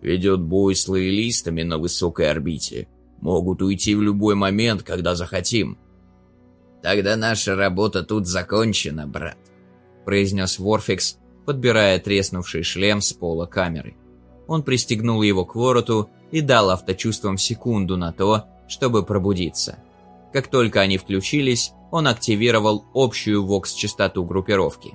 [SPEAKER 3] «Ведет бой с лоялистами на высокой орбите. Могут уйти в любой момент, когда захотим».
[SPEAKER 1] «Тогда наша работа тут закончена, брат», — произнес Ворфикс, подбирая треснувший шлем с пола камеры. Он пристегнул его к вороту и дал авточувствам секунду на то, чтобы пробудиться. Как только они включились, он активировал общую вокс-частоту группировки.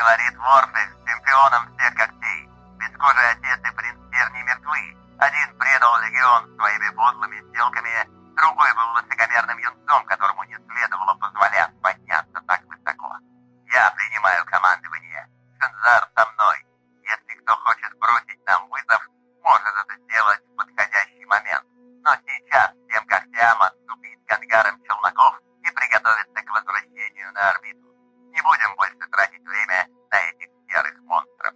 [SPEAKER 2] Говорит Ворфикс, чемпионом всех когтей. Бескожий отец и принц Терни мертвы. Один предал легион своими подлыми сделками, другой был высокомерным юнцом, которому не следовало позволять подняться так высоко. Я принимаю командование. Шензар со мной. Если кто хочет бросить нам вызов, может это сделать в подходящий момент. Но сейчас всем когтям отступить к ангарам челноков и приготовиться к возвращению на орбиту. Не будем больше тратить время на этих серых монстров.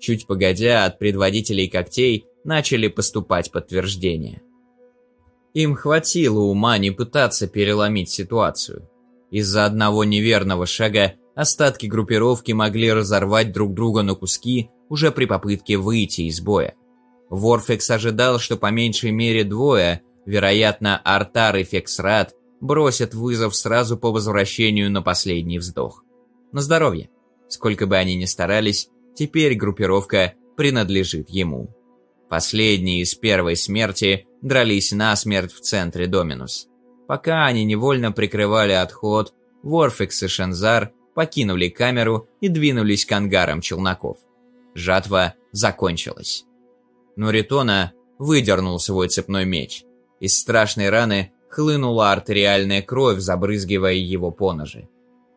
[SPEAKER 1] Чуть погодя, от предводителей когтей начали поступать подтверждения. Им хватило ума не пытаться переломить ситуацию. Из-за одного неверного шага остатки группировки могли разорвать друг друга на куски уже при попытке выйти из боя. Ворфекс ожидал, что по меньшей мере двое, вероятно, Артар и Фексрат, бросят вызов сразу по возвращению на последний вздох. На здоровье. Сколько бы они ни старались, теперь группировка принадлежит ему. Последние из первой смерти дрались насмерть в центре Доминус. Пока они невольно прикрывали отход, Ворфекс и Шензар покинули камеру и двинулись к ангарам челноков. Жатва закончилась. Нуритона выдернул свой цепной меч. Из страшной раны хлынула артериальная кровь, забрызгивая его поножи.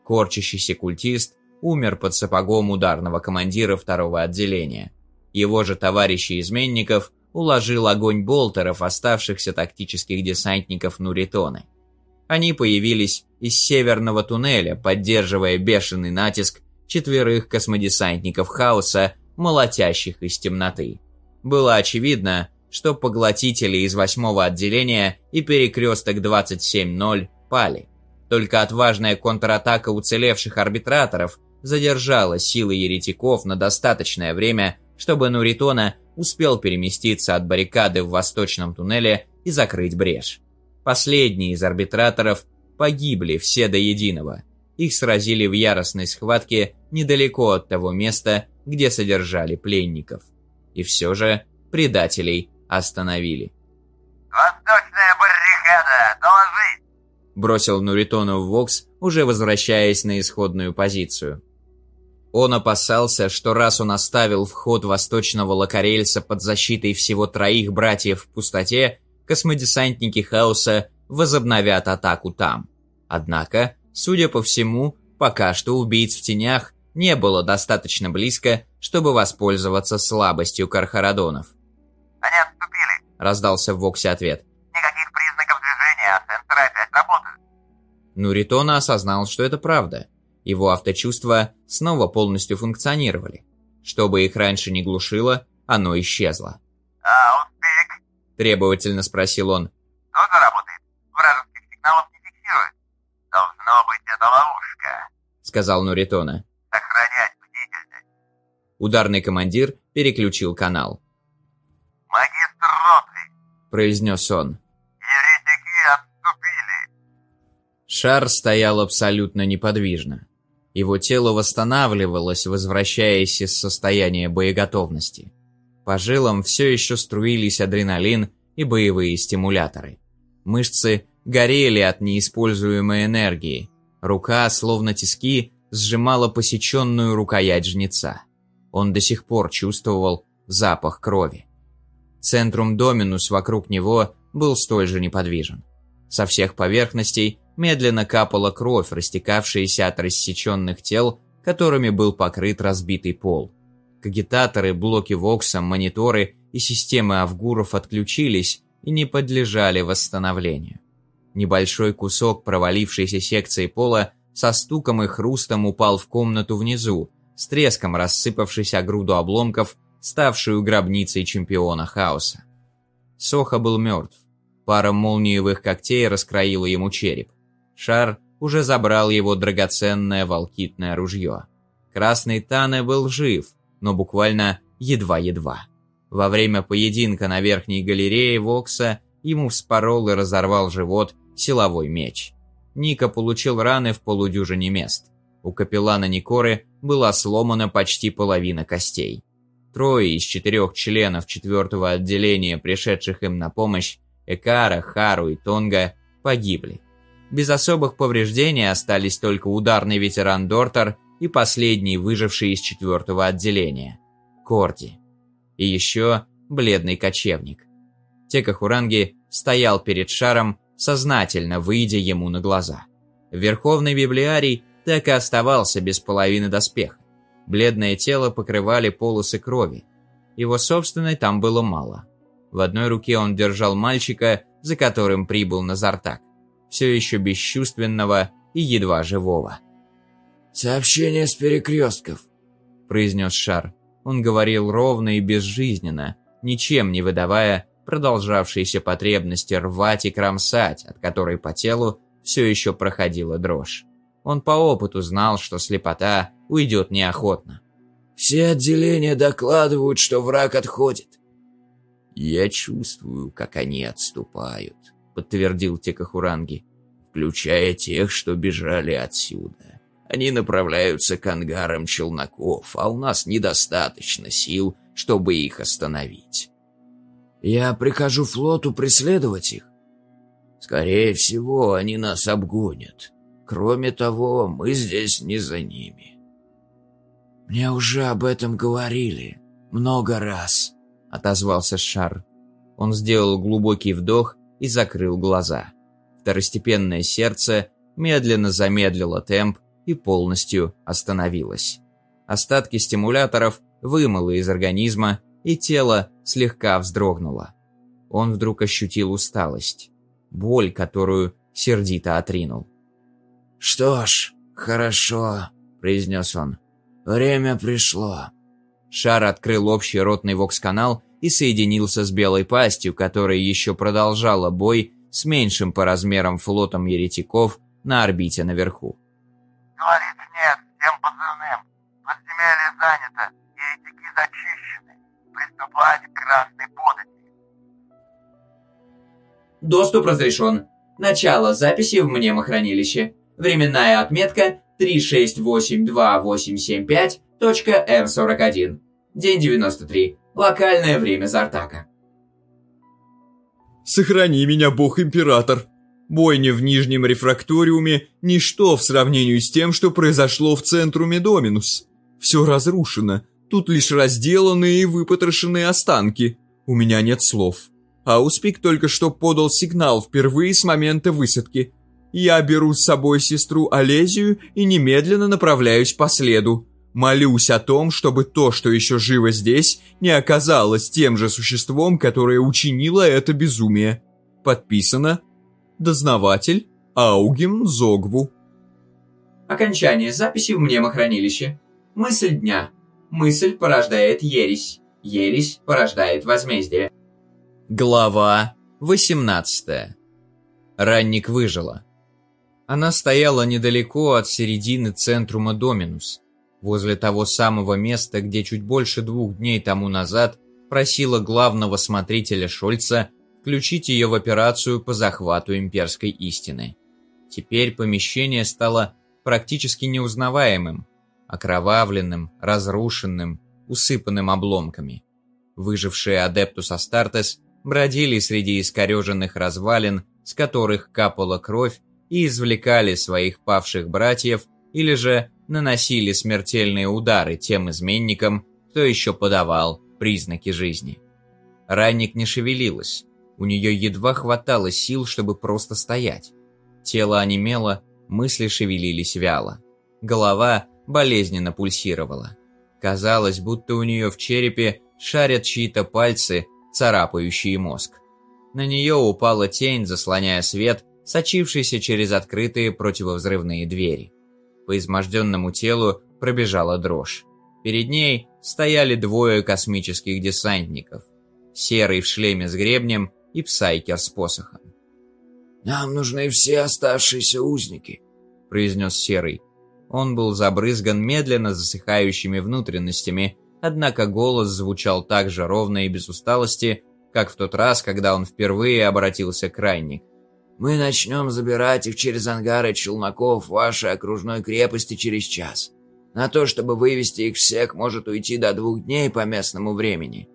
[SPEAKER 1] Корчащийся культист умер под сапогом ударного командира второго отделения. Его же товарищи изменников уложил огонь болтеров, оставшихся тактических десантников Нуритоны. Они появились из северного туннеля, поддерживая бешеный натиск четверых космодесантников хаоса, молотящих из темноты. Было очевидно, что поглотители из восьмого отделения и перекресток 27.0 пали. Только отважная контратака уцелевших арбитраторов задержала силы еретиков на достаточное время, чтобы Нуритона успел переместиться от баррикады в восточном туннеле и закрыть брешь. Последние из арбитраторов погибли все до единого. Их сразили в яростной схватке недалеко от того места, где содержали пленников. И все же предателей остановили.
[SPEAKER 2] «Восточная баррикада! Доложить!»
[SPEAKER 1] бросил Нуритону в Вокс, уже возвращаясь на исходную позицию. Он опасался, что раз он оставил вход восточного локарельса под защитой всего троих братьев в пустоте, космодесантники Хаоса возобновят атаку там. Однако, судя по всему, пока что убийц в тенях не было достаточно близко, чтобы воспользоваться слабостью Кархарадонов.
[SPEAKER 2] Они отступили.
[SPEAKER 1] Раздался в Воксе ответ.
[SPEAKER 2] Никаких признаков движения, а сенсоры опять работают.
[SPEAKER 1] Нуритона осознал, что это правда. Его авточувства снова полностью функционировали. Что бы их раньше не глушило, оно исчезло.
[SPEAKER 2] А, успех.
[SPEAKER 1] Требовательно спросил он.
[SPEAKER 2] Тоже работает. Вражеских сигналов не фиксирует. Должно быть, это ловушка.
[SPEAKER 1] Сказал Нуритона. Ударный командир переключил канал.
[SPEAKER 2] Магистр роты.
[SPEAKER 1] Произнес он.
[SPEAKER 2] Еретики отступили.
[SPEAKER 1] Шар стоял абсолютно неподвижно. Его тело восстанавливалось, возвращаясь из состояния боеготовности. По жилам все еще струились адреналин и боевые стимуляторы. Мышцы горели от неиспользуемой энергии. Рука, словно тиски, сжимала посеченную рукоять жнеца. Он до сих пор чувствовал запах крови. Центрум Доминус вокруг него был столь же неподвижен. Со всех поверхностей медленно капала кровь, растекавшаяся от рассеченных тел, которыми был покрыт разбитый пол. Кагитаторы, блоки Вокса, мониторы и системы Авгуров отключились и не подлежали восстановлению. Небольшой кусок провалившейся секции пола со стуком и хрустом упал в комнату внизу, с треском рассыпавшись о груду обломков, ставшую гробницей чемпиона хаоса. Соха был мертв. Пара молниевых когтей раскроила ему череп. Шар уже забрал его драгоценное волкитное ружье. Красный Тане был жив, но буквально едва-едва. Во время поединка на верхней галерее Вокса ему вспорол и разорвал живот силовой меч. Ника получил раны в полудюжине мест. У капеллана Никоры была сломана почти половина костей. Трое из четырех членов четвертого отделения, пришедших им на помощь, Экара, Хару и Тонга, погибли. Без особых повреждений остались только ударный ветеран Дортер и последний выживший из четвертого отделения – Корди. И еще бледный кочевник. Текахуранги стоял перед шаром, сознательно выйдя ему на глаза. Верховный библиарий так и оставался без половины доспеха. Бледное тело покрывали полосы крови. Его собственной там было мало. В одной руке он держал мальчика, за которым прибыл Назартак, все еще бесчувственного и едва живого.
[SPEAKER 3] «Сообщение с перекрестков», — произнес Шар.
[SPEAKER 1] Он говорил ровно и безжизненно, ничем не выдавая продолжавшейся потребности рвать и кромсать, от которой по телу все еще проходила дрожь. Он по опыту знал, что слепота уйдет неохотно.
[SPEAKER 3] «Все отделения докладывают, что враг отходит».
[SPEAKER 1] «Я чувствую, как они отступают», — подтвердил Текахуранги, «включая тех, что бежали отсюда. Они направляются к ангарам челноков, а у нас недостаточно сил, чтобы их остановить».
[SPEAKER 3] «Я прикажу флоту преследовать их?»
[SPEAKER 1] «Скорее всего, они нас обгонят. Кроме того, мы здесь не за ними».
[SPEAKER 3] «Мне уже об этом говорили. Много раз», — отозвался Шар.
[SPEAKER 1] Он сделал глубокий вдох и закрыл глаза. Второстепенное сердце медленно замедлило темп и полностью остановилось. Остатки стимуляторов вымыло из организма, и тело слегка вздрогнуло. Он вдруг ощутил усталость, боль, которую сердито отринул.
[SPEAKER 3] «Что ж, хорошо», — произнес он. «Время пришло».
[SPEAKER 1] Шар открыл общий ротный вокс-канал и соединился с белой пастью, которая еще продолжала бой с меньшим по размерам флотом еретиков на орбите наверху.
[SPEAKER 2] Говорит, нет, всем позывным. Подземелье занято, еретики зачищены. Приступать к красной подати.
[SPEAKER 10] Доступ разрешен. Начало записи в мнемохранилище. Временная отметка 3682875.R41. День 93. Локальное время Зартака.
[SPEAKER 8] «Сохрани меня, бог-император!» Бойня в Нижнем рефракториуме – ничто в сравнении с тем, что произошло в Центруме Доминус. Все разрушено, тут лишь разделанные и выпотрошенные останки. У меня нет слов. Ауспик только что подал сигнал впервые с момента высадки. Я беру с собой сестру Олезию и немедленно направляюсь по следу. Молюсь о том, чтобы то, что еще живо здесь, не оказалось тем же существом, которое учинило это безумие. Подписано Дознаватель Аугим Зогву.
[SPEAKER 10] Окончание записи в мнемохранилище. Мысль дня. Мысль порождает ересь. Ересь порождает возмездие.
[SPEAKER 1] Глава 18. Ранник выжила. Она стояла недалеко от середины центрума Доминус, возле того самого места, где чуть больше двух дней тому назад просила главного смотрителя Шольца включить ее в операцию по захвату имперской истины. Теперь помещение стало практически неузнаваемым, окровавленным, разрушенным, усыпанным обломками. Выжившие Адептус Астартес бродили среди искореженных развалин, с которых капала кровь, и извлекали своих павших братьев или же наносили смертельные удары тем изменникам, кто еще подавал признаки жизни. Ранник не шевелилась, у нее едва хватало сил, чтобы просто стоять. Тело онемело, мысли шевелились вяло. Голова болезненно пульсировала. Казалось, будто у нее в черепе шарят чьи-то пальцы, царапающие мозг. На нее упала тень, заслоняя свет, сочившийся через открытые противовзрывные двери. По изможденному телу пробежала дрожь. Перед ней стояли двое космических десантников. Серый в шлеме с гребнем и Псайкер с посохом.
[SPEAKER 3] «Нам нужны все оставшиеся узники», — произнес Серый.
[SPEAKER 1] Он был забрызган медленно засыхающими внутренностями, однако голос звучал так же ровно и без усталости, как в тот раз, когда он впервые обратился к Райник.
[SPEAKER 3] «Мы начнем забирать их через ангары челноков вашей окружной крепости через час. На то, чтобы вывести их всех, может уйти до двух дней по местному времени».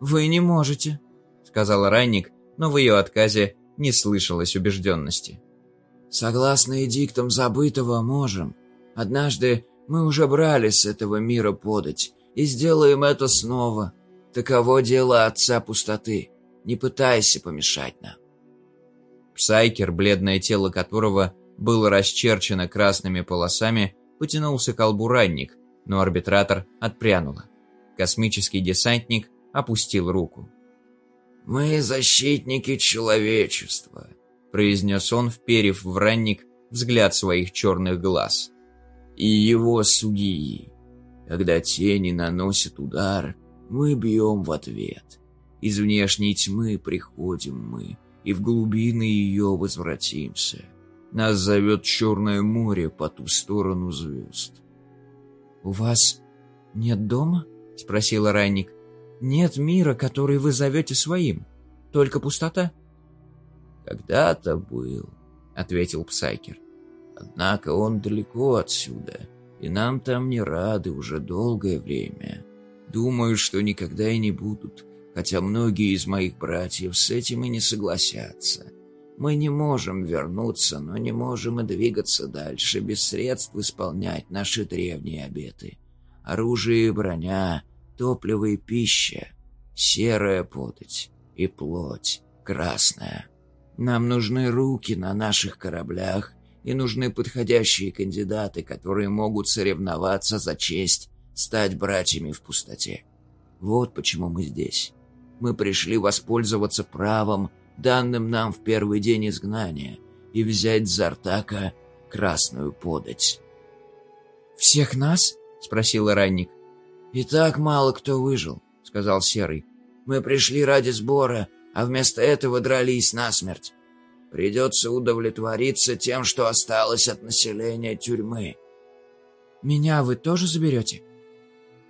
[SPEAKER 1] «Вы не можете», — сказал Райник, но в ее отказе не слышалось убежденности.
[SPEAKER 3] «Согласно эдиктам забытого, можем. Однажды мы уже брали с этого мира подать, и сделаем это снова. Таково дело Отца Пустоты. Не пытайся помешать нам».
[SPEAKER 1] Псайкер, бледное тело которого было расчерчено красными полосами, потянулся к колбу ранник, но арбитратор отпрянула. Космический десантник опустил руку.
[SPEAKER 3] «Мы защитники человечества», — произнес он, вперев в ранник взгляд своих черных глаз. «И его судьи. Когда тени наносят удар, мы бьем в ответ. Из внешней тьмы приходим мы, и в глубины ее возвратимся. Нас зовет Черное море по ту сторону звезд».
[SPEAKER 1] «У вас нет дома?» — спросила Ранник. Нет мира, который вы зовете своим. Только пустота?»
[SPEAKER 3] «Когда-то был», — ответил Псайкер. «Однако он далеко отсюда, и нам там не рады уже долгое время. Думаю, что никогда и не будут, хотя многие из моих братьев с этим и не согласятся. Мы не можем вернуться, но не можем и двигаться дальше без средств исполнять наши древние обеты. Оружие и броня, топливо и пища, серая подать и плоть красная. Нам нужны руки на наших кораблях и нужны подходящие кандидаты, которые могут соревноваться за честь стать братьями в пустоте. Вот почему мы здесь. Мы пришли воспользоваться правом, данным нам в первый день изгнания, и взять Зартака красную подать.
[SPEAKER 1] «Всех нас?» — спросил Ранник.
[SPEAKER 3] «И так мало кто выжил», — сказал Серый. «Мы пришли ради сбора, а вместо этого дрались насмерть. Придется удовлетвориться тем, что осталось от населения тюрьмы».
[SPEAKER 1] «Меня вы тоже заберете?»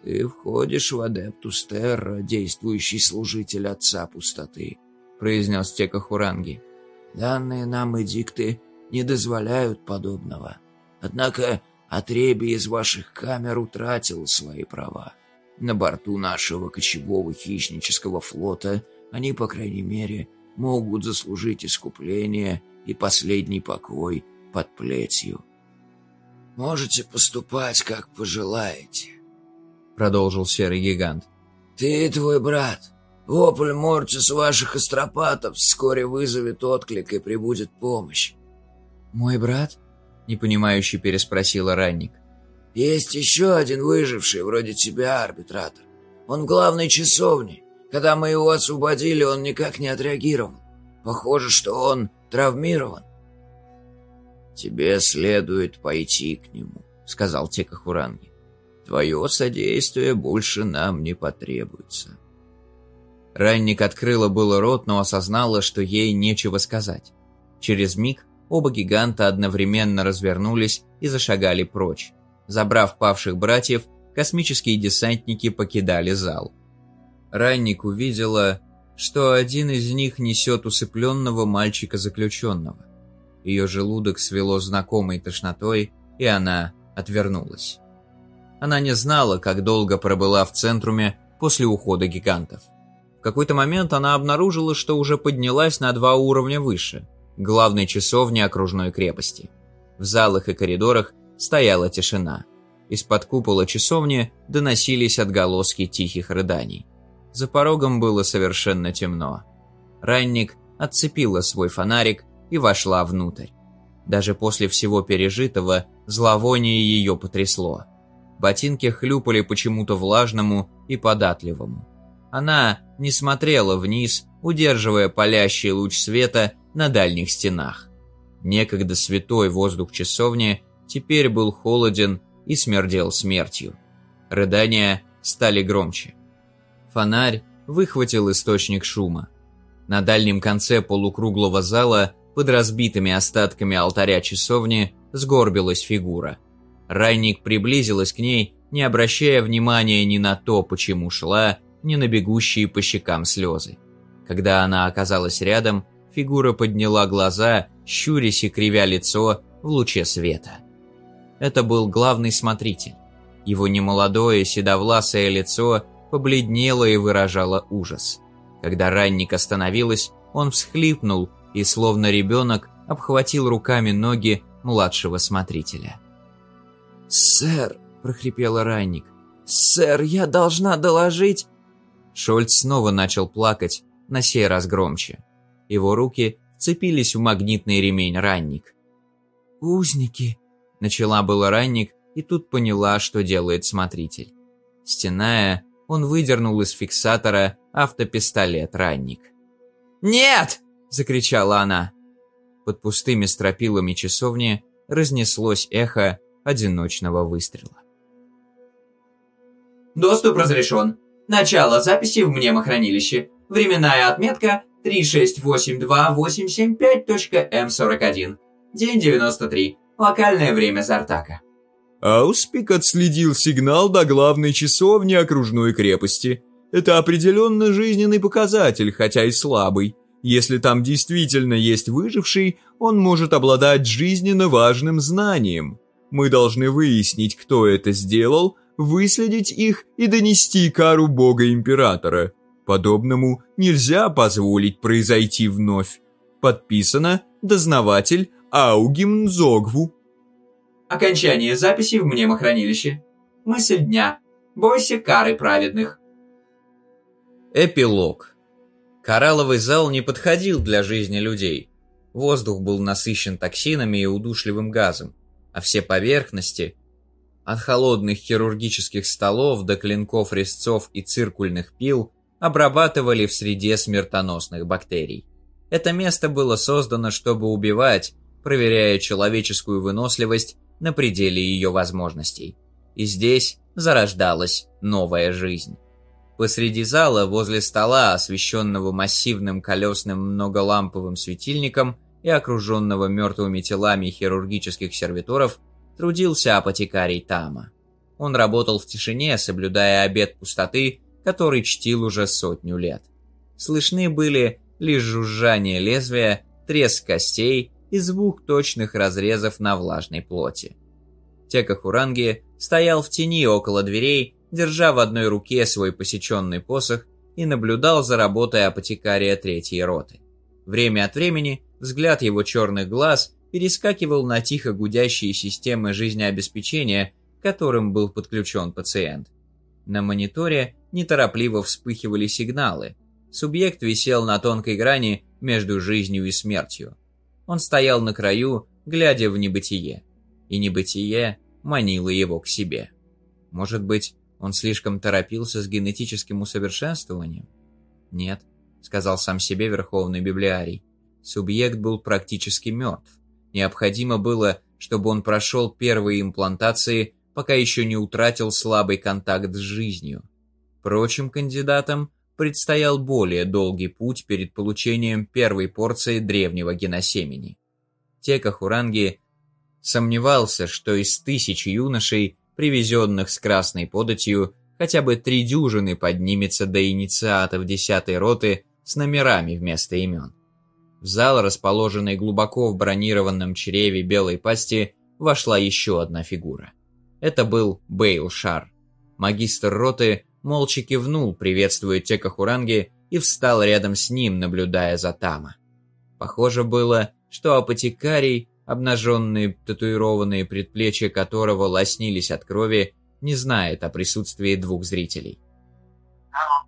[SPEAKER 3] «Ты входишь в Адептус Терра, действующий служитель Отца Пустоты», — произнес Текахуранги. «Данные нам эдикты не дозволяют подобного. Однако Отребий из ваших камер утратил свои права. На борту нашего кочевого хищнического флота они, по крайней мере,
[SPEAKER 16] могут заслужить искупление и последний покой под плетью. Можете поступать, как пожелаете, — продолжил серый гигант. Ты и твой брат. Вопль Мортис ваших астропатов вскоре вызовет отклик и прибудет помощь.
[SPEAKER 1] «Мой брат?» — непонимающе переспросила Ранник.
[SPEAKER 16] «Есть еще один выживший, вроде тебя, арбитратор. Он в главной часовне. Когда мы его освободили, он никак не отреагировал. Похоже, что он травмирован. «Тебе следует пойти к нему», — сказал Текахуранги. «Твое содействие больше нам не потребуется».
[SPEAKER 1] Ранник открыла было рот, но осознала, что ей нечего сказать. Через миг оба гиганта одновременно развернулись и зашагали прочь. Забрав павших братьев, космические десантники покидали зал. Ранник увидела, что один из них несет усыпленного мальчика-заключенного. Ее желудок свело знакомой тошнотой, и она отвернулась. Она не знала, как долго пробыла в центруме после ухода гигантов. В какой-то момент она обнаружила, что уже поднялась на два уровня выше, главной часовни окружной крепости. В залах и коридорах стояла тишина. Из-под купола часовни доносились отголоски тихих рыданий. За порогом было совершенно темно. Ранник отцепила свой фонарик и вошла внутрь. Даже после всего пережитого зловоние ее потрясло. Ботинки хлюпали почему-то влажному и податливому. Она не смотрела вниз, удерживая палящий луч света на дальних стенах. Некогда святой воздух часовни теперь был холоден и смердел смертью. Рыдания стали громче. Фонарь выхватил источник шума. На дальнем конце полукруглого зала, под разбитыми остатками алтаря часовни, сгорбилась фигура. Райник приблизилась к ней, не обращая внимания ни на то, почему шла, ни на бегущие по щекам слезы. Когда она оказалась рядом, фигура подняла глаза, щурясь и кривя лицо в луче света. Это был главный смотритель. Его немолодое седовласое лицо побледнела и выражала ужас. Когда ранник остановилась, он всхлипнул и, словно ребенок, обхватил руками ноги младшего смотрителя.
[SPEAKER 16] «Сэр!» – прохрипела ранник. «Сэр, я должна доложить...»
[SPEAKER 1] Шольц снова начал плакать, на сей раз громче. Его руки вцепились в магнитный ремень ранник.
[SPEAKER 16] «Узники!» – начала было ранник, и тут поняла, что делает смотритель. Стеная, он выдернул из фиксатора автопистолет-ранник.
[SPEAKER 1] «Нет!» – закричала она.
[SPEAKER 16] Под пустыми стропилами часовни разнеслось эхо одиночного выстрела.
[SPEAKER 17] Доступ разрешен. Начало записи в мнемохранилище. Временная отметка 3682875.m41. День 93. Локальное время Зартака.
[SPEAKER 18] Ауспик отследил сигнал до главной часовни окружной крепости. Это определенно жизненный показатель, хотя и слабый. Если там действительно есть выживший, он может обладать жизненно важным знанием. Мы должны выяснить, кто это сделал, выследить их и донести кару бога-императора. Подобному нельзя позволить произойти вновь. Подписано дознаватель Аугим Зогву.
[SPEAKER 17] Окончание записи в мнемохранилище. Мысль дня. Бойся кары праведных.
[SPEAKER 1] Эпилог. Коралловый зал не подходил для жизни людей. Воздух был насыщен токсинами и удушливым газом, а все поверхности, от холодных хирургических столов до клинков резцов и циркульных пил, обрабатывали в среде смертоносных бактерий. Это место было создано, чтобы убивать, проверяя человеческую выносливость на пределе ее возможностей. И здесь зарождалась новая жизнь. Посреди зала, возле стола, освещенного массивным колесным многоламповым светильником и окруженного мертвыми телами хирургических сервиторов, трудился апотекарий Тама. Он работал в тишине, соблюдая обет пустоты, который чтил уже сотню лет. Слышны были лишь жужжание лезвия, треск костей и звук точных разрезов на влажной плоти. Тека Хуранги стоял в тени около дверей, держа в одной руке свой посеченный посох и наблюдал за работой апотекария третьей роты.
[SPEAKER 19] Время от времени взгляд его черных глаз перескакивал на тихо гудящие системы жизнеобеспечения, к которым был подключен пациент. На мониторе неторопливо вспыхивали сигналы. Субъект висел на тонкой грани между жизнью и смертью. Он стоял на краю, глядя в небытие. И небытие манило его к себе. Может быть, он слишком торопился с генетическим усовершенствованием? Нет, сказал сам себе Верховный Библиарий. Субъект был практически мертв. Необходимо было, чтобы он прошел первые имплантации, пока еще не утратил слабый контакт с жизнью. Прочим кандидатам предстоял более долгий путь перед получением первой порции древнего геносемени. Тека Хуранги сомневался, что из тысячи юношей, привезенных с красной податью, хотя бы три дюжины поднимется до инициатов десятой роты с номерами вместо имен. В зал, расположенный глубоко в бронированном чреве белой пасти, вошла еще одна фигура. Это был Бейл Шар. Магистр роты молча кивнул, приветствуя Тека Хуранги, и встал рядом с ним, наблюдая за Тама. Похоже было, что апотекарий обнаженные татуированные предплечья которого лоснились от крови, не знает о присутствии двух зрителей.
[SPEAKER 20] Стало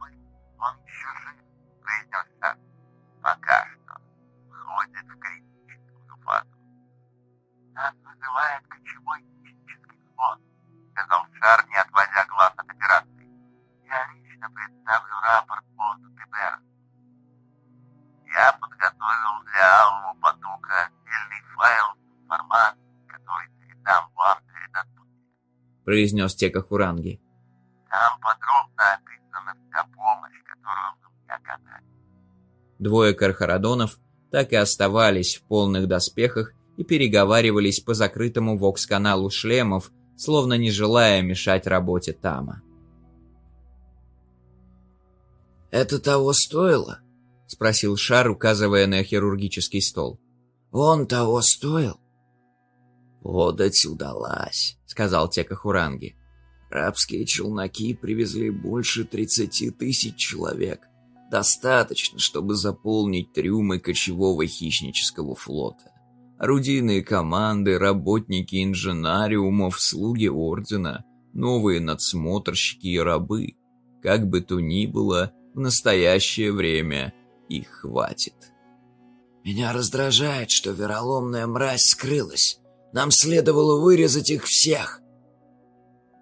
[SPEAKER 20] Нас вызывает кочевой мистический фон, сказал Шар, не отводя глаз от операции. Я лично представлю рапорт боссу Тибера. Я подготовил для Алого потока отдельный файл с информацией, который передам вам перед отпуском.
[SPEAKER 19] произнес Тека Хуранги.
[SPEAKER 20] Там подробно описана вся помощь, которую вы мне оказали.
[SPEAKER 19] Двое кархарадонов так и оставались в полных доспехах и переговаривались по закрытому вокс-каналу шлемов, словно не желая мешать работе Тама.
[SPEAKER 1] «Это того стоило?»
[SPEAKER 19] — спросил Шар, указывая на хирургический стол.
[SPEAKER 1] «Он того стоил?»
[SPEAKER 19] «Подать удалась», — сказал Тека Хуранги.
[SPEAKER 1] «Рабские челноки привезли больше тридцати тысяч человек. Достаточно, чтобы заполнить трюмы кочевого хищнического флота. Орудийные команды, работники инженариумов, слуги ордена, новые надсмотрщики и рабы. Как бы то ни было, в настоящее время их хватит. «Меня раздражает, что вероломная мразь скрылась. Нам следовало вырезать их всех!»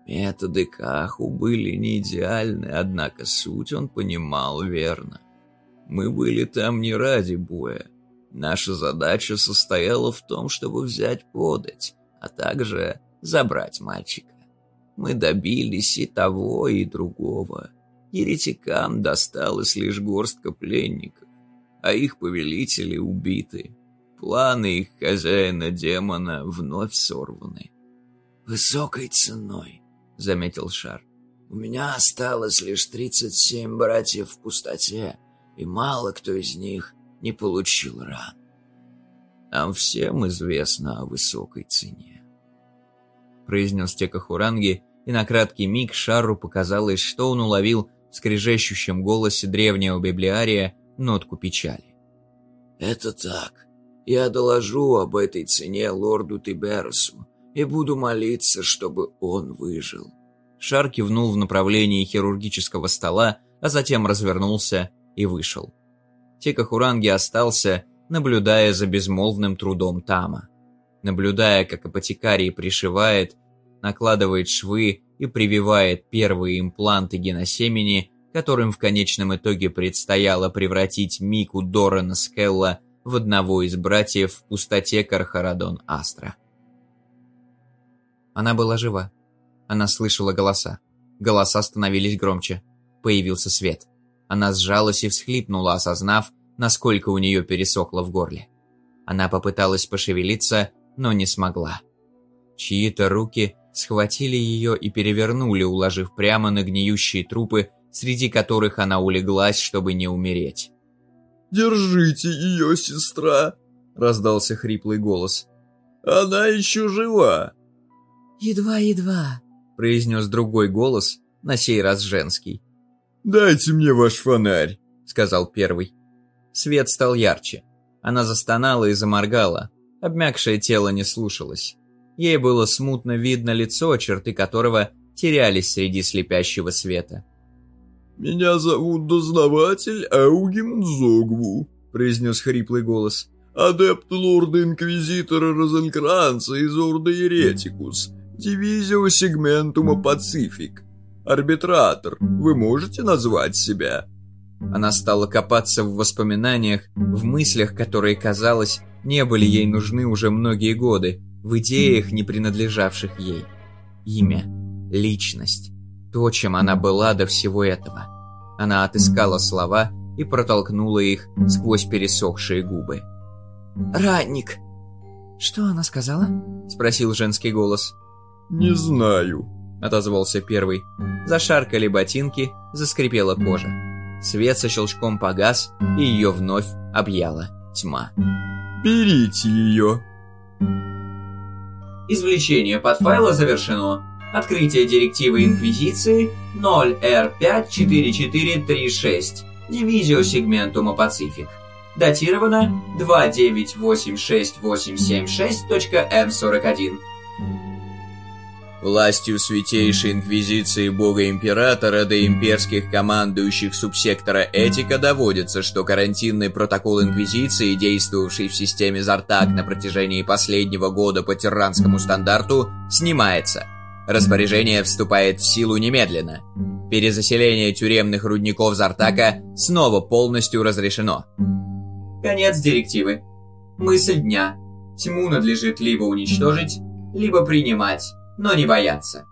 [SPEAKER 1] Методы Каху были не идеальны, однако суть он понимал верно. Мы были там не ради боя. Наша задача состояла в том, чтобы взять подать, а также забрать мальчика. Мы добились и того, и другого. Еретикам досталась лишь горстка пленников, а их повелители убиты. Планы их хозяина-демона вновь сорваны. «Высокой ценой», — заметил Шар. «У меня осталось лишь 37 братьев в пустоте, и мало кто из них не получил ран. Нам всем известно о высокой цене», — произнес Текахуранги, и на краткий миг Шару показалось, что он уловил в скрежещущем голосе древнего библиария нотку печали. «Это так. Я доложу об этой цене лорду Тиберсу и буду молиться, чтобы он выжил». Шар кивнул в направлении хирургического стола, а затем развернулся и вышел. Текахуранги остался, наблюдая за безмолвным трудом Тама. Наблюдая, как апотекарий пришивает, накладывает швы и прививает первые импланты геносемени, которым в конечном итоге предстояло превратить Мику Дорана Скелла в одного из братьев в пустоте Кархарадон Астра. Она была жива. Она слышала голоса. Голоса становились громче. Появился свет. Она сжалась и всхлипнула, осознав, насколько у нее пересохло в горле. Она попыталась пошевелиться, но не смогла. Чьи-то руки схватили ее и перевернули, уложив прямо на гниющие трупы, среди которых она улеглась, чтобы не умереть.
[SPEAKER 21] «Держите ее, сестра!» — раздался хриплый голос. «Она еще жива!»
[SPEAKER 22] «Едва-едва», —
[SPEAKER 19] произнес другой голос, на сей раз женский.
[SPEAKER 21] «Дайте мне ваш фонарь», —
[SPEAKER 19] сказал первый.
[SPEAKER 1] Свет стал ярче. Она застонала и заморгала. Обмякшее тело не слушалось. Ей было смутно видно лицо, черты которого терялись среди слепящего света.
[SPEAKER 23] «Меня зовут дознаватель Аугим Зогву», — произнес хриплый голос. «Адепт лорда-инквизитора Розенкранца из Орда Еретикус, дивизия сегментума Пацифик. Арбитратор, вы можете назвать себя?»
[SPEAKER 1] Она стала копаться в воспоминаниях, в мыслях, которые, казалось, не были ей нужны уже многие годы, в идеях, не принадлежавших ей. Имя, личность, то, чем она была до всего этого. Она отыскала слова и протолкнула их сквозь пересохшие губы.
[SPEAKER 24] «Ратник!» «Что она сказала?» – спросил женский голос.
[SPEAKER 23] «Не знаю», –
[SPEAKER 1] отозвался первый. Зашаркали ботинки, заскрипела кожа. Свет со щелчком погас, и ее вновь объяла тьма.
[SPEAKER 23] «Берите ее!»
[SPEAKER 25] Извлечение подфайла завершено. Открытие директивы Инквизиции 0R54436. Дивизио сегментума Пацифик. Датировано 2986876.М41.
[SPEAKER 1] Властью Святейшей Инквизиции Бога Императора до имперских командующих субсектора Этика доводится, что карантинный протокол Инквизиции, действовавший в системе Зартак на протяжении последнего года по тиранскому стандарту, снимается. Распоряжение вступает в силу немедленно. Перезаселение тюремных рудников Зартака снова полностью разрешено.
[SPEAKER 25] Конец директивы. Мысль дня. Тьму надлежит либо уничтожить, либо принимать но не бояться.